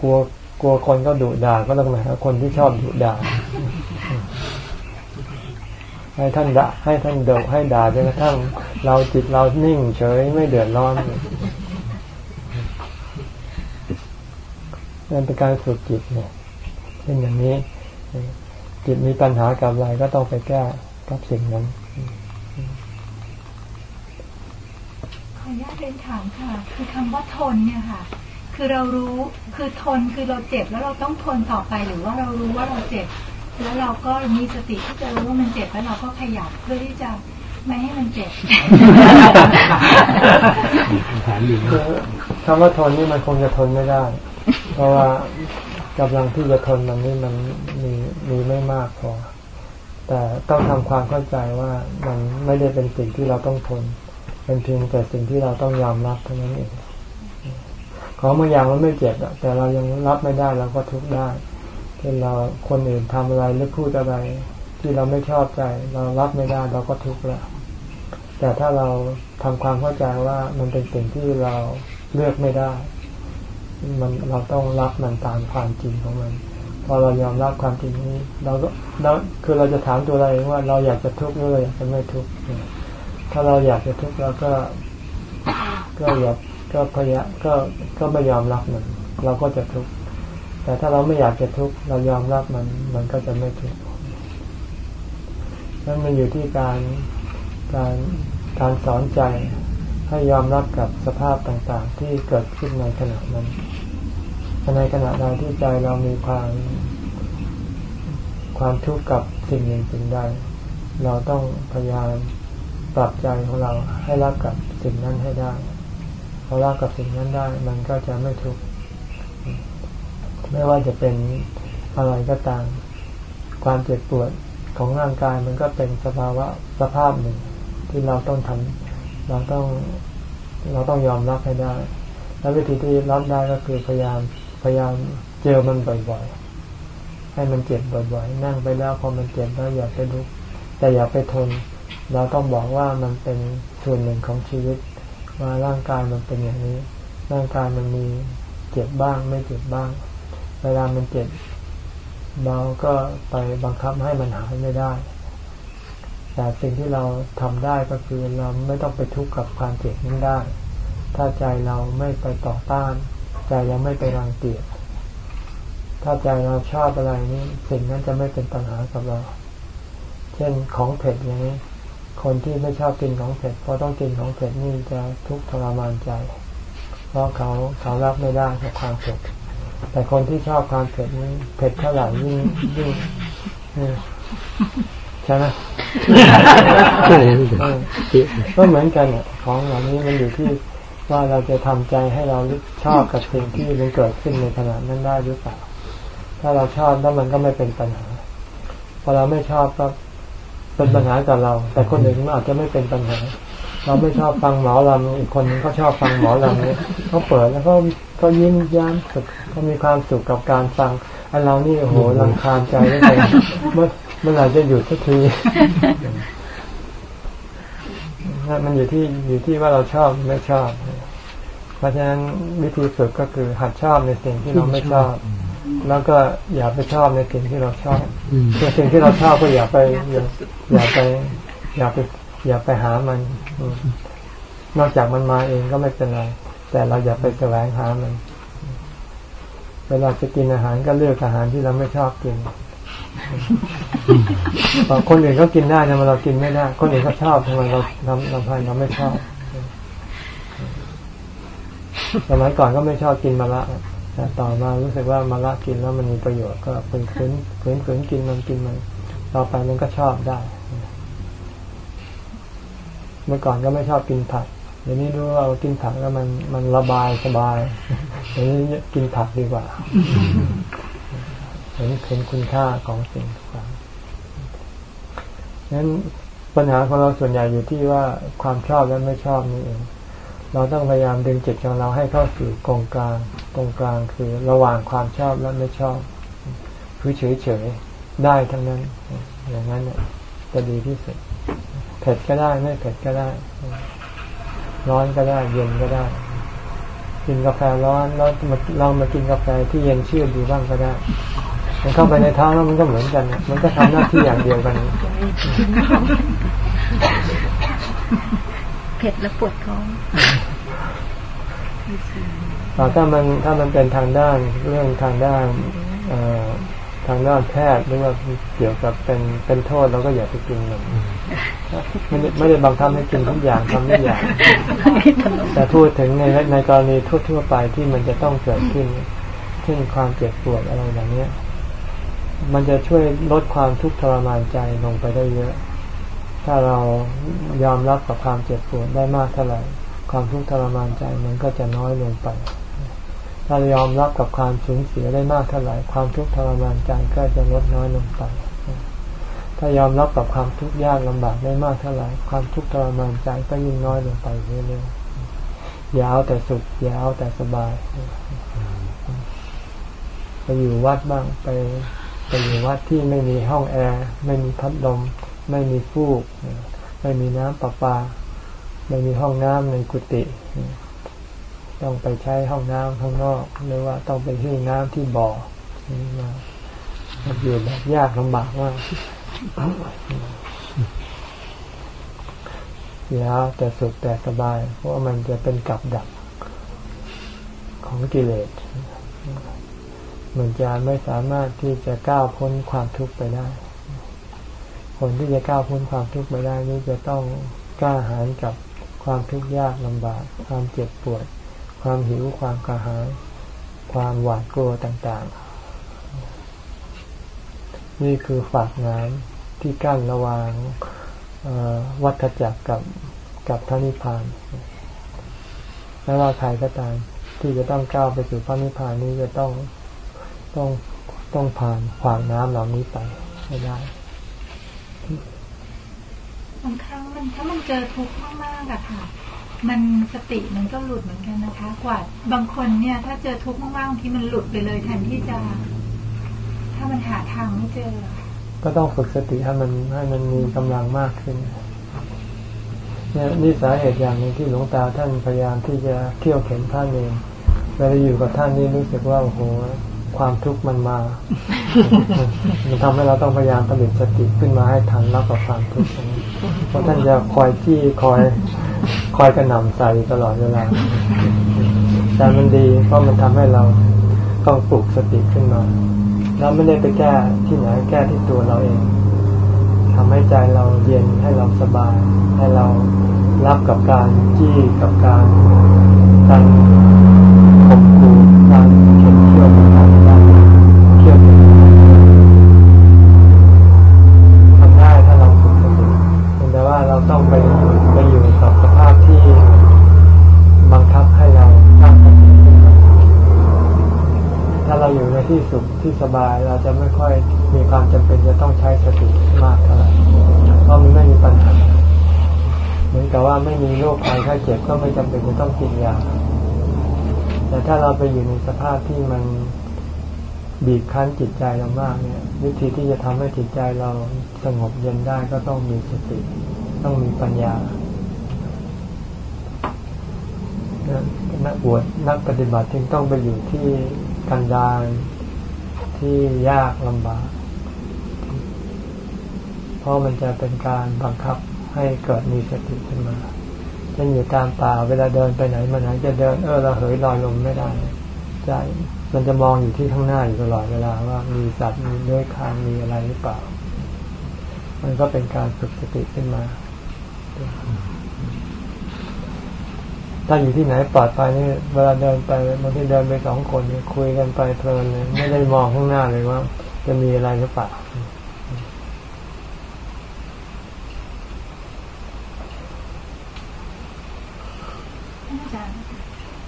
กลัวกลัวคนก็ดุด่าก็ต้องไปหาคนที่ชอบดุด่าให้ท่านด่าให้ท่านเดาให้ด่าจนกระทั่งเราจิตเรานิ่งเฉยไม่เดือดร้อน นั่นเป็นการฝึกจิตเนี่ยเป็นอย่างนี้ จิตมีปัญหากับอะไรก็ต้องไปแก้กับสิ่งนั้นขออนุญาตเรียนถามค่ะ คือคำว่าทนเนี่ยค่ะ คือเรารู้คือทนคือเราเจ็บแล้วเราต้องทนต่อไปหรือว่าเรารู้ว่าเราเจ็บ แล้วเราก็มีสติที่จะรู้ว่ามันเจ็บแล้วเราก็ขยับเพื่อที่จะไม่ให้มันเจ็บคำว่าทนนี่มันคงจะทนไม่ได้ เพราะว่ากำลังที่จะทนมันนี่มันมีมีไม่มากพอ แต่ต้องทำความเข้าใจว่ามันไม่ได้เป็นสิ่งที่เราต้องทน เป็นเพียงแต่สิ่งที่เราต้องยอมรับเท่านั้นเองของบางอย่างมันไม่เจ็บแต่เรายังรับไม่ได้เราก็ทุกข์ได้เช่นเราคนอื่นทำอะไรหรือพูดอะไร ที่เราไม่ชอบใจ เรารับไม่ได้เราก็ทุกข์แล้วแต่ถ้าเราทำความเข้าใจว่ามันเป็นสิ่งที่เราเลือกไม่ได้ มันเราต้องรับมันตามความจริงของมัน พอเรายอมรับความจริงนี้ เราก็เราคือเราจะถามตัวเราเองว่าเราอยากจะทุกข์หรือเราอยากจะไม่ทุกข์ถ้าเราอยากจะทุกข์เราก็ ก็อยากก็พยายก็ก็ไม่ยอมรับมัน เราก็จะทุกข์แต่ถ้าเราไม่อยากจะทุกข์เรายอมรับมัน มันก็จะไม่ทุกข์นั่นมันอยู่ที่การการการสอนใจให้ยอมรับกับสภาพต่างๆ ที่เกิดขึ้นในขณะนั้น ในขณะใดที่ใจเรามีความความทุกข์กับสิ่งหนึ่งสิ่งใด เราต้องพยายามปรับใจของเราให้รับกับสิ่งนั้นให้ได้พอรับกับสิ่งนั้นได้ มันก็จะไม่ทุกข์ไม่ว่าจะเป็นอะไรก็ตาม ความเจ็บปวดของร่างกายมันก็เป็นสภาวะสภาพหนึ่ง ที่เราต้องทำเราต้อง เราต้องยอมรับให้ได้ และวิธีที่รับได้ก็คือพยายาม พยายามเจอมันบ่อยๆ ให้มันเจ็บบ่อยๆ นั่งไปแล้วพอมันเจ็บแล้วอย่าไปลุก แต่อย่าไปทน เราต้องบอกว่ามันเป็นส่วนหนึ่งของชีวิต ว่าร่างกายมันเป็นอย่างนี้ ร่างกายมันมีเจ็บบ้าง ไม่เจ็บบ้าง เวลามันเจ็บเราก็ไปบังคับให้มันหายไม่ได้ แต่สิ่งที่เราทำได้ก็คือเราไม่ต้องไปทุกข์กับความเจ็บนั้นได้ ถ้าใจเราไม่ไปต่อต้าน ใจยังไม่ไปรังเกียจถ้าใจเราชอบอะไรนี่สิ่งนั้นจะไม่เป็นปัญหากับเรา เช่นของเผ็ดอย่างนี้ คนที่ไม่ชอบกินของเผ็ดพอต้องกินของเผ็ดนี่จะทุกข์ทรมานใจ เพราะเขาเขารับไม่ได้กับความเผ็ดแต่คนที่ชอบความเผ็ดนี้เผ็ดเท่าไหร่ยิ่งยิ่งใช่ไหมใช่ก็เหมือนกันของเหล่านี้มันอยู่ที่ ว่าเราจะทำใจให้เราชอบกับสิ่งที่มันเกิดขึ้นในขณะนั้นได้หรือเปล่า ถ้าเราชอบแล้วมันก็ไม่เป็นปัญหา พอเราไม่ชอบก็เป็นปัญหากับเรา แต่คนอื่นอาจจะไม่เป็นปัญหา เราไม่ชอบฟังหมอลำอีกคนนึงเขาชอบฟังหมอลำเนี่ยเขาเปิดแล้วก็ก็ยิ้มย้มสุขเขามีความสุขกับการฟังไอ้เรานี่โอ้โหรังคาญใจได้เลยเมื่อเมื่อไหร่จะหยุดสักที มันอยู่ที่อยู่ที่ว่าเราชอบไม่ชอบ เพราะฉะนั้นวิธีฝึกก็คือหัดชอบในสิ่งที่เราไม่ชอบ แล้วก็อย่าไปชอบในสิ่งที่เราชอบคือสิ่งที่เราชอบก็อย่าไปอย่าอย่าไป อย่าไป อย่าไปหามัน นอกจากมันมาเองก็ไม่เป็นไร แต่เราอย่าไปแสวงหามัน เวลาจะกินอาหารก็เลือกอาหารที่เราไม่ชอบกินบาง คนอื่นเขากินได้ทำไมเรากินไม่ได้ คนอื่นเขาชอบทำไมเราทำเราพันเราไม่ชอบสมัยก่อนก็ไม่ชอบกินมะระแต่ต่อมารู้สึกว่ามะระกินแล้วมันมีประโยชน์ก็เป็นฝืนฝืนฝืนกินมันกินมันต่อไปมันก็ชอบได้ เมื่อก่อนก็ไม่ชอบกินผักเดี๋ยวนี้รู้ว่ากินผักแล้วมันมันระบายสบายเดี๋ยวนี้กินผักดีกว่า เห็นเห็นคุณค่าของสิ่งต่างนั้นปัญหาของเราส่วนใหญ่อยู่ที่ว่าความชอบและไม่ชอบนี่เอง เราต้องพยายามดึงจิตของเราให้เข้าสู่กองกลางตรงกลางคือระหว่างความชอบและไม่ชอบคือเฉยเฉยได้ทั้งนั้น อย่างนั้นจะดีที่สุดเผ็ดก็ได้ไม่เผ็ดก็ได้ ร้อนก็ได้ เย็นก็ได้ กินกาแฟร้อนแล้วมาเรามากินกาแฟที่เย็นชื่อดีบ้างก็ได้ มันเข้าไปในท้องแล้วมันก็เหมือนกัน มันก็ทำหน้าที่อย่างเดียวกันเผ็ดแล้วปวดท้องถ้ามันถ้ามันเป็นทางด้านเรื่องทางด้านทางด้านแพทย์หรือว่าเกี่ยวกับเป็นเป็นโทษเราก็อย่าไปกินมันไม่ได้ไม่ได้บังคับให้กินทุกอย่างทำทุกอย่าง แต่พูดถึงในในกรณีทั่วๆไปที่มันจะต้องเกิดขึ้นเช่นความเจ็บปวดอะไรอย่างเนี้ย มันจะช่วยลดความทุกข์ทรมานใจลงไปได้เยอะ ถ้าเรายอมรับกับความเจ็บปวดได้มากเท่าไหร่ ความทุกข์ทรมานใจมันก็จะน้อยลงไป ถ้าเรายอมรับกับความสูญเสียได้มากเท่าไหร่ ความทุกข์ทรมานใจก็จะลดน้อยลงไป ถ้ายอมรับกับความทุกข์ยากลำบากได้มากเท่าไหร่ ความทุกข์ทรมานใจก็ยิ่งน้อยลงไปเรื่อยๆ อย่าเอาแต่สุข อย่าเอาแต่สบาย ไปอยู่วัดบ้าง ไป ไปอยู่วัดที่ไม่มีห้องแอร์ ไม่มีพัดลม ไม่มีฟูก ไม่มีน้ำประปา ไม่มีห้องน้ำในกุฏิต้องไปใช้ห้องน้ำข้างนอกหรือว่าต้องไปที่น้ำที่บ่อมาอยู่แบบยากลำบากมากอย่าแต่สุขแต่สบาย เพราะมันจะเป็นกับดักของกิเลส มันจะไม่สามารถที่จะก้าวพ้นความทุกข์ไปได้ คนที่จะก้าวพ้นความทุกข์ไปได้นี่จะต้องกล้าหาญกับความทุกข์ยากลำบาก ความเจ็บปวด ความหิวความกระหาย ความหวาดกลัวต่างๆ นี่คือฝากน้ำที่กั้นระหว่างวัฏจักรกับกับพระนิพพานไม่ว่าใครก็ตามที่จะต้องก้าวไปสู่พระนิพพานนี้จะต้อง ต้องต้องผ่านขวางน้ำเหล่านี้ไปให้ได้บางครั้งมันถ้ามันเจอทุกข์มากๆอะค่ะ มันสติมันก็หลุดเหมือนกันนะคะ กว่าบางคนเนี่ย ถ้าเจอทุกข์มากๆที่มันหลุดไปเลยแทนที่จะ ถ้ามันหาทางไม่เจอ ก็ต้องฝึกสติให้มันให้มันมีกำลังมากขึ้นเนี่ยนี่สาเหตุอย่างหนึ่งที่หลวงตาท่านพยายามที่จะเที่ยวเข็นท่านเองเวลาอยู่กับท่านนี่รู้สึกว่าโอ้โห ความทุกข์มันมา มันทำให้เราต้องพยายามผลิตสติขึ้นมาให้ทันรับกับความทุกข์เพราะท่านจะคอยที่คอยคอยกระหน่ำใส่ตลอดเวลา แต่มันดีเพราะมันทำให้เราต้องปลุกสติขึ้นมาเราไม่ได้ไปแก้ที่ไหนแก้ที่ตัวเราเองทำให้ใจเราเย็นให้เราสบาย ให้เรารับกับการจี้กับการการข่มขู่การเข็นเที่ยวต่างๆได้เที่ยวทำได้ถ้าเราฝึกสติแต่ว่าเราต้องไปไปอยู่กับสภาพที่บังคับให้เราตั้งสติถ้าเราอยู่ใน ที่สุขที่สบายเราจะไม่ค่อยมีความจำเป็นจะต้องใช้สติมากเท่าไหร่เพราะมันไม่มีปัญหา เหมือนกับว่าไม่มีโรคภัยไข้เจ็บก็ไม่จำเป็นจะต้องกินยาแต่ถ้าเราไปอยู่ในสภาพที่มันบีบคั้นจิตใจเรามากเนี่ย วิธีที่จะทำให้จิตใจเราสงบเย็นได้ก็ต้องมีสติ ต้องมีปัญญานักบวชนักปฏิบัติจึงต้องไปอยู่ที่กันดาร ที่ยากลำบาก เพราะมันจะเป็นการบังคับให้เกิดมีสติขึ้นมาเช่นอยู่ตามป่าเวลาเดินไปไหนมาไหนจะเดินเออเราเหยลอยลมไม่ได้ใจมันจะมองอยู่ที่ข้างหน้าอยู่ตลอดเวลาว่ามีสัตว์มีเลื้อยคานมีอะไรหรือเปล่า มันก็เป็นการฝึกสติขึ้นมา ถ้าอยู่ที่ไหนปลอดภัยนี่เวลาเดินไปบางทีเดินไปสองคนคุยกันไปเพลินเลยไม่ได้มองข้างหน้าเลยว่า จะมีอะไรหรือเปล่า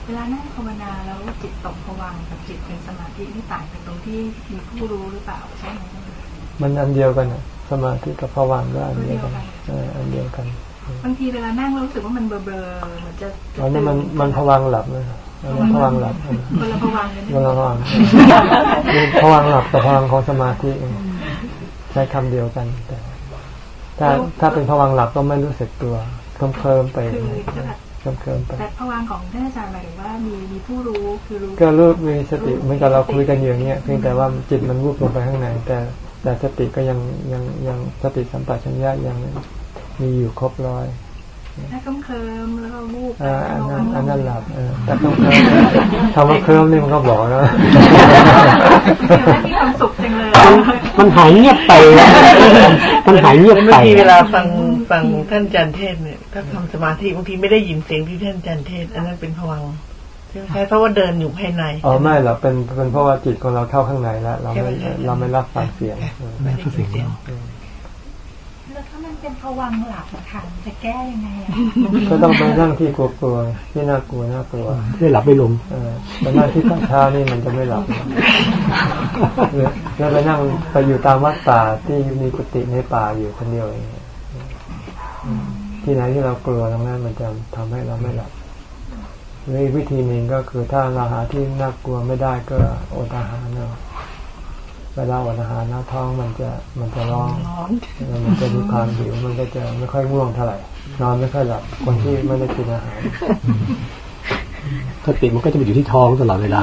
เวลานั่งภาวนาแล้วจิตตกผวังกับจิตเป็นสมาธิที่ต่างกันตรงที่มีผู้รู้หรือเปล่าใช่ไหมมันอันเดียวกันอะสมาธิกับผวังก็อันเดียวกันอันเดียวกัน บางทีเวลานั่งรู้สึกว่ามันเบลอๆเหมือนจะอันนี้มันมันผวังหลับเลยมันผวังหลับคนละผวังเลยคนละผวังผวังหลับกับผวังของสมาธิใช้คำเดียวกันแต่ถ้าถ้าเป็นผวังหลับก็ไม่รู้สึกตัวเคลิ้มเคลิ้มไปเคิมไปแต่พวังของท่านอาจารย์หมายถึงว่ามีมีผู้รู้คือรู้ก็รู้มีสติเหมือนกับเราคุยกันอย่างเงี้ยเพียงแต่ว่าจิตมันวูบลงไปข้างในแต่แต่สติก็ยังยังยังสติสัมปชัญญะยัง มีอยู่ครบร้อยถ้าเคลิ้มแล้วก็วูบอันนั้นอันนั้นหลับแต่ต้องเคลิ้มคำว่าเคลิ้มนี่มันก็บอกนะมีความสุขจังเลย มันหายเงียบไปมันหายเงียบไปเวลาฟังฟังท่านจันเทศเนี่ยถ้าทำสมาธิบางทีไม่ได้ยินเสียงที่ท่านจันเทศ อันนั้นเป็นพวังใช่เพราะว่าเดินอยู่ภายในอ๋อไม่หรอกเป็นเป็นเพราะว่าจิตของเราเข้าข้างในแล้วเราไม่เราไม่รับฟังเสียงไม่ได้เสียงแล้วถ้ามัน เป็นพวังหลับค่ะจะแก้ยังไงอะก็ต้องไปนั่งที่กลัวๆที่น่ากลัวน่ากลัวไม่หลับไม่ลงเออไปนั่งที่ข้างเท้านี่มันจะไม่หลับแล้วไปนั่งไปอยู่ตามวัดป่าที่มีกุฏิในป่าอยู่คนเดียวเองที่ไหนที่เรากลัวตรงนั้นมันจะทำให้เราไม่หลับหรือวิธีหนึ่งก็คือถ้าเราหาที่น่ากลัวไม่ได้ก็อดอาหารเนาะ เวลาอดอาหารแล้วท้องมันจะมันจะร้องมันจะมีความหิวมันก็จะไม่ค่อยง่วงเท่าไหร่นอนไม่ค่อยหลับคนที่ไม่ได้กินอาหารสติมันก็จะไปอยู่ที่ท้องตลอดเวลา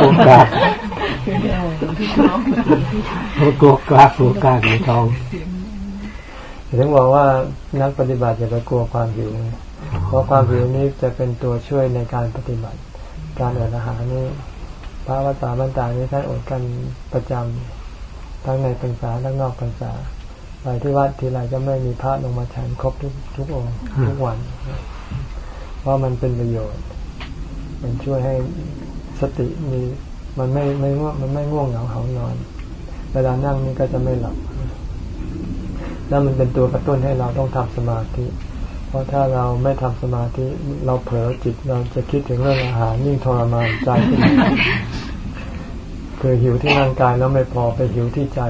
โอกาสโอกาสโอกาสในท้องถึงบอกว่านักปฏิบัติอย่าไปกลัวความหิว เพราะความหิวนี้จะเป็นตัวช่วยในการปฏิบัติ การอดอาหารนี้ พระวัตาบรรดานี้ท่านอดกันประจำทั้งในพรรษาทั้งนอกพรรษาไปที่วัดทีไรจะไม่มีพระลงมาฉันครบทุกทุกองค์ทุกวัน เพราะมันเป็นประโยชน์ มันช่วยให้สติมีมันไม่ไม่ง่วงมันไม่ง่วงเหงาเหานอน เวลานั่งนี่ก็จะไม่หลับ แล้วมันเป็นตัวกระตุ้นให้เราต้องทำสมาธิ เพราะถ้าเราไม่ทำสมาธิเราเผลอจิตเราจะคิดถึงเรื่องอาหารยิ่งทรมานใจขึ้นคือหิวที่ร่างกายแล้วไม่พอไปหิวที่ใจ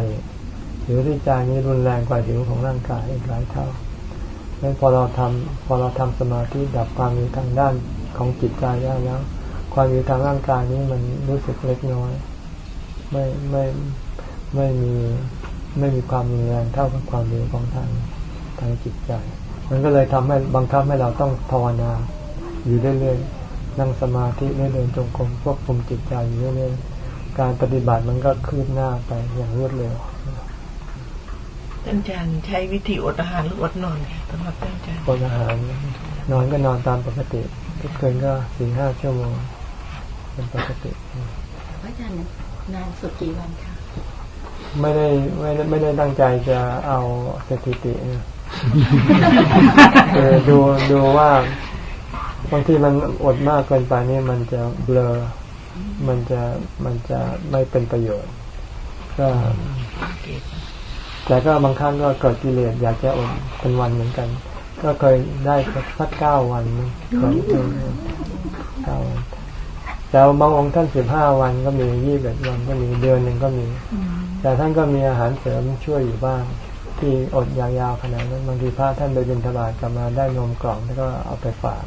หิวที่ใจนี้รุนแรงกว่าหิวของร่างกายอีกหลายเท่าดังนั้นพอเราทำพอเราทำสมาธิดับความมีทางด้านของจิตใจได้แล้ว ความมีทางร่างกายนี้มันรู้สึกเล็กน้อย ไม่ไม่ไม่มีไม่มีความรุนแรงเท่ากับความมีของทางทางจิตใจ มันก็เลยทำให้บังคับให้เราต้องภาวนาอยู่เรื่อยๆนั่งสมาธิเรื่อยเดินจงกรมควบคุมจิตใจอยู่เรื่อยๆการปฏิบัติมันก็คืบหน้าไปอย่างรวดเร็วท่านอาจารย์ใช้วิธีอดอาหารหรืออดนอนสำหรับท่านอาจารย์อดอาหารนอนก็นอนตามปกติทุกคืนก็สี่ห้าชั่วโมงเป็นปกติพระอาจารย์นานสุดกี่วันคะไม่ได้ไม่ได้ไม่ได้ตั้งใจจะเอาสถิตินะ คือดูดูว่าบางทีมันอดมากเกินไปนี่มันจะเบลอ มันจะมันจะไม่เป็นประโยชน์ ก็แต่ก็บางครั้งก็เกิดกิเลสอยากจะอดเป็นวันเหมือนกัน ก็เคยได้สักเก้าวันเคยเคยเก้าวันแต่บางองค์ท่านสิบห้าวันก็มียี่สิบเอ็ดวันก็มีเดือนหนึ่งก็มี แต่ท่านก็มีอาหารเสริมช่วยอยู่บ้าง ที่อดยาวๆขนาดนั้นบางทีพระท่านไปบิณฑบาตกลับมาได้นมกล่องแล้วก็เอาไปฝาก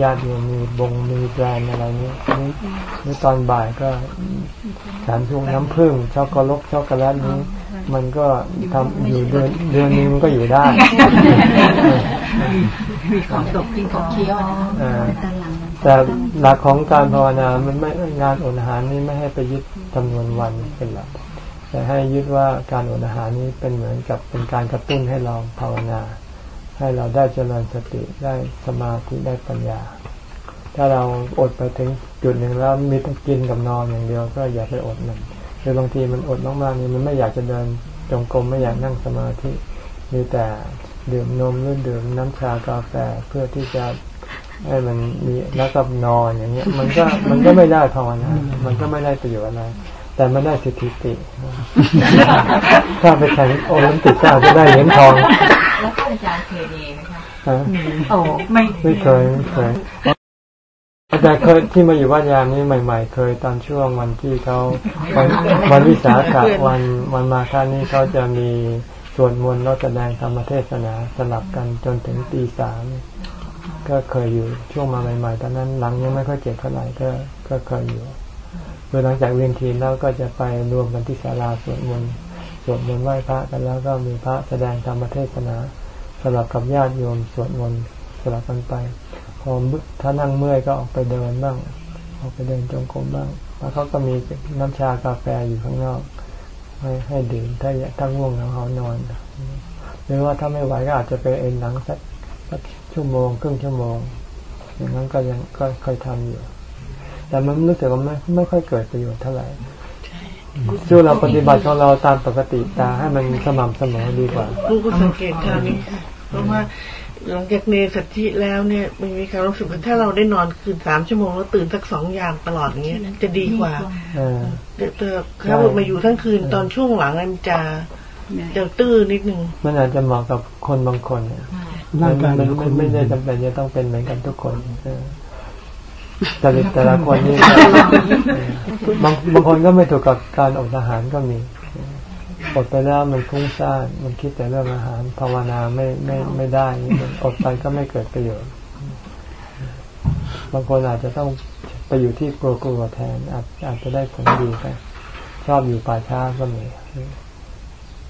ญาติโยมมีบงมีแบรนด์อะไรนี้นี่นี่ตอนบ่ายก็ฉันช่วงน้ำผึ้งช็อกโกแลตช็อกโกแลตนี้ มันก็ทำอยู่เดือนเดือนนึงมันก็อยู่ได้มีของตกกินของเคี้ยวเออด้านหลังมันแต่หลักของการภาวนามันไม่งานอดอาหารนี่ไม่ให้ไปยึดจำนวนวันเป็นหลัก แต่ให้ยึดว่าการอดอาหารนี้เป็นเหมือนกับเป็นการกระตุ้นให้เราภาวนา ให้เราได้เจริญสติได้สมาธิได้ปัญญา ถ้าเราอดไปถึงจุดหนึ่งแล้วมีแต่กินกับนอนอย่างเดียว ก็อย่าไปอดมันคือบางทีมันอดมากๆนี่มันไม่อยากจะเดินจงกรมไม่อยากนั่งสมาธิมีแต่ดื่มนมหรือดื่มน้ำชากาแฟเพื่อที่จะให้มันมีแล้วก็นอนอย่างเงี้ย มันก็มันก็ไม่ได้ภาวนา มันก็ไม่ได้ประโยชน์อะไร แต่มันได้สถิติ ถ้าไปแข่งโอลิมปิกก็อาจจะได้เหรียญทอง แล้วท่านอาจารย์เคยมีไหมคะฮะโอ้ไม่ไม่เคยไม่เคยอาจารย์เคยที่มาอยู่วัดยามนี้ใหม่ ๆ เคยตอนช่วงวันที่เขาวันวันวิสาขะวันวันมาฆานี้เขาจะมีสวดมนต์แล้วแสดงธรรมเทศนาสลับกันจนถึงตีสามก็เคยอยู่ช่วงมาใหม่ๆตอนนั้นหลังยังไม่ค่อยเจ็บเท่าไหร่ก็ก็เคยอยู่ โดยหลังจากเวียนทีแล้วก็จะไปรวมกันที่ศาลาสวดมนต์สวดมนต์ไหว้พระกันแล้วก็มีพระแสดงธรรมเทศนาสลับกับญาติโยมสวดมนต์สลับกันไปพอถ้านั่งเมื่อยก็ออกไปเดินบ้างออกไปเดินจงกรมบ้างแล้วเขาก็มีน้ำชากาแฟอยู่ข้างนอก ให้ให้ดื่มถ้าถ้าง่วงแล้วเขานอน หรือว่าถ้าไม่ไหวก็อาจจะไปเอ็นหลังสักสักชั่วโมงครึ่งชั่วโมง อย่างนั้นก็ยังก็เคยทำอยู่ แต่มันรู้สึกว่าไม่ไม่ค่อยเกิดประโยชน์เท่าไหร่ช่วยเราปฏิบัติของเราตามปกติตาให้มันสม่ำเสมอดีกว่าลูกก็สังเกตคราวนี้ค่ะเพราะว่าหลังจากเนสัตธิแล้วเนี่ยมันมีความรู้สึกว่าถ้าเราได้นอนคืนสามชั่วโมงแล้วตื่นสักสองยามตลอดอย่างเงี้ยจะดีกว่าเออแต่แต่ถ้ามาอยู่ทั้งคืนตอนช่วงหลังเนี่ยมันจะจะตื้อนิดนึงมันอาจจะเหมาะกับคนบางคนเนี่ยร่างกายมันทุกคมันนไม่ได้จำเป็นจะต้องเป็นเหมือนกันทุกคน เออแต่ละแต่ละคนนี่บางบางคนก็ไม่ถูกกับการอดอาหารก็มีอดไปแล้วมันฟุ้งซ่านมันคิดแต่เรื่องอาหารภาวนาไม่ไม่ไม่ได้มันอดไปก็ไม่เกิดประโยชน์ บางคนอาจจะต้องไปอยู่ที่กลัวๆแทนอาจอาจจะได้ผลดีก็ชอบอยู่ป่าช้าก็มี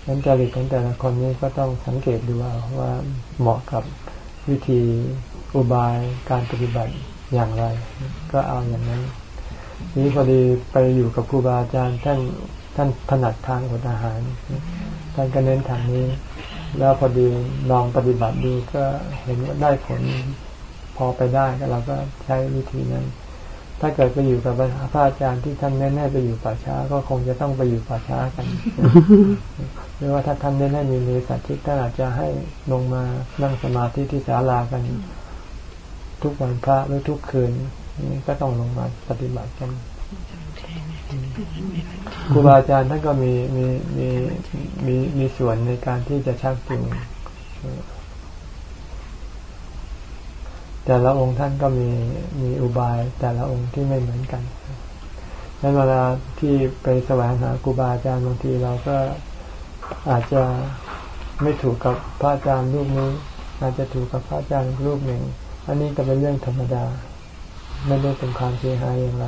นั้นจริตของแต่ละคนนี้ก็ต้องสังเกตดูว่าว่าเหมาะกับวิธีอุบายการปฏิบัติ อย่างไร ก็เอาอย่างนั้นนี้พอดีไปอยู่กับครูบาอาจารย์ท่านท่านถนัดทางอดอาหาร ท่านก็เน้นทางนี้ แล้วพอดีลองปฏิบัติดูก็เห็นว่าได้ผลพอไปได้ก็เราก็ใช้วิธีนั้น ถ้าเกิดไปอยู่กับพระอาจารย์ที่ท่านเน้นให้ไปอยู่ป่าช้า ก็คงจะต้องไปอยู่ป่าช้ากัน หรือว่าถ้าท่านเน้นให้มีเนสัตทิท่านอาจจะให้ลงมานั่งสมาธิที่ศาลากัน ทุกวันพระหรือทุกคืนนี่ก็ต้องลงมาปฏิบัติกันครูบาอาจารย์ท่านก็มีมีมีมีมีส่วนในการที่จะชักจูงแต่ละองค์ท่านก็มีมีอุบายแต่ละองค์ที่ไม่เหมือนกันดังนั้นเวลาที่ไปแสวงหาครูบาอาจารย์บางทีเราก็อาจจะไม่ถูกกับพระอาจารย์รูปนี้อาจจะถูกกับพระอาจารย์รูปหนึ่ง อันนี้ก็เป็นเรื่องธรรมดา ไม่ได้เป็นความเสียหายอย่างไร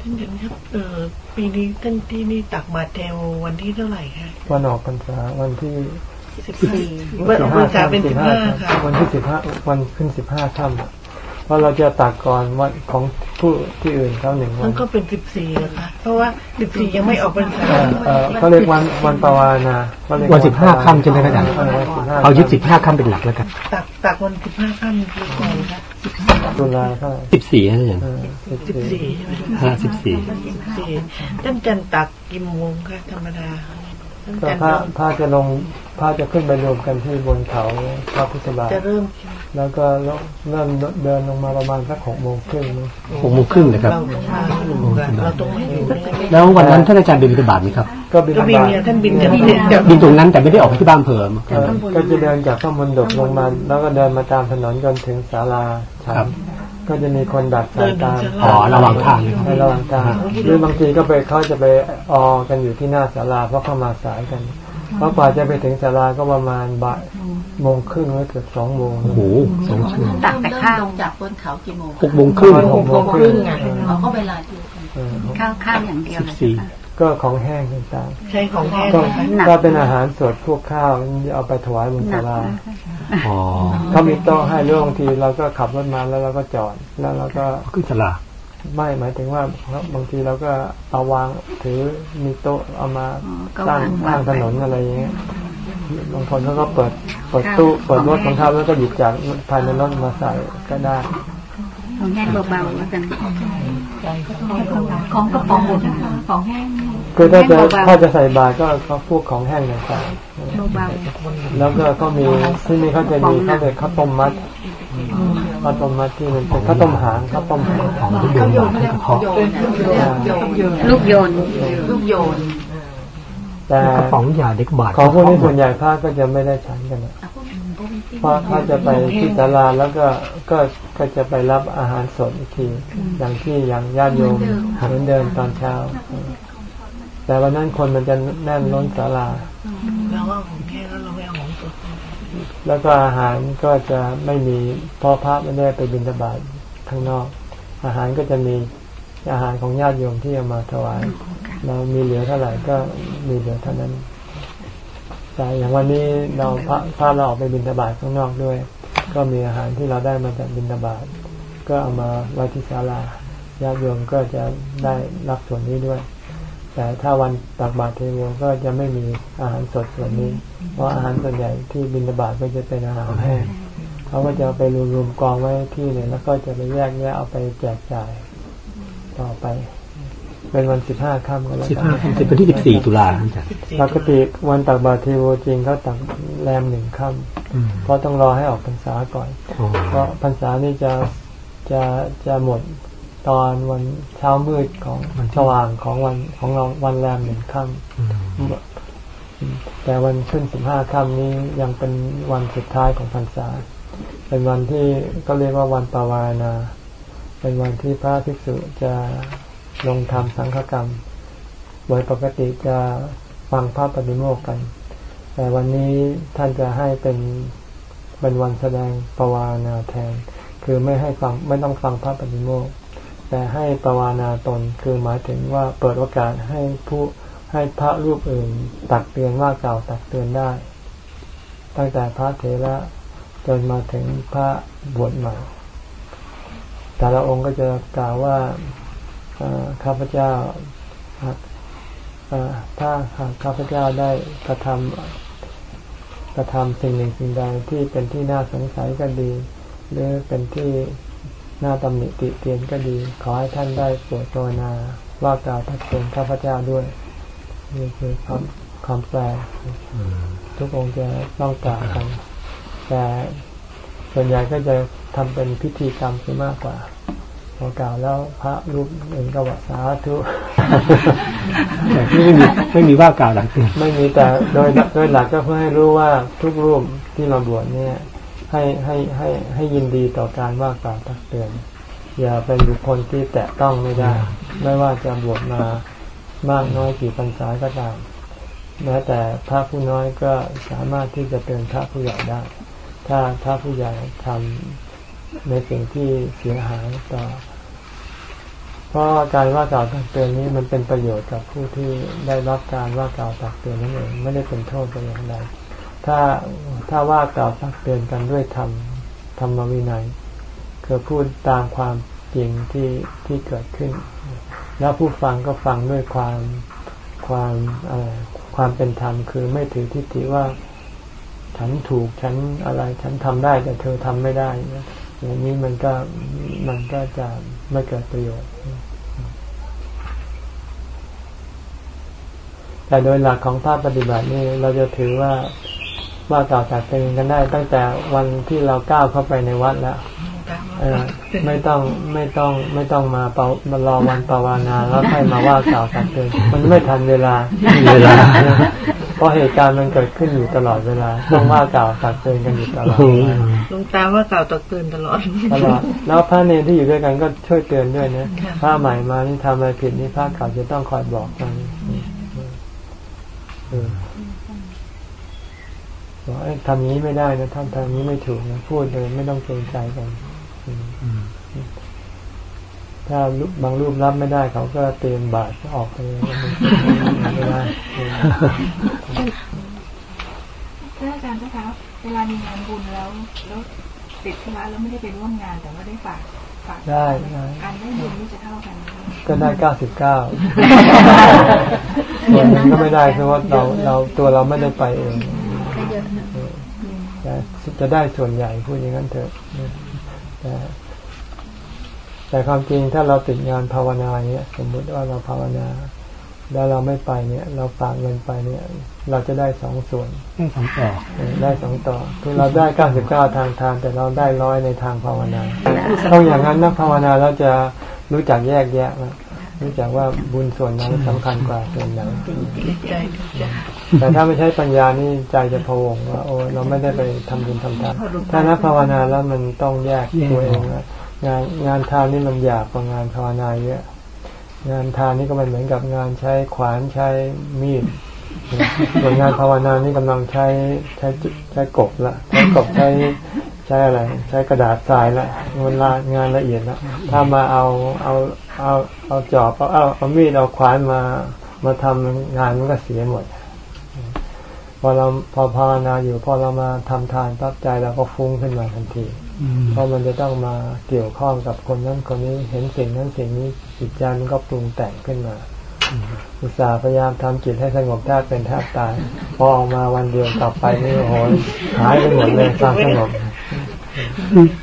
ท่านเห็นครับเออปีนี้ท่านที่นี่ตักบาตรเทววันที่เท่าไหร่คะวันออกพรรษาวันที่สิบสี่วันออกพรรษาเป็นสิบห้าค่ะวันที่สิบห้าวันขึ้นสิบห้าค่ำเพ ราะเราจะตักก่อนวันของผู้ที่อื่นเขาหนึ่งวัมันนก็เป็นสิบสี่นะคะเพราะว่าสิบสี่ยังไม่ออกพรรษาเอ่อเอ่อเขาเรียกวันวันปวานาเขาเรียกวันสิบห้าค่ำใช่ไหมครับอาจารย์เออวันสิบห้าเอายึดสิบห้าค่ำเป็นหลักแล้วกันตักตักวันสิบห้าค่ำคือก่อนค่ะตุลาเท่าไหร่สิบสี่นะอาจารย์เออสิบสิบสี่สี่ใช่ไหมห้าสิบสี่สิบสี่ท่านจันตักกี่โมงคะธรรมดาท่านก็จันพระพระจะลงพระจะขึ้นไปรวมกันที่บนเขาพระพุทธบาทจะเริ่ม แล้วก็เริ่มเดินลงมาประมาณสักหกโมงครึ่งมั้งหกโมงครึ่งนะครับเราต้องมาอยู่กันเราต้องมาอยู่ด้วยกันแล้ววันนั้นท่านอาจารย์บินบิณฑบาตไหมครับ ก็บินก็บินบาตเนี่ยท่านบินจากจากบินตรงนั้นแต่ไม่ได้ออกไปที่บ้านเพิ่มเอ่อก็จะเดินจากข้างบนดกลงมา แล้วก็เดินมาตามถนนจนถึงศาลาฉัครับนก็จะมีคนดักสายตามอ๋อระหว่างทางเลยครับในระหว่างทางหรือบางทีก็ไปเขาจะไปออกันอยู่ที่หน้าศาลาเพราะเข้ามาสายกันเพราะกว่าจะไปถึงศาลาก็ประมาณบ่าย โมงครึ่งหรือเกือบสองโมงโอ้โหสองชั่วโมงตักแต่ข้าวลงจากบนเขากี่โมงหกโมงครึ่งหกโมงครึ่งเขาก็เวลาเดียวกันเออข้าวข้าวอย่างเดียวสิบเลยสี่ก็ของแห้งต่างใช้ของแห้งๆก็นะคะถ้าเป็นอาหารสดพวกข้าวเอาไปถวายบนศาลาอ๋อเขามีโต๊ะให้เรื่องบางทีเราก็ขับรถมาแล้วเราก็จอดแล้วเราก็ขึ้นสลา ไม่หมายถึงว่าบางทีเราก็เอาวางถือมีโต๊ะเอามาตั้งข้างถนนอะไรอย่างเงี้ยบางคนเขาก็เปิดเปิดตู้เปิดรถของเขาแล้วก็หยิบจากภายในรถมาใส่ก็ได้ของแห้งเบาๆแล้วกันของกระป๋องหมดนะคะของแห้งคือถ้าจะถ้าจะใส่บาตรก็ก็พวกของแห้งต่างเบาๆแล้วก็ก็มีที่นี่เขาจะมีเขาเรียกข้าวต้มมัด ข้าวต้มมัดที่มันเป็นข้าวต้มหางข้าวต้มหางที่โดนบาดที่กระเพาะๆลูกโยนลูกโยนแต่กระป๋องยาเด็กบาดของพวกนี้ส่วนใหญ่พระก็จะไม่ได้ฉันกันนะเพราะถ้าจะไปที่ศาลาแล้วก็ก็ก็จะไปรับอาหารสดอีกที อย่างที่อย่างญาติโยมเหมือนเดิมตอนเช้า แต่วันนั้นคนมันจะแน่นล้นศาลา แล้วก็อาหารก็จะไม่มีพราะพระไม่ได้ไปบิณฑบาตข้างนอก อาหารก็จะมีอาหารของญาติโยมที่เอามาถวาย เรามีเหลือเท่าไหร่ก็มีเหลือเท่านั้น แต่อย่างวันนี้เราพระพระเราออกไปบิณฑบาตข้างนอกด้วย ก็มีอาหารที่เราได้มาจากบิณฑบาตก็เอามาไว้ที่ศาลาญาติโยมก็จะได้รับส่วนนี้ด้วย แต่ถ้าวันตักบาตรเทโวก็จะไม่มีอาหารสดส่วนนี้ เพราะอาหารส่วนใหญ่ที่บิณฑบาตก็จะเป็นอาหารแห้งเขาก็จะไปรวมๆกองไว้ที่หนึ่งแล้วก็จะไปแยกแยะเอาไปแจกจ่ายต่อไป เป็นวันสิบห้าค่ำก็แล้วสิบกัห้านค่ำจะเป็นที่สิบสี่ตุลาอาจารย์ปกติวันตักบาตรเทโวจริงเขาตักแรมหนึ่งค่อืมำเพราะต้องรอให้ออกพรรษาก่อนอ๋อเพราะพรรษานี่จะจะจะหมด ตอนวันเช้ามืดของสว่างของวันของเราวันแรมหนึ่งค่ำอืมแต่วันขึ้นสิบห้าค่ำนี้ยังเป็นวันสุดท้ายของพรรษา เป็นวันที่ก็เรียกว่าวันปาวานา เป็นวันที่พระภิกษุจะลงทำสังฆกรรมโดยปกติจะฟังพระปฏิโมกข์กัน แต่วันนี้ท่านจะให้เป็นเป็นวันแสดงปวานาแทน คือไม่ให้ฟังไม่ต้องฟังพระปฏิโมกข์ แต่ให้ปวานาตนคือหมายถึงว่าเปิดโอกาสให้ผู้ให้พระรูปอื่นตักเตือนว่าเก่าตักเตือนได้ ตั้งแต่พระเถระจนมาถึงพระบวชใหม่แต่ละองค์ก็จะกล่าวว่าข้าพเจ้าถ้าหากข้าพเจ้าได้กระทำกระทำสิ่งหนึ่งสิ่งใดที่เป็นที่น่าสงสัยก็ดี หรือเป็นที่ น่าตำหนิติเตียนก็ดี ขอให้ท่านได้โปรดภาวนาว่ากล่าวตักเตือนข้าพเจ้าด้วยนี่คือคำคำแปลทุกองค์จะต้องกล่าวกันแต่ส่วนใหญ่ก็จะทำเป็นพิธีกรรมไปมากกว่า พอกล่าวแล้วพระรูปเองก็ว่าสาธุไม่มีไม่มีว่ากล่าวหลังเตือนไม่มีแต่โดยโดยหลักก็เพื่อให้รู้ว่าทุกรูปที่มาบวชเนี่ย ให้ให้ให้ให้ยินดีต่อการว่ากล่าวตักเตือน อย่าเป็นบุคคลที่แตะต้องไม่ได้ ไม่ว่าจะบวชมามากน้อยกี่พรรษาก็ตามแม้แต่พระผู้น้อยก็สามารถที่จะเตือนพระผู้ใหญ่ได้ ถ้าพระผู้ใหญ่ทำในสิ่งที่เสียหายต่อ เพราะการว่ากล่าวตักเตือนนี้มันเป็นประโยชน์กับผู้ที่ได้รับการว่ากล่าวตักเตือนนั่นเองไม่ได้เป็นโทษแต่อย่างใด ถ้าถ้าว่ากล่าวตักเตือนกันด้วยธรรมธรรมวินัยคือพูดตามความจริงที่ที่เกิดขึ้น แล้วผู้ฟังก็ฟังด้วยความความความเป็นธรรมคือไม่ถือทิฏฐิว่า ฉันถูกฉันอะไร ฉันทำได้แต่เธอทำไม่ได้อย่างนี้มันก็มันก็จะไม่เกิดประโยชน์แต่โดยหลักของภาคปฏิบัตินี่เราจะถือว่า ว่าต่อจากเป็นกันได้ ตั้งแต่วันที่เราก้าวเข้าไปในวัดแล้วไม่ต้องไม่ต้องไม่ต้องมาเปามารอวันปาวานาแล้วค่อยมาว่ากล่าวตักเตือนมันไม่ทันเวลาเวลาเพราะเหตุการณ์มันเกิดขึ้นอยู่ตลอดเวลาต้องว่ากล่าวตักเตือนกันอยู่ตลอดลุงตาว่ากล่าวตักเตือนตลอดตลอดแล้วพระเนรที่อยู่ด้วยกันก็ช่วยเตือนด้วยนะพระใหม่มานี่ทำอะไรผิดนี่พระเก่าจะต้องคอยบอกกัน บอกทำนี้ไม่ได้นะทำทำนี้ไม่ถูกนะพูดเลยไม่ต้องเกรงใจกันถ้าบางรูปรับไม่ได้ เขาก็เตรียมบาตรออกไปไม่ได้ท่านอาจารย์คะเวลามีงานบุญแล้วแล้วติดธุระแล้วไม่ได้ไปร่วมงานแต่ว่าได้ฝากฝากได้การได้บุญนี่จะเท่ากันก็ได้เก้าสิบเก้าส่วนนึงก็ไม่ได้เพราะว่าเราเราตัวเราไม่ได้ไปเอง จะได้ส่วนใหญ่พูดอย่างนั้นเถอะแต่แต่ความจริงถ้าเราติดงานภาวนาเนี่ย สมมุติว่าเราภาวนา แล้วเราไม่ไปเนี่ย เราฝากเงินไปเนี่ย เราจะได้สองส่วนได้สองต่อได้สองต่อคือเราได้เก้าสิบเก้าทางทาน แต่เราได้ร้อยในทางภาวนาต้องอย่างนั้นนักภาวนาเราจะรู้จักแยกแยะ รู้จักว่าบุญส่วนนั้นสำคัญกว่าส่วนไหนแต่ถ้าไม่ใช่ปัญญานี่ใจจะพะวงว่าโอ้เราไม่ได้ไปทำบุญทำทานถ้านักภาวนาแล้วมันต้องแยกตัวเองนะงานงานทานนี่มันยากกว่างานภาวนาเยอะงานทานนี่ก็มันเหมือนกับงานใช้ขวานใช้มีดส่วนงานภาวนานี่กำลังใช้ใช้ใช้กบละใช้กบใช้ใช้อะไร ใช้กระดาษทรายละมันลางานละเอียดละถ้ามาเอาเอา เอาเอาจอบเอาเอาเอามีดเอาขวานมามาทำงานมันก็เสียหมด พอเราพอภาวนาอยู่ พอเรามาทำทานปั๊บใจเราก็ฟุ้งขึ้นมาทันทีเพราะมันจะต้องมาเกี่ยวข้องกับคนนั้นคนนี้เห็นสิ่งนั้นสิ่งนี้จิตใจมันก็ปรุงแต่งขึ้นมาอุตส่าห์พยายามทำจิตให้สงบแทบเป็นแทบตายพอออกมาวันเดียวกลับไปนี่โอ้โหหายไปหมดเลยความสงบ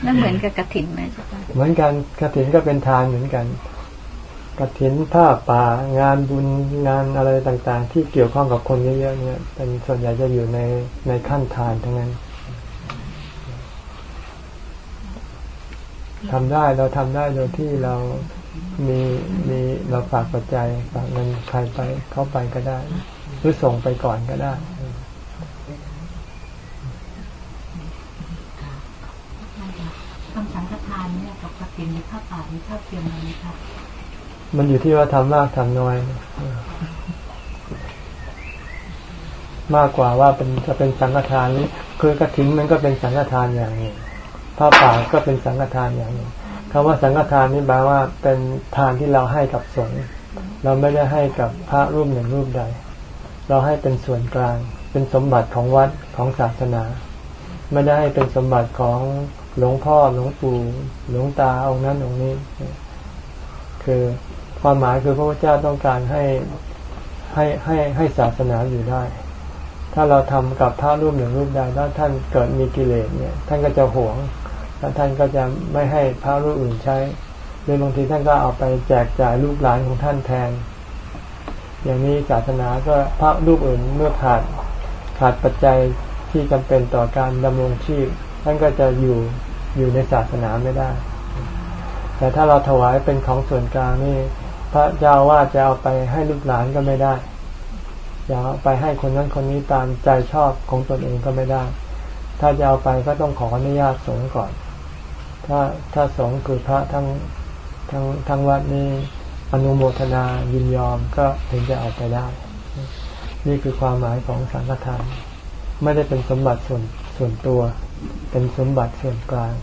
นั่นเหมือนกับกระถินไหมจ๊ะเหมือนกันกระถินก็เป็นทานเหมือนกัน กระถินผ้าป่างานบุญงานอะไรต่างๆ ที่เกี่ยวข้องกับคนเยอะๆเนี่ยเป็นส่วนใหญ่จะอยู่ในในขั้นทานทั้งนั้นทำได้เราทำได้โดยที่เรามีมีเราฝากปัจจัยฝากเงินใครไปเข้าไปก็ได้ หรือส่งไปก่อนก็ได้คำสังฆทานเนี่ยกับกฐินมีข้าป่ามีข้าเทียมอะไรคะ มันอยู่ที่ว่าทำมากทำน้อย มากกว่าว่าเป็นจะเป็นสังฆทานนี้คือกระถิ่นมันก็เป็นสังฆทานอย่างหนึ่งผ้าป่าก็เป็นสังฆทานอย่างหนึ่งคำว่าสังฆทานนี่แปลว่าเป็นทานที่เราให้กับสงฆ์เราไม่ได้ให้กับพระรูปหนึ่งรูปใด เราให้เป็นส่วนกลาง เป็นสมบัติของวัดของศาสนา ไม่ได้ให้เป็นสมบัติของหลวงพ่อหลวงปู่หลวงตาองค์นั้นองค์นี้ คือ ความหมายคือพระพุทธเจ้าต้องการให้ให้ให้ให้ศาสนาอยู่ได้ ถ้าเราทำกับพระรูปหนึ่งรูปใดแล้วท่านเกิดมีกิเลสเนี่ย ท่านก็จะหวง แล้วท่านก็จะไม่ให้พระรูปอื่นใช้หรือบางทีท่านก็เอาไปแจกจ่ายลูกหลานของท่านแทน อย่างนี้ศาสนาก็พระรูปอื่นเมื่อขาดขาดปัจจัยที่จำเป็นต่อการดำรงชีพ ท่านก็จะอยู่อยู่ในศาสนาไม่ได้ แต่ถ้าเราถวายเป็นของส่วนกลางนี่ พระเจ้าว่าจะเอาไปให้ลูกหลานก็ไม่ได้จะเอาไปให้คนนั้นคนนี้ตามใจชอบของตนเองก็ไม่ได้ ถ้าจะเอาไปก็ต้องขออนุญาตสงฆ์ก่อน ถ้าถ้าสงฆ์คือพระทั้งทั้งทั้งวัดนี้อนุโมทนายินยอมก็ถึงจะเอาไปได้ นี่คือความหมายของสังฆทาน ไม่ได้เป็นสมบัติส่วนส่วนตัว เป็นสมบัติส่วนกลาง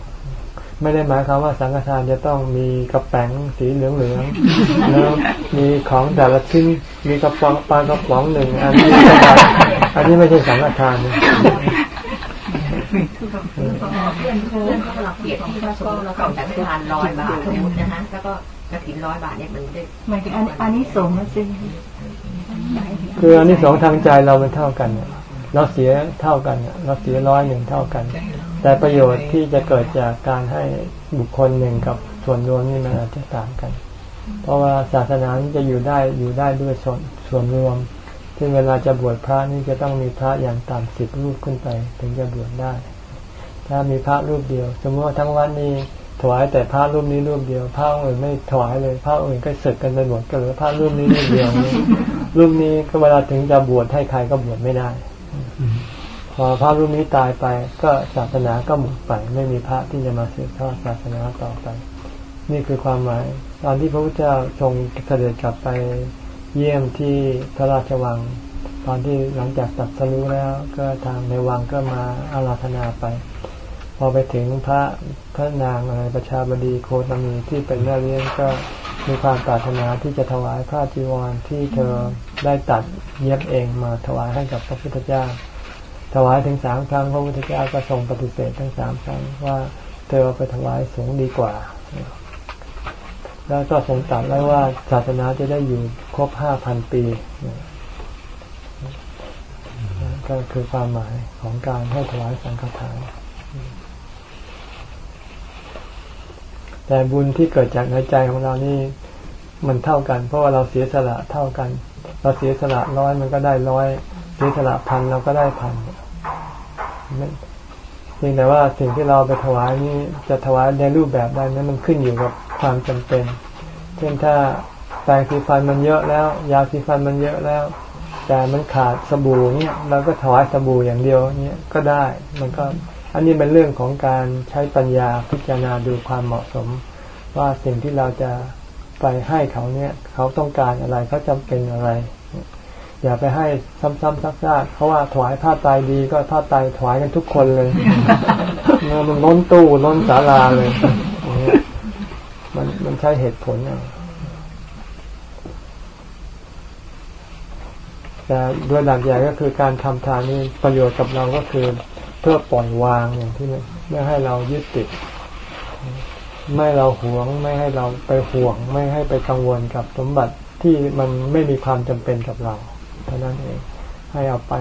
ไม่ได้หมายความว่าสังฆทานจะต้องมีกระแป๋งสีเหลืองๆแล้วมีของแต่ละชิ้นมีกระป๋องปลากระป๋องหนึ่งอันนี้อันนี้ไม่ใช่สังฆทานนะเพื่อนเพื่อนเขาเราเปรียบที่ว่าสมมติเราทำแต่ไม่ทานร้อยบาทสมมตินะฮะแล้วก็กระถิ่นร้อยบาทเนี่ยมันได้หมายถึงอันอันนี้สงส์นะสิคืออันนี้สองทางใจเรามันเท่ากันเนี่ยเราเสียเท่ากันเนี่ยเราเสียร้อยหนึ่งเท่ากัน แต่ประโยชน์ที่จะเกิดจากการให้บุคคลหนึ่งกับส่วนรวมนี่มันอาจจะต่างกัน เพราะว่าศาสนานี้จะอยู่ได้อยู่ได้ด้วยส่วนส่วนรวมซึ่งเวลาจะบวชพระนี่จะต้องมีพระอย่างต่ำสิบรูปขึ้นไป ถึงจะบวชได้ ถ้ามีพระรูปเดียว สมมติว่าทั้งวัดนี้ถวายแต่พระรูปนี้รูปเดียวพระอื่นไม่ถวายเลยพระอื่นก็สึกกันไปหมดก็เหลือพระรูปนี้รูปเดียวรูปนี้ก็เวลาถึงจะบวชให้ใครก็บวชไม่ได้ พอพระรูปนี้ตายไปก็ศาสนาก็หมดไป ไม่มีพระที่จะมาสืบทอดศาสนาต่อไป นี่คือความหมาย ตอนที่พระพุทธเจ้าทรงเสด็จกลับไปเยี่ยมที่พระราชวัง ตอนที่หลังจากตัดสรู้แล้ว ก็ทางในวังก็มาอาราธนาไป พอไปถึงพระพระนางอะไรประชาบดีโคตมีที่เป็นแม่เลี้ยงก็มีความปรารถนาที่จะถวายผ้าจีวรที่เธอได้ตัดเย็บเองมาถวายให้กับพระพุทธเจ้า ถวายถึงสามครั้งพระพุทธเจ้าก็ทรงปฏิเสธทั้งสามครั้งว่าเธอไปถวายสงฆ์ดีกว่า แล้วก็ทรงตรัสไว้ว่าศาสนาจะได้อยู่ครบห้าพันปีก็คือความหมายของการให้ถวายสังฆทานแต่บุญที่เกิดจากในใจของเรานี่มันเท่ากัน เพราะว่าเราเสียสละเท่ากัน เราเสียสละร้อยมันก็ได้ร้อยเสียสละพันเราก็ได้พัน เพียงแต่ว่าสิ่งที่เราไปถวายนี่จะถวายในรูปแบบใดนั้นมันขึ้นอยู่กับความจำเป็น เช่นถ้าแปรงสีฟันมันเยอะแล้ว ยาสีฟันมันเยอะแล้ว แต่มันขาดสบู่เนี่ยเราก็ถวายสบู่อย่างเดียวเนี่ยก็ได้มันก็อันนี้เป็นเรื่องของการใช้ปัญญาพิจารณาดูความเหมาะสม ว่าสิ่งที่เราจะไปให้เขาเนี่ย เขาต้องการอะไรเขาจำเป็นอะไร อย่าไปให้ซ้ำๆซักๆเพราะว่าถวายผ้าไตรดีก็ผ้าไตรถวายกันทุกคนเลยมันล้นตู้ล้นศาลาเลย มันมันใช้เหตุผลอะแต่โดยหลักใหญ่ก็คือการทำทานนี่ประโยชน์กับเราก็คือเพื่อปล่อยวางอย่างที่ไม่ให้เรายึดติด ไม่เราหวงไม่ให้เราไปห่วง ไม่ให้ไปกังวลกับสมบัติที่มันไม่มีความจำเป็นกับเรา เท่านั้นเองให้เอาไป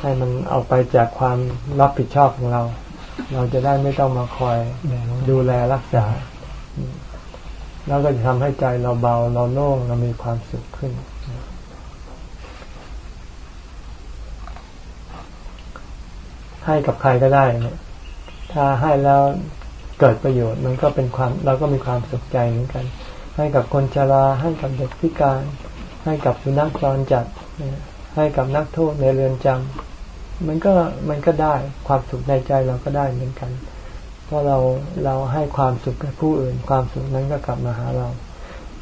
ให้มันเอาไปจากความรับผิดชอบของเรา เราจะได้ไม่ต้องมาคอยดูแลรักษา แล้วก็จะทำให้ใจเราเบาเราโล่งเรามีความสุขขึ้นให้กับใครก็ได้เนี่ยถ้าให้แล้วเกิดประโยชน์ มันก็เป็นความเราก็มีความสุขใจเหมือนกัน ให้กับคนชราให้กับเด็กพิการ ให้กับสุนัขจรจัด ให้กับนักโทษในเรือนจำมันก็มันก็ได้ความสุขในใจเราก็ได้เหมือนกัน เพราะเราเราให้ความสุขกับผู้อื่น ความสุขนั้นก็กลับมาหาเรา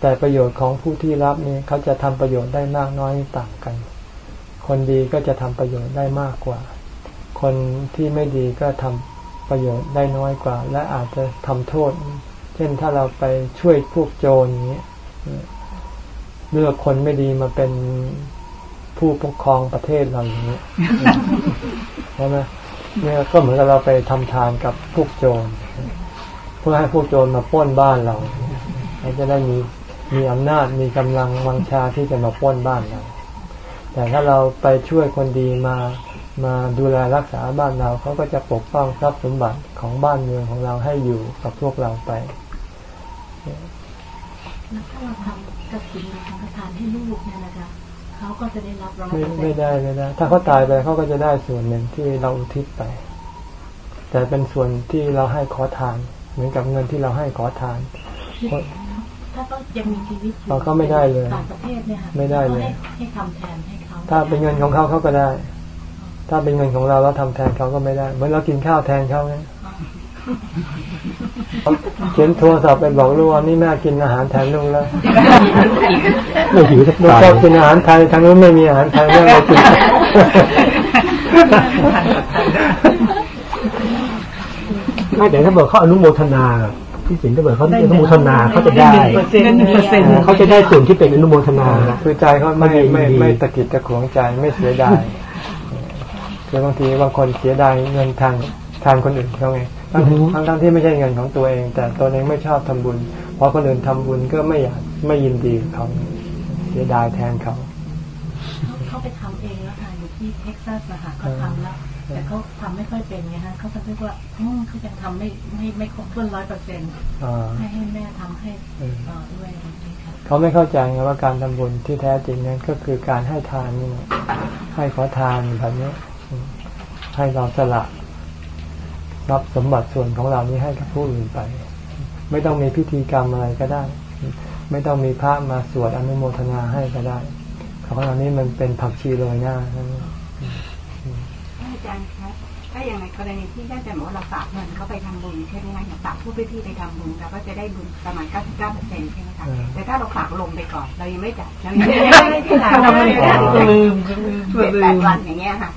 แต่ประโยชน์ของผู้ที่รับนี่เขาจะทำประโยชน์ได้มากน้อยต่างกัน คนดีก็จะทำประโยชน์ได้มากกว่า คนที่ไม่ดีก็ทำประโยชน์ได้น้อยกว่า และอาจจะทำโทษ เช่นถ้าเราไปช่วยพวกโจรอย่างนี้ เลือกคนไม่ดีมาเป็นผู้ปกครองประเทศเราอย่างนี้ใช่ไหมเนี่ยก็เหมือนกับเราไปทำทานกับพวกโจรเพื่อให้พวกโจรมาป้นบ้านเราเราจะได้มีมีอำนาจมีกำลังวังชาที่จะมาป้นบ้านเรา แต่ถ้าเราไปช่วยคนดีมามาดูแลรักษาบ้านเราเขาก็จะปกป้องทรัพย์สมบัติของบ้านเมืองของเราให้อยู่กับพวกเราไปแล้วถ้าเราทำ กระถิ่นหรือสังฆทานให้ลูกเนี่ยนะคะเขาก็จะได้รับร้อยไม่ไม่ได้ไม่ได้ ถ้าเขาตายไปเขาก็จะได้ส่วนหนึ่งที่เราอุทิศไปแแต่เป็นส่วนที่เราให้ขอทาน เหมือนกับเงินที่เราให้ขอทานถ้าก็ยังมีชีวิตอยู่เราก็ไม่ได้เลยต่างประเทศเนี่ยค่ะไม่ได้เลยให้ให้ทำแทนให้เขาถ้าเป็นเงินของเขาเขาก็ได้ ถ้าเป็นเงินของเราเราทำแทนเขาก็ไม่ได้เหมือนเรากินข้าวแทนเขาไง เขียนโทรศัพท์ไปบอกลูกว่านี่แม่กินอาหารแทนลูกแล้วไม่หิวสักลูกตายชอบกินอาหารไทยทางนู้นไม่มีอาหารไทยแม่ไม่กินไม่แต่ถ้าเบิดเขาอนุโมทนาที่สิงถ้าเบิดเขาอนุโมทนาเขาจะได้หนึ่งเปอร์เซ็นต์หนึ่งเปอร์เซ็นต์เขาจะได้ส่วนที่เป็นอนุโมทนาคือใจเขาไม่ไม่ดีไม่ตะกิดตะขวงใจไม่เสียดายคือบางทีบางคนเสียดายเงินทางทางคนอื่นเขาไง ทั้งทั้งทั้งที่ไม่ใช่เงินของตัวเอง แต่ตัวเองไม่ชอบทำบุญพอคนอื่นทำบุญก็ไม่อยากไม่ยินดีกับเขาเสียดายแทนเขาเขาไปทำเองแล้วค่ะอยู่ที่เท็กซัสนะคะเขาทำแล้วแต่เขาทำไม่ค่อยเป็นไงฮะเขาจะเรียกว่าอืมเขายังทำไม่ไม่ไม่ครบถ้วนร้อยเปอร์เซ็นต์อ่าให้ให้แม่ทำให้เออต่อด้วยอะไรอย่างนี้ค่ะเขาไม่เข้าใจไงว่าการทำบุญที่แท้จริงนั้นก็คือการให้ทานนี่นะให้ขอทานแบบนี้อืมให้เราสละ รับสมบัติส่วนของเรานี้ให้กับผู้อื่นไป ไม่ต้องมีพิธีกรรมอะไรก็ได้ ไม่ต้องมีพระมาสวดอนุโมทนาให้ก็ได้ของเรานี้มันเป็นผักชีโรยหน้านั่นเองอาจารย์ครับถ้าอย่างในกรณีที่อาจารย์บอกว่าเราฝากเงินเขาไปทำบุญใช่ไหมคะอย่างฝากผู้พี่ๆไปทำบุญเราก็จะได้บุญประมาณ 99เปอร์เซ็นต์ใช่ไหมคะแต่ถ้าเราฝากลงไปก่อนเรายังไม่จ่ายเรายังไม่ได้จ่ายเราไม่ได้จ่ายลืมลืเจ็ดมแปดวันอย่างเงี้ยค่ะ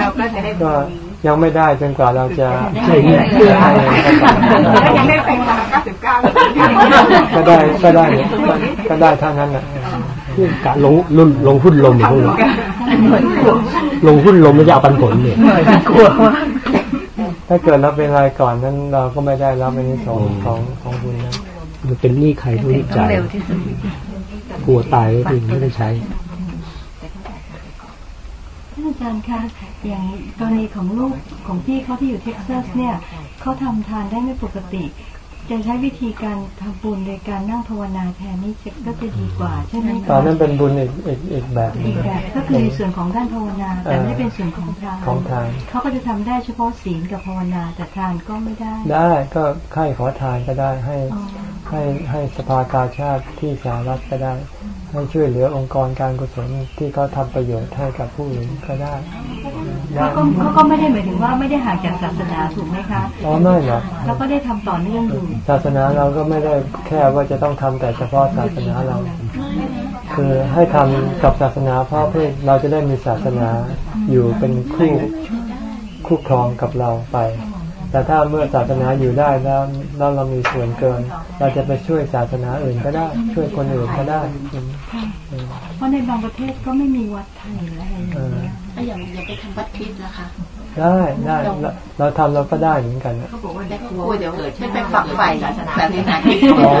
เราก็จะได้บุก็ญนี้ ยังไม่ได้จนกว่าเราจะใช่เนี่ยแล้วยังได้เป็นประมาณ99ก็ได้ก็ได้ก็ได้เท่านั้นแหละกะลงลุ่นลงหุ้นลมอย่างพวกนี้ลงหุ้นลมไม่จะเอาปันผลเนี่ยกลัวมากถ้าเกิดเราเป็นรายก่อนนั้นเราก็ไม่ได้รับอันนี้ของของของบุญนั้นมันเป็นหนี้ใครต้องรีบจ่ายเร็วที่สุดกลัวตายก็คือไม่ได้ใช้ท่านอา จารย์คะอย่างกรณีของลูกของพี่เขาที่อยู่เท็กซัสเนี่ยเขาทำทานได้ไม่ปกติ จะใช้วิธีการทำบุญโดยการนั่งภาวนาแทนนี่จะก็จะดีกว่าใช่ไหมตอคะนนั้นเป็นบุญอีกอีกอีกแบบหนึอีงกแบบก็คือในส่วนของด้านภาวนา แต่ไม่เป็นส่วนของทานของทานเขาก็จะทำได้เฉพาะศีลกับภาวนาแต่ทานก็ไม่ได้ ได้ก็ให้ขอทานก็ได้ให้อ๋อให้ให้สภากาชาติที่สหรัฐก็ได้ ให้ช่วยเหลือองค์กรการกุศลที่เขาทำประโยชน์ให้กับผู้อื่นก็ได้ได้ เขาก็เขาก็ไม่ได้หมายถึงว่าไม่ได้ห่างจากศาสนาถูกไหมคะอ๋อไม่หรอกเขาก็ได้ทำต่อเนื่องอยู่ศาสนาเราก็ไม่ได้แค่ว่าจะต้องทำแต่เฉพาะศาสนาเรา คือให้ทำกับศาสนาเพราะเพื่อเราจะได้มีศาสนาอยู่เป็นคู่คู่ครองกับเราไป แต่ถ้าเมื่อศาสนาอยู่ได้แล้วแล้วเรามีส่วนเกิน เราจะไปช่วยศาสนาอื่นก็ได้ ช่วยคนอื่นก็ได้อืมอืมเพราะในบางประเทศก็ไม่มีวัดไทยอะไรอย่างเออเงี้ย ถ้าอย่างอย่าไปทำวัดคิดนะคะ ได้ได้เราเราทำเราก็ได้เหมือนกันนะแต่กลัวเดี๋ยวเกิดไม่ไปฝักใฝ่ศาสนาที่ไหนอ๋อ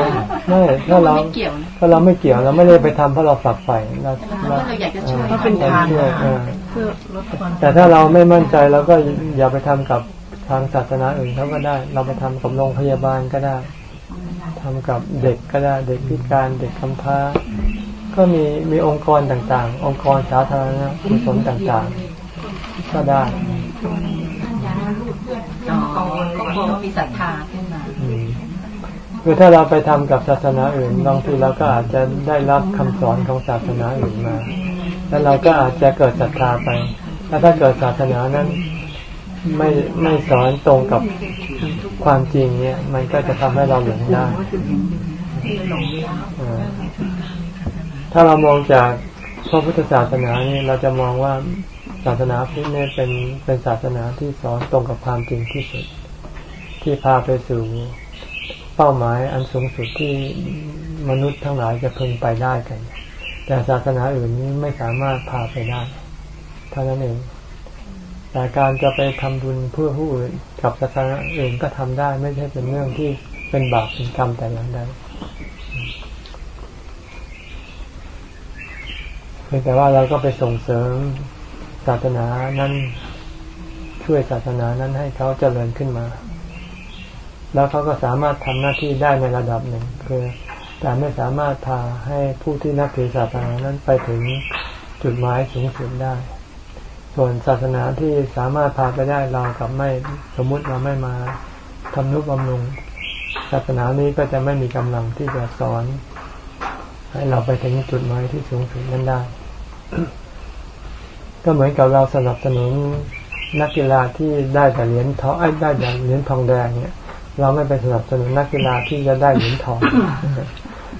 ไม่ถ้าเราไม่เกี่ยวนะถ้าเราไม่เกี่ยวเราไม่ได้ไปทำเพราะเราฝักใฝ่เราเราเราอยากจะช่วยก็เป็นทานช่วยเออเพื่อลดความแต่ถ้าเราไม่มั่นใจเราก็อย่าไปทำกับทางศาสนาอื่นเขาก็ได้ เราไปทำกับโรงพยาบาลก็ได้ทำกับเด็กก็ได้ เด็กพิการเด็กกำพร้า ก็มีมีองค์กรต่างๆ องค์กรสาธารณกุศลต่างๆ ก็ได้อ๋อก็คงมีศรัทธาขึ้นมาอืมคือถ้าเราไปทำกับศาสนาอื่นบางทีเราก็อาจจะได้รับคำสอนของศาสนาอื่นมา แล้วเราก็อาจจะเกิดศรัทธาไปแล้วถ้าเกิดศาสนานั้นไม่ไม่สอนตรงกับความจริงเนี่ย มันก็จะทำให้เราหลงได้เออ ถ้าเรามองจากพระพุทธศาสนาเนี่ยเราจะมองว่าศาสนาพุทธเนี่ยเป็นเป็นศาสนาที่สอนตรงกับความจริงที่สุด ที่พาไปสู่เป้าหมายอันสูงสุดที่มนุษย์ทั้งหลายจะพึงไปได้กัน แต่ศาสนาอื่นนี้ไม่สามารถพาไปได้เท่านั้นเองแต่การจะไปทำบุญเพื่อผู้อื่นกับศาสนาอื่นก็ทำได้ ไม่ใช่เป็นเรื่องที่เป็นบาปเป็นกรรมแต่อย่างใด พียงแต่ว่าเราก็ไปส่งเสริมศาสนานั้นช่วยศาสนานั้นให้เขาเจริญขึ้นมา แล้วเขาก็สามารถทำหน้าที่ได้ในระดับหนึ่ง คือแต่ไม่สามารถพาให้ผู้ที่นับถือศาสนานั้นไปถึงจุดหมายสูงสุดได้ ส่วนศาสนาที่สามารถพาไปได้เรากับไม่สมมุติเราไม่มาทำนุบำรุงศาสนานี้ก็จะไม่มีกำลังที่จะสอน ให้เราไปถึงจุดหมายที่สูงสุดนั้นได้ ก็เหมือนกับเราสนับสนุนนักกีฬาที่ได้แต่เหรียญทองได้แต่เหรียญทองแดงเนี่ย เราไม่ไปสนับสนุนนักกีฬาที่จะได้เหรียญทอง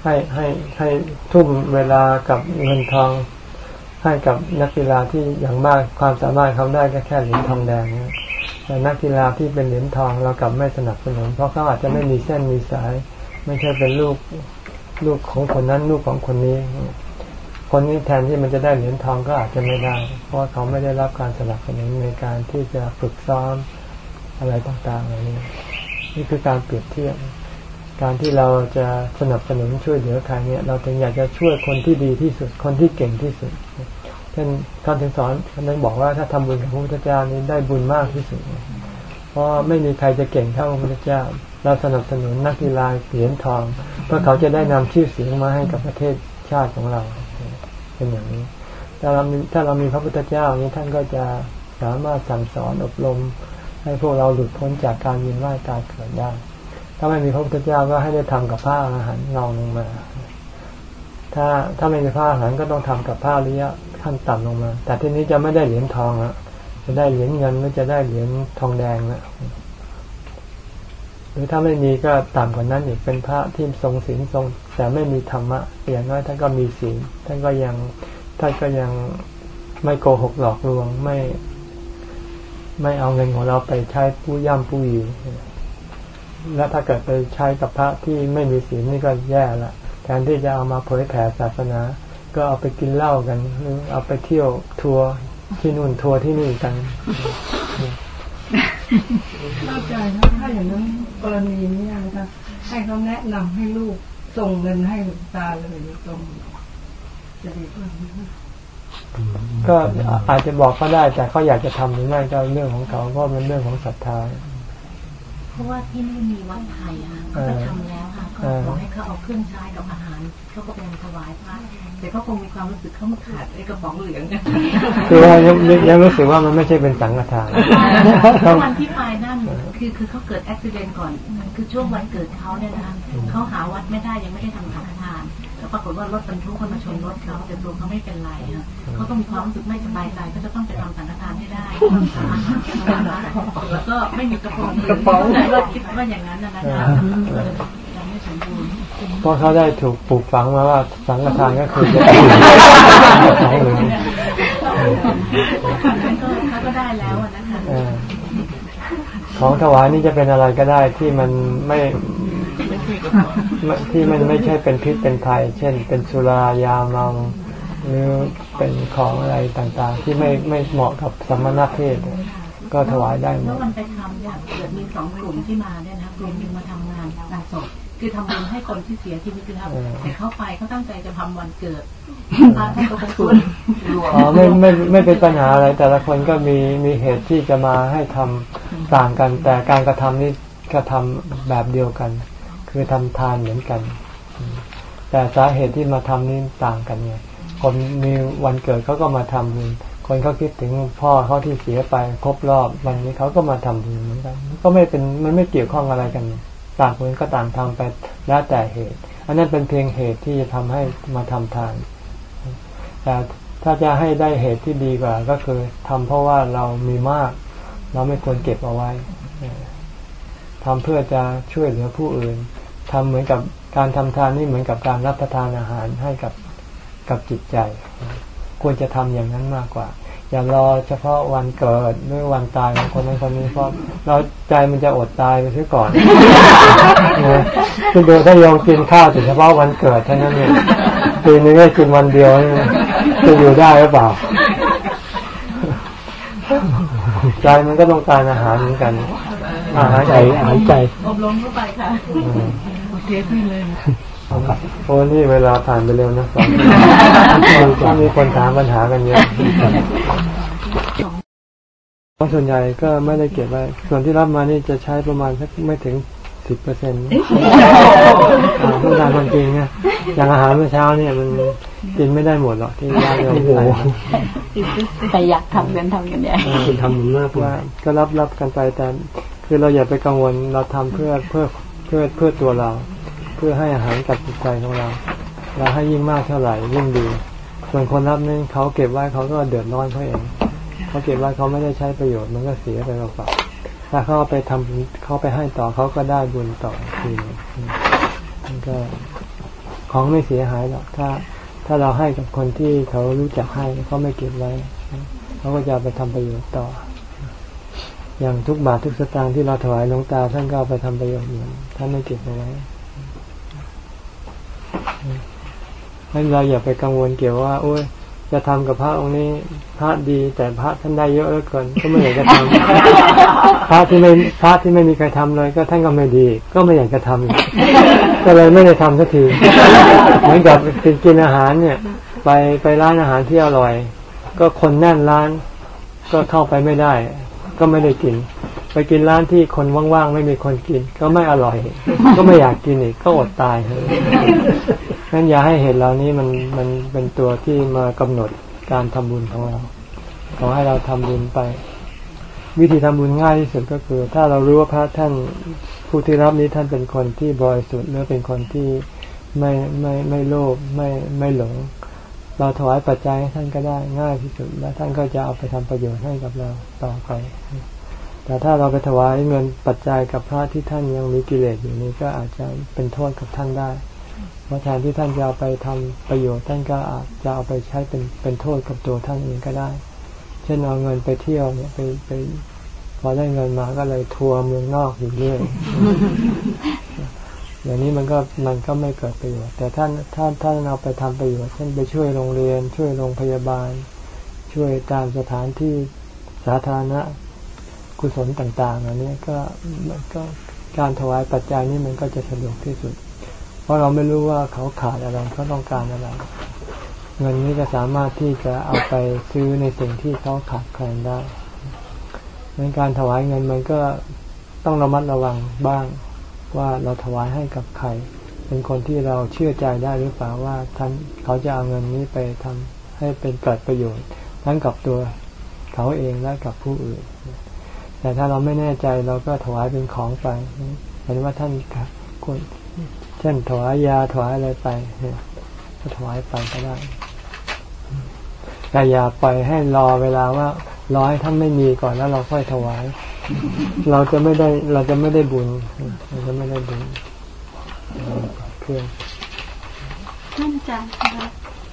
ให้ให้ให้ทุ่มเวลากับเงินทอง ให้กับนักกีฬาที่อย่างมากความสามารถเขาได้ก็แค่เหรียญทองแดงเนี่ยแต่นักกีฬาที่เป็นเหรียญทองเรากลับไม่สนับสนุน เพราะเขาอาจจะไม่มีเส้นมีสาย ไม่ใช่เป็นลูกลูกของคนนั้นลูกของคนนี้ คนนี้แทนที่มันจะได้เหรียญทองก็อาจจะไม่ได้ เพราะเขาไม่ได้รับการสนับสนุนในการที่จะฝึกซ้อมอะไรต่างๆเหล่านี้ นี่คือการเปรียบเทียบ การที่เราจะสนับสนุนช่วยเหลือใครเนี่ยเราถึงอยากจะช่วยคนที่ดีที่สุด คนที่เก่งที่สุดเช่นท่านถึงสอนท่านบอกว่าถ้าทำบุญกับพระพุทธเจ้านี้ได้บุญมากที่สุด เพราะไม่มีใครจะเก่งเท่าพระพุทธเจ้า เราสนับสนุนนักกีฬาเหรียญทอง เพื่อเขาจะได้นำชื่อเสียงมาให้กับประเทศชาติของเรา เป็นอย่างนี้ ถ้าเราถ้าเรามีพระพุทธเจ้านี้ท่านก็จะสามารถสั่งสอนอบรม ให้พวกเราหลุดพ้นจากการยินว่ายตายเกิดได้ ถ้าไม่มีพระพุทธเจ้าก็ให้ได้ทำกับผ้าอาหารรองลงมา ถ้าถ้าไม่มีผ้าอาหารก็ต้องทำกับผ้าระยะขั้นต่ำลงมา แต่ทีนี้จะไม่ได้เหรียญทองละจะได้เหรียญเงินหรือจะได้เหรียญทองแดงละ หรือถ้าไม่มีก็ต่ำกว่านั้นอีกเป็นพระที่ทรงศีลทรง แต่ไม่มีธรรมะอย่างน้อยท่านก็มีศีลท่านก็ยังท่านก็ยังไม่โกหกหลอกลวงไม่ ไม่เอาเงินของเราไปใช้ผู้ย่ำผู้ยีและถ้าเกิดไปใช้กับพระที่ไม่มีศีลนี่ก็แย่ละแทนที่จะเอามาเผยแผ่ศาสนา ก็เอาไปกินเหล้ากันหรือเอาไปเที่ยวทัวร์ที่นู่นทัวร์ที่นี่กันเข้าใจนะถ้าอย่างนั้น กรณีนี้นะคะให้เขาแนะนำให้ลูกส่งเงินให้หลวงตาเลยตรงจะดีกว่าไหมก็อาจจะบอกเขาได้แต่เขาอยากจะทำหรือไม่ก็เรื่องของเขาเพราะเป็นเรื่องของศรัทธาเพราะว่าที่นี่มีวัดไทยค่ะก็ไปทำแล้ว ค่ะก็บอกให้เขาเอาเครื่องใช้กับอาหารเขาก็ไปถวายพระแต่เขาคงมีความรู้สึกเขาขาดไอ้กระป๋องเหลืองกันคือว่ายังยังรู้สึกว่ามันไม่ใช่เป็นสังฆทานวันที่ไปนั่นคือคือเขาเกิดอุบิเหตุก่อน คือช่วงวันเกิดเขาเนี่ยนะคะเขาหาวัดไม่ได้ยังไม่ได้ทำสังฆทานแล้วปรากฏว่ารถบรรทุกคนมาชนรถเขาแต่ตัวเขาไม่เป็นไรค่ะเขาต้องมีความรู้สึกไม่สบายใจเขาจะต้องไปทำสังฆทานให้ได้แล้วก็ไม่มีกระป๋องกระป๋องเราคิดว่าอย่างนั้นนะคะยังไม่ สมบูรณ์เพราะเขาได้ถูกปลูกฝังมาว่าสังฆทานก็คือจะของเหลืองเขาก็ได้แล้วนะคะของถวายนี่จะเป็นอะไรก็ได้ที่มันไม่ที่มันไม่ใช่เป็นพิษเป็นภัย เช่น เป็นสุรายาเมาหรือเป็นของอะไรต่างๆ ที่ไม่ไม่เหมาะกับสมณเพศก็ถวายได้หมเมื่ดอวันไปทำเนี่ยเกิดมีสองกลุ่มที่มาเนี่ยนะกลุ่มหนึ่งมาทำงานงานศพ คือทำบุญให้คนที่เสียชีวิตแล้วแต่เข้าไปเขาตั้งใจจะทำวันเกิดพระท่านก็คงชวนอ๋อไม่ไม่ไม่เป็นปัญหาอะไร แต่ละคนก็มีมีเหตุที่จะมาให้ทำต่างกัน แต่การกระทำนี้กระทำแบบเดียวกัน คือทำทานเหมือนกัน แต่สาเหตุที่มาทำนี่ต่างกันไงคนมีวันเกิดเขาก็มาทำบุญคนเขาคิดถึงพ่อเขาที่เสียไปครบรอบวันนี้เขาก็มาทำบุญเหมือนกัน ก็ไม่เป็นมันไม่เกี่ยวข้องอะไรกัน ต่างคนก็ต่างทำไปแล้วแต่เหตุ อันนั้นเป็นเพียงเหตุที่จะทำให้มาทำทานแต่ถ้าจะให้ได้เหตุที่ดีกว่า ก็คือทำเพราะว่าเรามีมาก เราไม่ควรเก็บเอาไว้ทำเพื่อจะช่วยเหลือผู้อื่นทำเหมือนกับการทำทานนี่เหมือนกับการรับประทานอาหารให้กับกับจิตใจ ควรจะทำอย่างนั้นมากกว่า อย่ารอเฉพาะวันเกิดหรือวันตายของคนนั้นคนนี้เพราะเราใจมันจะอดตายไปเสียก่อนคือดูถ้าโยมกินข้าวแต่เฉพาะวันเกิดเท่านั้นเนี่ยปีนึงได้กินวันเดียวจะอยู่ได้หรือเปล่า ใจมันก็ต้องการอาหารเหมือนกัน อาหารใจอาหารใจอบรมเข้าไปค่ะเทขึ้นเลย โอ้นี่เวลาผ่านไปเร็วนะสองถ้ามีคนถามปัญหากันเยอะเพราะส่วนใหญ่ก็ไม่ได้เก็บไว้ ส่วนที่รับมานี่จะใช้ประมาณสักไม่ถึงสิบเปอร์เซ็นต์พูดตามความจริงนะอย่างอาหารเมื่อเช้าเนี่ยมันกินไม่ได้หมดหรอกที่ญาติโยมใส่แต่อยากทำกันทำกันใหญ่คุณทำมากว่าก็รับรับกันไปแต่คือเราอย่าไปกังวลเราทำเพื่อเพื่อเพื่อเพื่อตัวเราเพื่อให้อาหารกับจิตใจของเรา เราให้ยิ่งมากเท่าไหร่ยิ่งดี ส่วนคนรับนี่เขาเก็บไว้เขาก็เดือดร้อนเขาเอง เขาเก็บไว้เขาไม่ได้ใช้ประโยชน์มันก็เสียไปเปล่าถ้าเขาไปทำเขาไปให้ต่อเขาก็ได้บุญต่อทีมันก็ของไม่เสียหายหรอกถ้า ถ้าเราให้กับคนที่เขารู้จักให้เขาไม่เก็บไว้เขาก็จะไปทำประโยชน์ต่อ อย่างทุกบาททุกสตางค์ที่เราถวายหลวงตาท่านก็ไปทำประโยชน์ท่านไม่เก็บเอาไว้ ให้เราอย่าไปกังวลเกี่ยวว่า โอ้ยจะทำกับพระองค์นี้พระดี แต่พระท่านได้เยอะเหลือเกินก็ไม่อยากจะทำพระที่ไม่พระที่ไม่มีใครทำเลย ก็ท่านก็ไม่ดี ก็ไม่อยากจะทำก็เลยไม่ได้ทำสักทีเหมือนกับกินอาหารเนี่ย ไปไปร้านอาหารที่อร่อย ก็คนแน่นร้าน ก็เข้าไปไม่ได้ ก็ไม่ได้กิน ไปกินร้านที่คนว่างๆไม่มีคนกิน ก็ไม่อร่อย ก็ไม่อยากกินอีกก็อดตายเลยนั้นอย่าให้เห็นเรานี้มันมันเป็นตัวที่มากำหนดการทำบุญของเรา ขอให้เราทำบุญไป วิธีทำบุญง่ายที่สุดก็คือ ถ้าเรารู้ว่าพระท่านผู้ที่รับนี้ท่านเป็นคนที่บริสุทธิ์หรือเป็นคนที่ไม่ไม่ไม่โลภไม่ไม่หลง เราถวายปัจจัยให้ท่านก็ได้ง่ายที่สุด แล้วท่านก็จะเอาไปทำประโยชน์ให้กับเราต่อไป แต่ถ้าเราไปถวายเงินปัจจัยกับพระที่ท่านยังมีกิเลสอยู่นี้ก็อาจจะเป็นโทษกับท่านได้ราะแทนที่ท่านจะเอาไปทำประโยชน์ท่านก็อาจจะเอาไปใช้เป็นเป็นโทษกับตัวท่านเองก็ได้ เช่นเอาเงินไปเที่ยวเนี่ยไปไปพอได้เงินมาก็เลยทัวร์เมืองนอกอยู่เรื่อยอย่างนี้มันก็มันก็ไม่เกิดประโยชน์ แต่ท่านท่านท่านเอาไปทำประโยชน์เช่นไปช่วยโรงเรียน ช่วยโรงพยาบาล ช่วยตามสถานที่สาธารณะ กุศลต่างๆอันนี้ก็มันก็การถวายปัจจัยนี้มันก็จะสะดวกที่สุด เพราะเราไม่รู้ว่าเขาขาดอะไรเขาต้องการอะไร เงินนี้ก็สามารถที่จะเอาไปซื้อในสิ่งที่เขาขาดแคลนได้ในการถวายเงินมันก็ต้องระมัดระวังบ้างว่าเราถวายให้กับใคร เป็นคนที่เราเชื่อใจได้หรือเปล่าว่าท่านเขาจะเอาเงินนี้ไปทำให้เป็นเกิดประโยชน์ ทั้งกับตัวเขาเองและกับผู้อื่น แต่ถ้าเราไม่แน่ใจเราก็ถวายเป็นของไปเห็นว่าท่านคนเช่นถวายยาถวายอะไรไปก็ถวายไปก็ได้แต่อย่าปล่อยให้รอเวลาว่ารอให้ท่านไม่มีก่อนแล้วเราค่อยถวาย เราจะไม่ได้เราจะไม่ได้บุญเราจะไม่ได้บุญเพื่อท่านอาจารย์คะ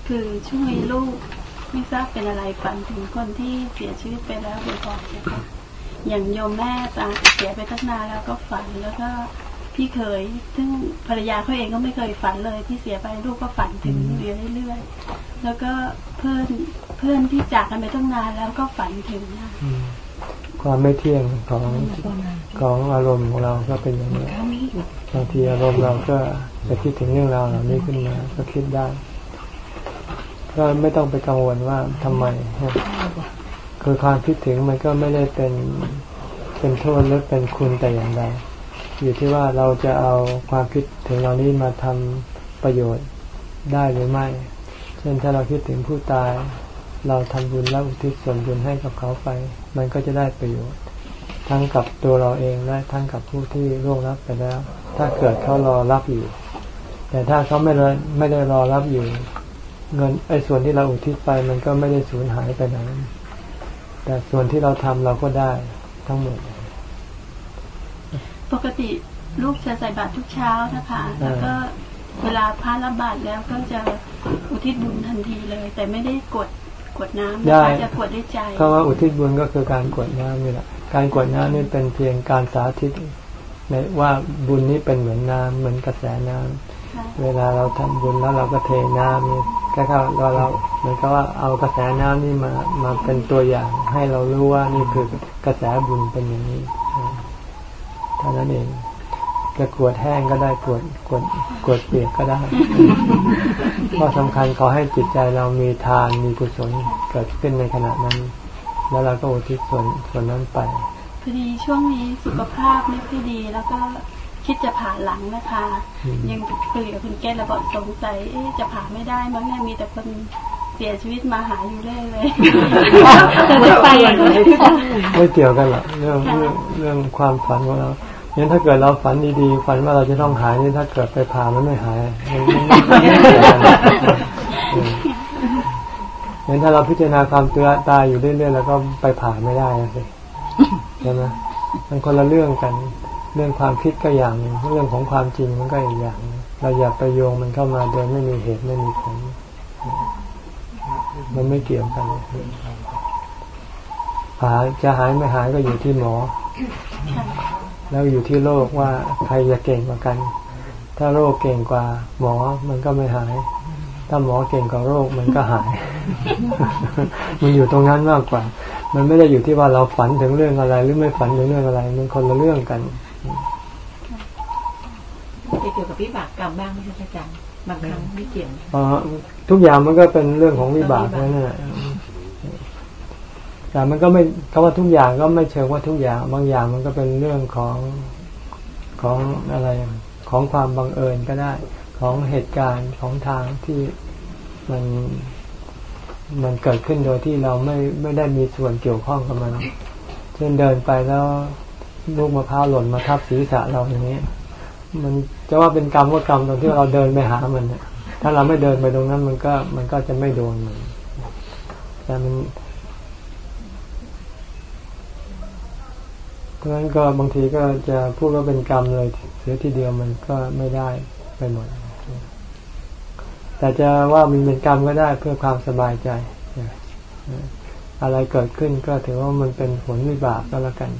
คือช่วยลูกไม่ทราบเป็นอะไรฝันถึงคนที่เสียชีวิตไปแล้วบ่อยๆนะคะ อย่างโยมแม่ตาเสียไปตั้งนานแล้วก็ฝันแล้วก็พี่เคย ซึ่งภรรยาเขาเองก็ไม่เคยฝันเลยที่เสียไปลูกก็ฝันถึงเรื่อยๆแล้วก็เพื่อนเพื่อนที่จากกันไปตั้งนานแล้วก็ฝันถึงนะความไม่เที่ยงของของอารมณ์ของเราก็เป็นอย่างนี้บางทีอารมณ์เราก็จะคิดถึงเรื่องราวเหล่านี้ขึ้นมา ก็คิดได้ ก็ไม่ต้องไปกังวลว่าทำไม คือความคิดถึงมันก็ไม่ได้เป็นเป็นโทษหรือเป็นคุณแต่อย่างใดอยู่ที่ว่าเราจะเอาความคิดถึงเรานี้มาทำประโยชน์ได้หรือไม่ เช่นถ้าเราคิดถึงผู้ตาย เราทำบุญแล้วอุทิศส่วนบุญให้กับเขาไป มันก็จะได้ประโยชน์ ทั้งกับตัวเราเองและทั้งกับผู้ที่ร่วงรับไปแล้ว ถ้าเกิดเขารอรับอยู่ แต่ถ้าเขาไม่เลยไม่ได้รอรับอยู่ เงินไอ้ส่วนที่เราอุทิศไป มันก็ไม่ได้สูญหายไปไหน แต่ส่วนที่เราทำเราก็ได้ทั้งหมด ปกติลูกจะใส่บาตรทุกเช้านะคะแล้วก็เวลาพระรับบาตรแล้วก็จะอุทิศบุญทันทีเลย แต่ไม่ได้กดกดน้ำนะคะจะกดด้วยใจเพราะว่าอุทิศบุญก็คือการกดน้ำนี่แหละการกดน้ำนี่เป็นเพียงการสาธิตในว่าบุญนี้เป็นเหมือนน้ำเหมือนกระแสน้ำ เวลาเราทำบุญแล้วเราก็เทน้ำนี่แค่เราเราเหมือนกับว่าเอากระแสน้ำนี่มามาเป็นตัวอย่าง ให้เรารู้ว่านี่คือกระแสบุญเป็นอย่างนี้เท่านั้นเองจะกวดแห้งก็ได้กวดกวดกวดเปียกก็ได้ข้อสำคัญขอให้จิตใจเรามีทานมีกุศลเกิดขึ้นในขณะนั้น แล้วเราก็อุทิศส่วนส่วนนั้นไปพอดีช่วงนี้สุขภาพไม่ค่อยดีแล้วก็ คิดจะผ่าหลังนะคะ ยังคุยกับคุณแก้แล้วบอกสงสัยจะผ่าไม่ได้มั้งเนี่ยมีแต่คนเสียชีวิตมาหาอยู่เรื่อยเลยไม่ไปอย่างไรไม่เกี่ยวกันหรอกเรื่องเรื่องเรื่องความฝันของเรางั้นถ้าเกิดเราฝันดีๆฝันว่าเราจะต้องหายนี่ถ้าเกิดไปผ่ามันไม่หายมันไม่เกี่ยวกันงั้นถ้าเราพิจารณาความเตือตายอยู่เรื่อยๆแล้วก็ไปผ่าไม่ได้สิใช่ไหมมันคนละเรื่องกัน เรื่องความคิดก็อย่างเรื่องของความจริงมันก็อีกอย่าง เราอย่าไปโยงมันเข้ามาโดยไม่มีเหตุไม่มีผล มันไม่เกี่ยวกันหายจะหายไม่หายก็อยู่ที่หมอ แล้วอยู่ที่โรคว่าใครจะเก่งกว่ากัน ถ้าโรคเก่งกว่า หมอมันก็ไม่หาย ถ้าหมอเก่งกว่าโรคมันก็หาย มันอยู่ตรงนั้นมากกว่า มันไม่ได้อยู่ที่ว่าเราฝันถึงเรื่องอะไร หรือไม่ฝันถึงเรื่องอะไร มันคนละเรื่องกัน จะเกี่ยวกับวิบากกรรมบ้างไหมคะอาจารย์บางครั้งไม่เกี่ยวอ๋อทุกอย่างมันก็เป็นเรื่องของวิบากนั่นแหละแต่มันก็ไม่คำว่าทุกอย่างก็ไม่เชิงว่าทุกอย่าง บางอย่างมันก็เป็นเรื่องของของอะไรของความบังเอิญก็ได้ ของเหตุการณ์ของทางที่มันมันเกิดขึ้นโดยที่เราไม่ไม่ได้มีส่วนเกี่ยวข้องกับมัน เช่นเดินไปแล้วลูกมะพร้าวหล่นมาทับศีรษะเราอย่างนี้ มันจะว่าเป็นกรรมก็กรรมตรงที่เราเดินไปหามันเนี่ยถ้าเราไม่เดินไปตรงนั้น มันก็มันก็จะไม่โดนมันแต่มันเพราะฉะนั้นก็บางทีก็จะพูดว่าเป็นกรรมเลยเสียทีเดียวมันก็ไม่ได้ไปหมดแต่จะว่ามันเป็นกรรมก็ได้เพื่อความสบายใจอะไรเกิดขึ้นก็ถือว่ามันเป็นผลวิบากก็แล้วกัน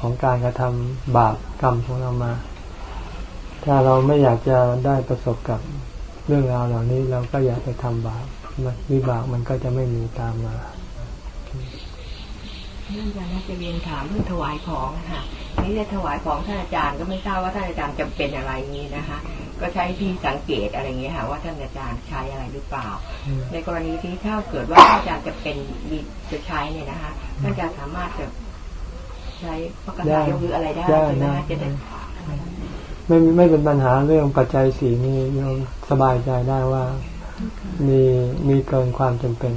ของการกระทำบาปกรรมของเรามา ถ้าเราไม่อยากจะได้ประสบกับเรื่องราวเหล่านี้เราก็อยากไปทำบาปวิบากมันก็จะไม่มีตามมาเรื่องการจะเรียนถามเรื่องถวายของค่ะนี่จะถวายของท่านอาจารย์ก็ไม่ทราบว่าท่านอาจารย์จำเป็นอะไรนี้นะคะ ก็ใช้ที่สังเกตอะไรเงี้ยค่ะว่าท่านอาจารย์ใช้อะไรหรือเปล่า ในกรณีที่ถ้าเกิดว่าอาจารย์จะเป็นมีจะใช้เนี่ยนะคะท่านอาจารย์สามารถจะใช้พระกฐายกหรืออะไรได้ใช่ไหมจะได้ ไม่ไม่เป็นปัญหาเรื่องปัจจัยสี่นี่โยมสบายใจได้ว่า มีมีเกินความจำเป็น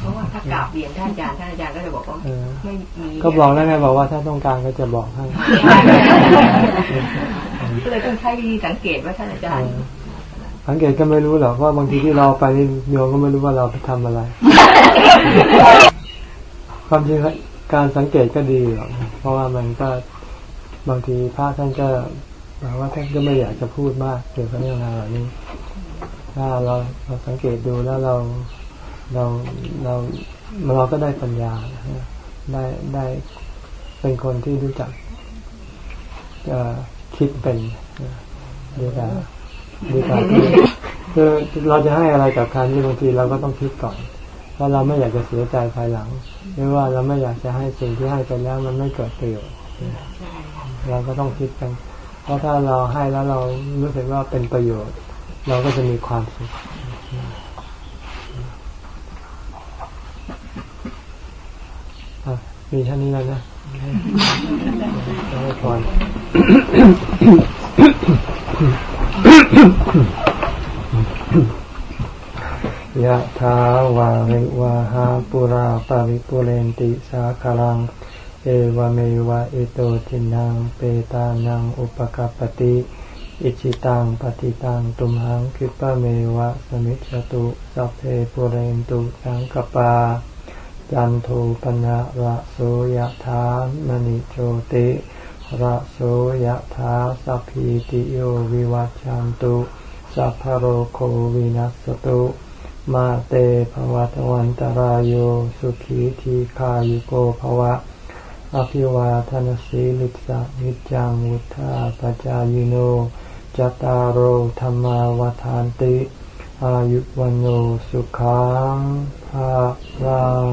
เพราะว่าถ้ากราบเรียนท่านอาจารย์ท่านอาจารย์ก็จะบอกว่าไม่มีก็บอกแล้วไงบอกว่าถ้าต้องการก็จะบอกให้ก็เลยต้องใช้วิธีสังเกตว่าท่านอาจารย์สังเกตก็ไม่รู้หรอกว่าบางทีที่เราไปโยมก็ไม่รู้ว่าเราไปทำอะไร ความจริงการสังเกตก็ดีหรอกเพราะว่ามันก็บางทีพระท่านก็ บอกว่าท่านก็ไม่อยากจะพูดมากเกี่ยวกับเรื่องราวเหล่านี้ ถ้าเราเราสังเกตดูแล้วเราเราเราเราก็ได้ปัญญาได้ได้เป็นคนที่รู้จักคิดเป็นดีกว่าดีกว่าคือเราจะให้อะไรกับใครที่บางทีเราก็ต้องคิดก่อนเพราเราไม่อยากจะเสียใจภายหลัง หรือว่าเราไม่อยากจะให้สิ่งที่ให้ไปแล้วมันไม่เกิดประโยชน์เราก็ต้องคิดกัน เพราะถ้าเราให้แล้วเรารู้สึกว่าเป็นประโยชน์ เราก็จะมีความสุขมีท่านี้แล้วนะให้พรยะทาวาริวาหาปุราปาริปุเรนติสาคลัง เอวเมวะอิโตจินังเปตานังอุปกปติ อิจิตังปฏิตังตุมหังคิปะเมวะสมิจตุสัพเพปุเรนตุสังกปาจันโทปนะระโสยธามณิโชติระโสยธาสัพพิติโยวิวัจจันตุสัพพโรโควินัสตุมาเตภวัตวันตรารโยสุขีทีขายุโกภวะ อภิวาทนสีลิสะนิจังวุธาปจายโนจตารโอธรรมาวทานติ อายุวันโนสุขังภาลัง